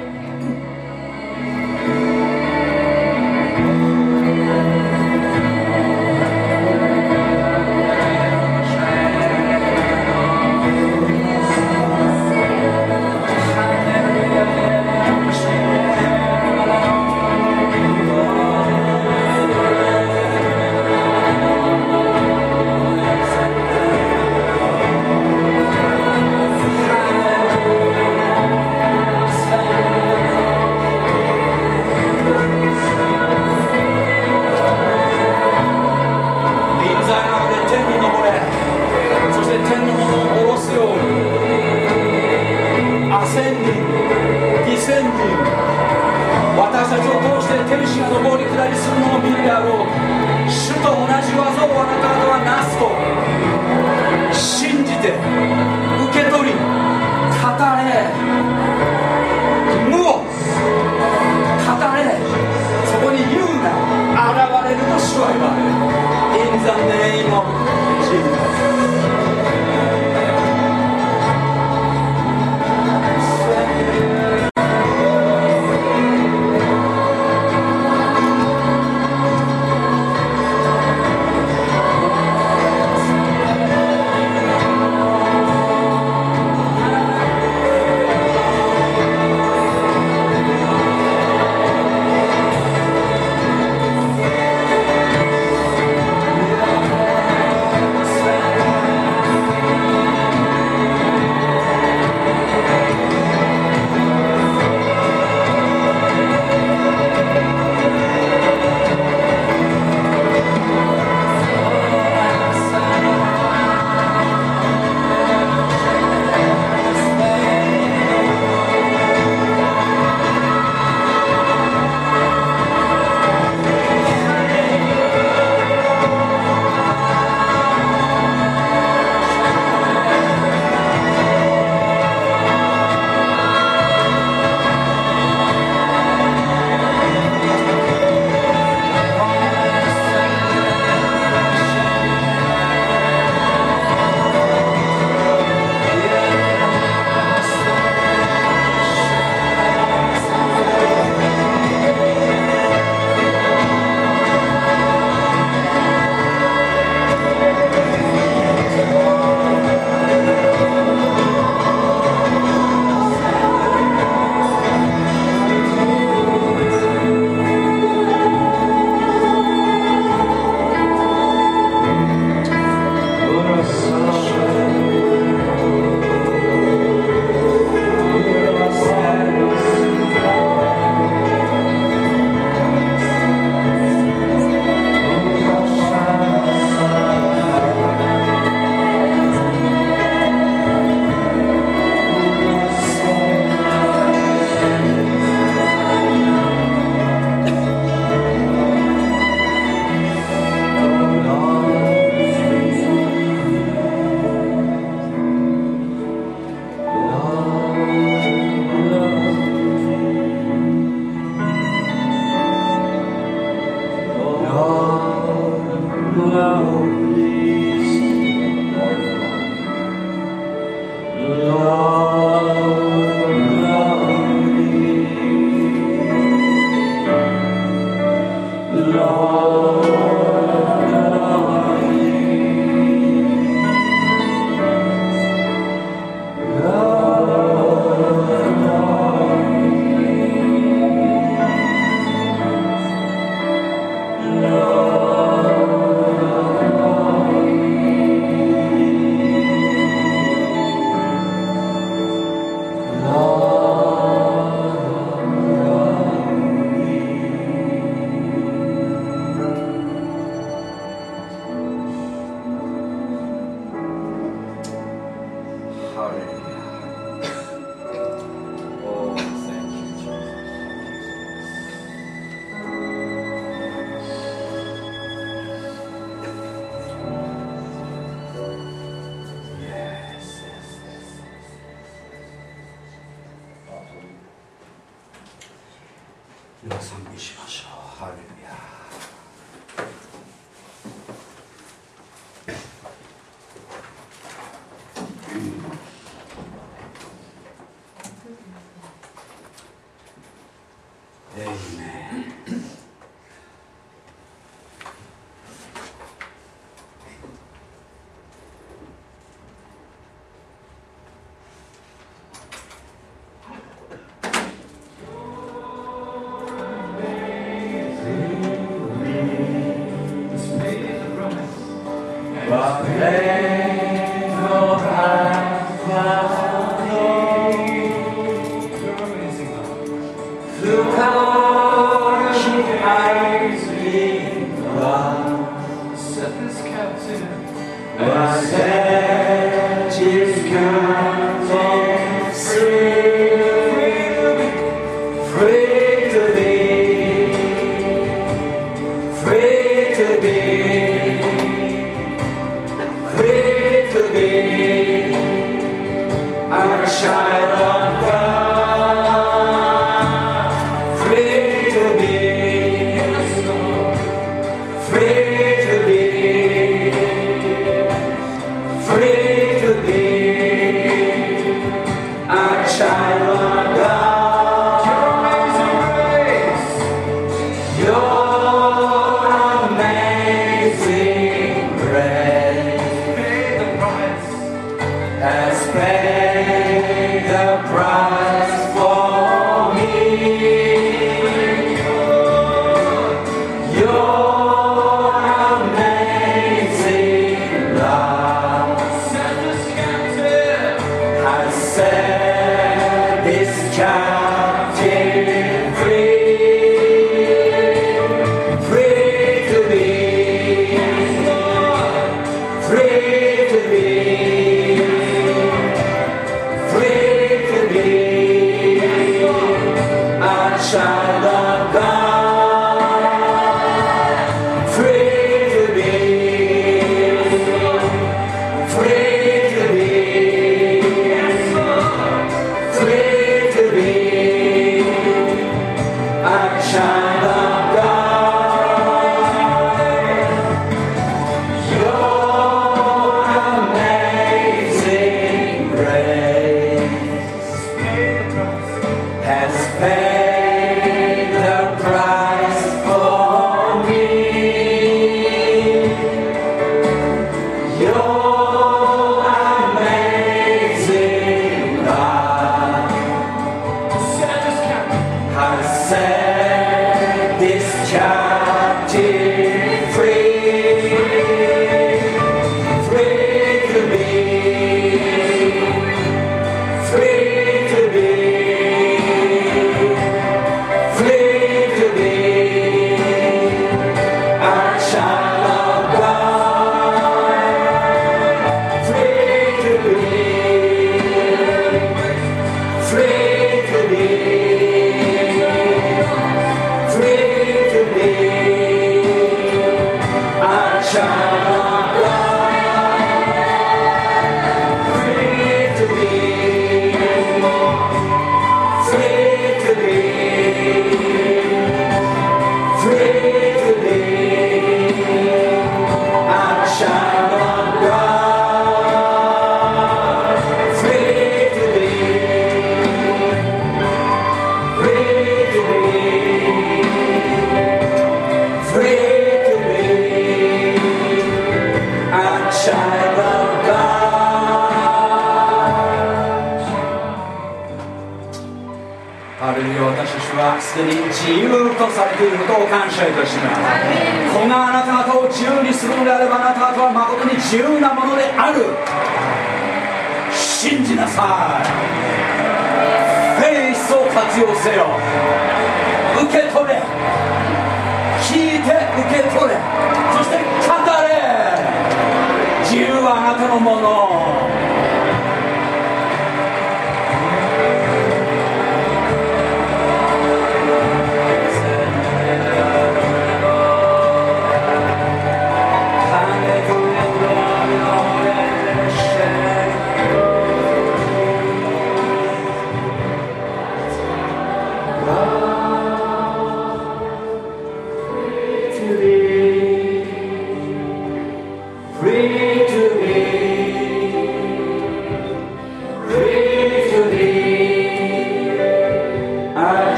あなたのもの。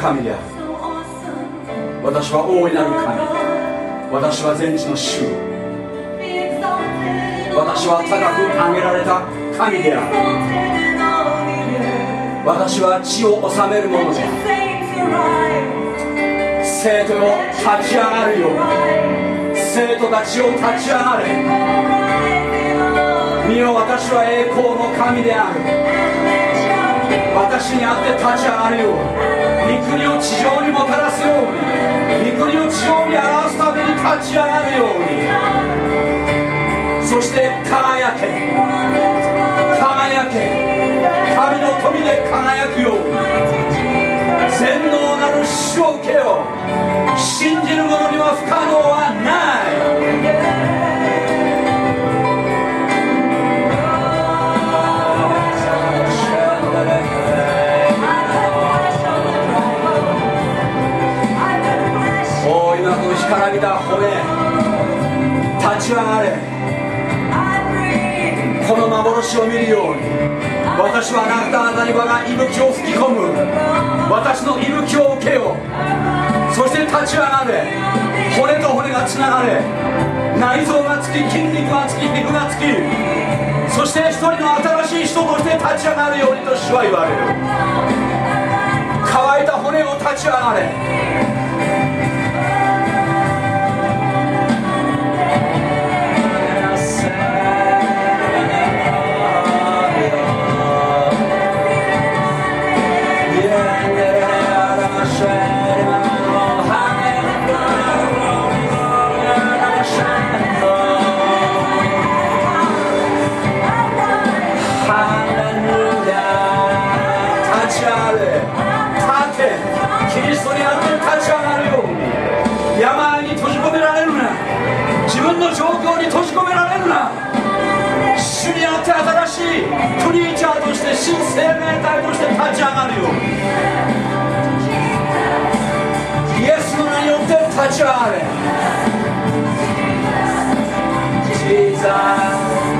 神である。私は大いなる神。私は全地の主。私は高く上げられた神である。私は地を治めるものである。生徒を立ち上がるように。生徒たちを立ち上がれ。見よ私は栄光の神である。私にあって立ち上がるように。御国を地上にもたらすように御国を地上に表すために立ち上がるように。そして輝け。輝け。神の富で輝くように。全能なる主を受けよ信じる者には不可能はない。からびた骨立ち上がれこの幻を見るように私はあなた方に我が息吹を吹き込む私の息吹を受けようそして立ち上がれ骨と骨がつながれ内臓がつき筋肉がつき肉がつきそして一人の新しい人として立ち上がるようにと主は言われる乾いた骨を立ち上がれキリストにあって立ち上がるよ病に閉じ込められるな。自分の状況に閉じ込められるな。主にあって新しいクリーチャーとして新生命体として立ち上がるよイエスの名によって立ち上がれ。Jesus,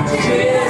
Jesus, Jesus,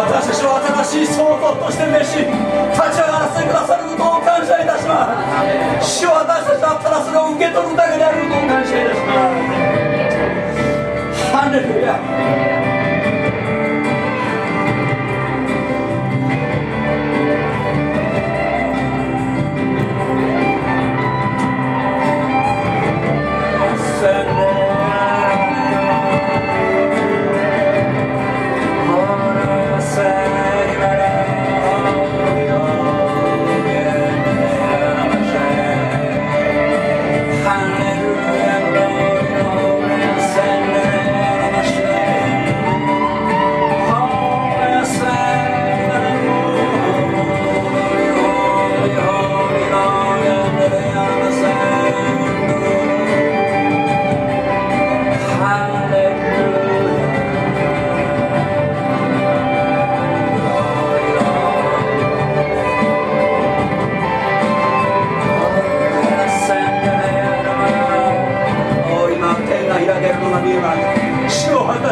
私たちを新しい創造として召し立ち上がらせてくださることを感謝いたします。主よ私たちだったらそれを受け取るだけであることを感謝いたします。ハレルヤ。お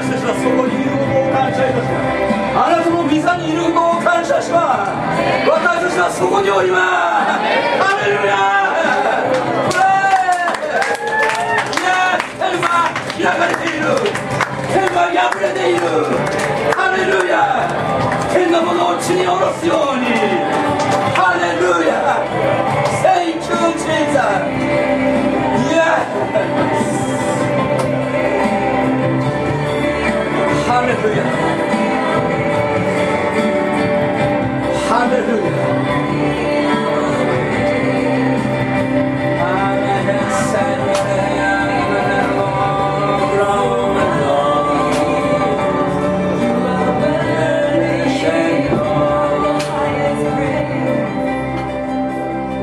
私たちはそこにいることを感謝いたします。あなたの御座にいることを感謝します。私たちはそこにおりますハレルヤプレイエス天は開かれている。天は破れている。ハレルヤ。天のものを地に下ろすように。ハレルヤ。Thank you Jesus Yes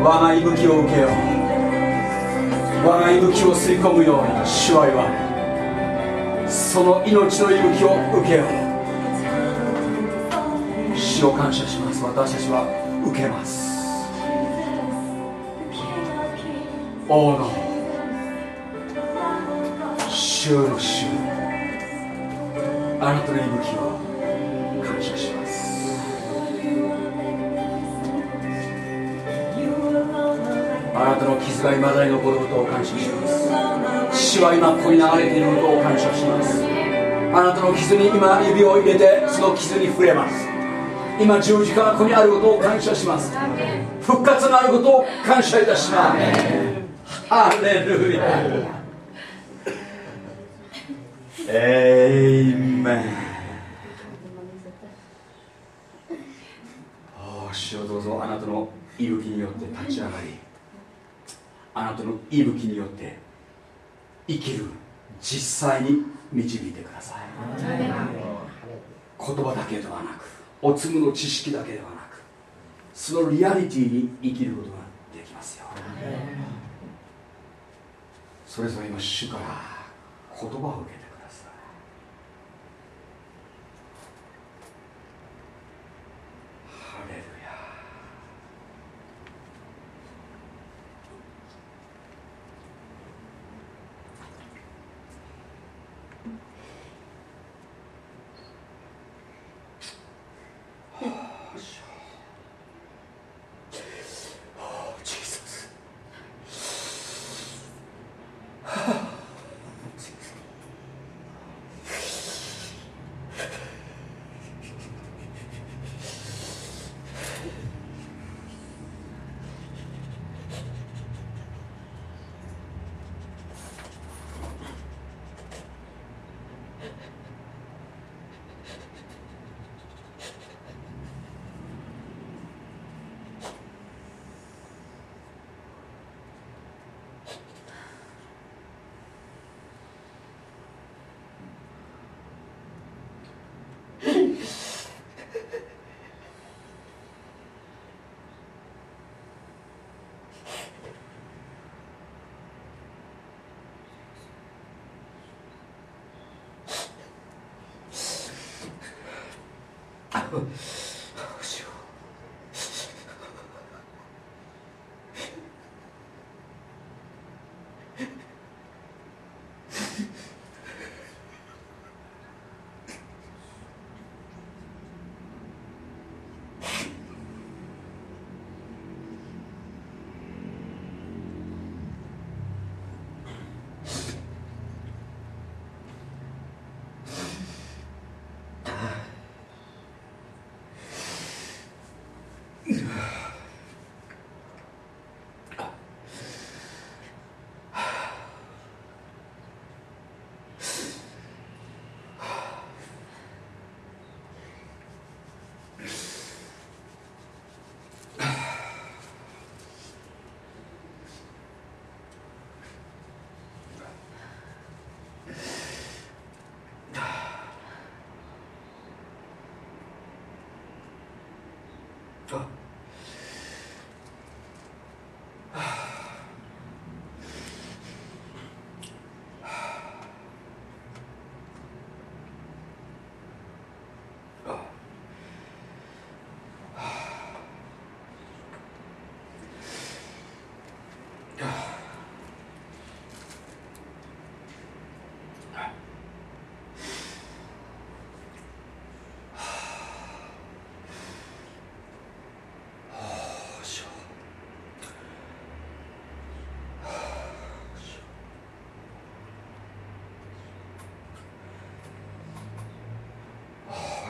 我が息吹を受けよう。我が息吹を吸い込むように主は。言われその命の息吹を受けよう。主を感謝します。私たちは受けます。王の主の主。あなたの息吹を傷が未だに残ることを感謝します。血は今ここに流れていることを感謝します。あなたの傷に今指を入れてその傷に触れます。今十字架がここにあることを感謝します。復活があることを感謝いたします。ハレルヤエイメンお主をどうぞあなたの息吹によって立ち上がりあなたの息吹によって生きる実際に導いてください。言葉だけではなくおつむの知識だけではなくそのリアリティに生きることができますよ。それぞれ今主から言葉を受け哼。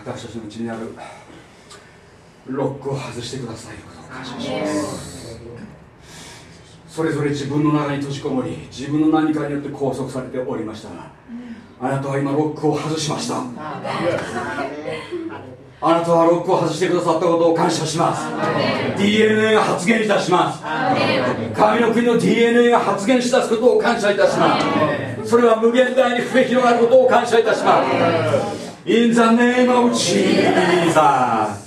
私たちのうちにあるロックを外してくださいこと。を感謝しますそれぞれ自分の中に閉じこもり自分の何かによって拘束されておりましたがあなたは今ロックを外しました。あなたはロックを外してくださったことを感謝します。DNA が発現いたします。神の国の DNA が発現しだすことを感謝いたします。それは無限大に増え広がることを感謝いたします。In the name of Jesus. あ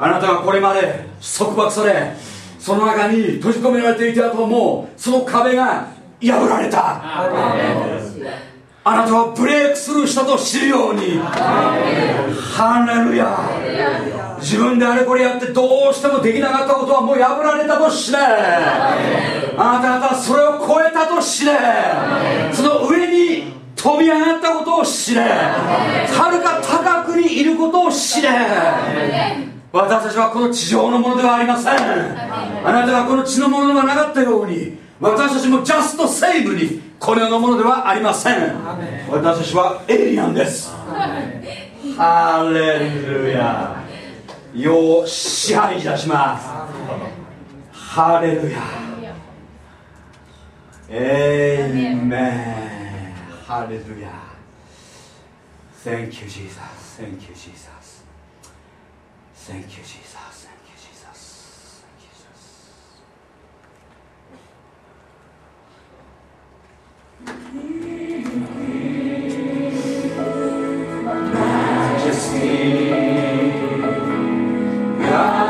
なたがこれまで束縛されその中に閉じ込められていた後もその壁が破られた。あなたはブレイクスルーしたと知るように。ハレルヤ。自分であれこれやってどうしてもできなかったことはもう破られたと知れあなた方はそれを超えたと知れその上に飛び上がったことを知れ。はるか高くにいることを知れ。私たちはこの地上のものではありません。あなたがこの地のものではなかったように私たちもジャストセイブにこの世のものではありません。私たちはエイリアンです。ハレルヤ。世を支配いたします。ハレルヤ。エイメン Hallelujah. Thank you, Jesus. Thank you, Jesus. Thank you, Jesus. Thank you, Jesus. Majesty, God.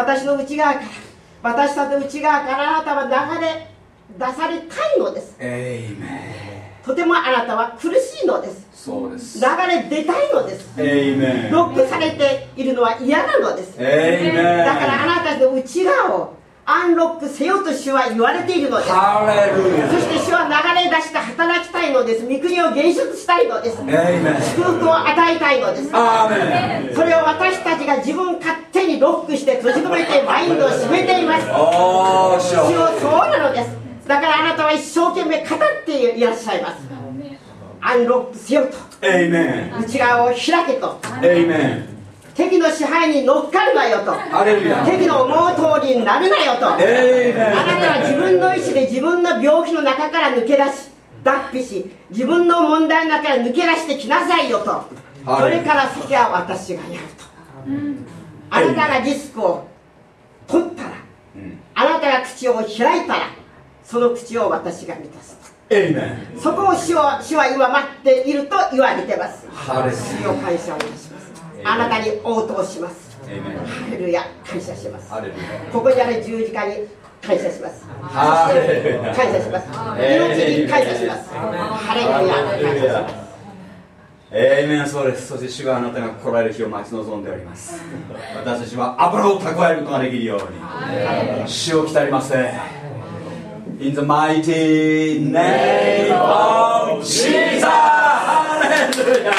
私の内側から私たちの内側からあなたは流れ出されたいのです。とてもあなたは苦しいのです。そうです。流れ出たいのです。ロックされているのは嫌なのです。だからあなたの内側をアンロックせよと主は言われているのです。そして主は流れ出して働きたいのです。御国を現出したいのです。祝福を与えたいのです。それを私たちが自分閉じ込めてマインドを閉めています。主はそう。なのです。だからあなたは一生懸命語っていらっしゃいます。アンロックせよと。内側を開けと。敵の支配に乗っかるなよと。敵の思う通りになるなよと。あなたは自分の意思で自分の病気の中から抜け出し脱皮し自分の問題の中から抜け出してきなさいよと。それから先は私がやるとあなたがリスクを取ったらあなたが口を開いたらその口を私が満たすそこを主は主は今待っていると言われてます。主を感謝をいたします。あなたに応答します。ハレルヤ感謝します。ここにある十字架に感謝します。感謝します。命に感謝します。ハレルヤ感謝しますエイメンそうですそして主はあなたが来られる日を待ち望んでおります。私たちは油を蓄えることができるように主を鍛えます In the mighty name of Jesus! ハレルヤ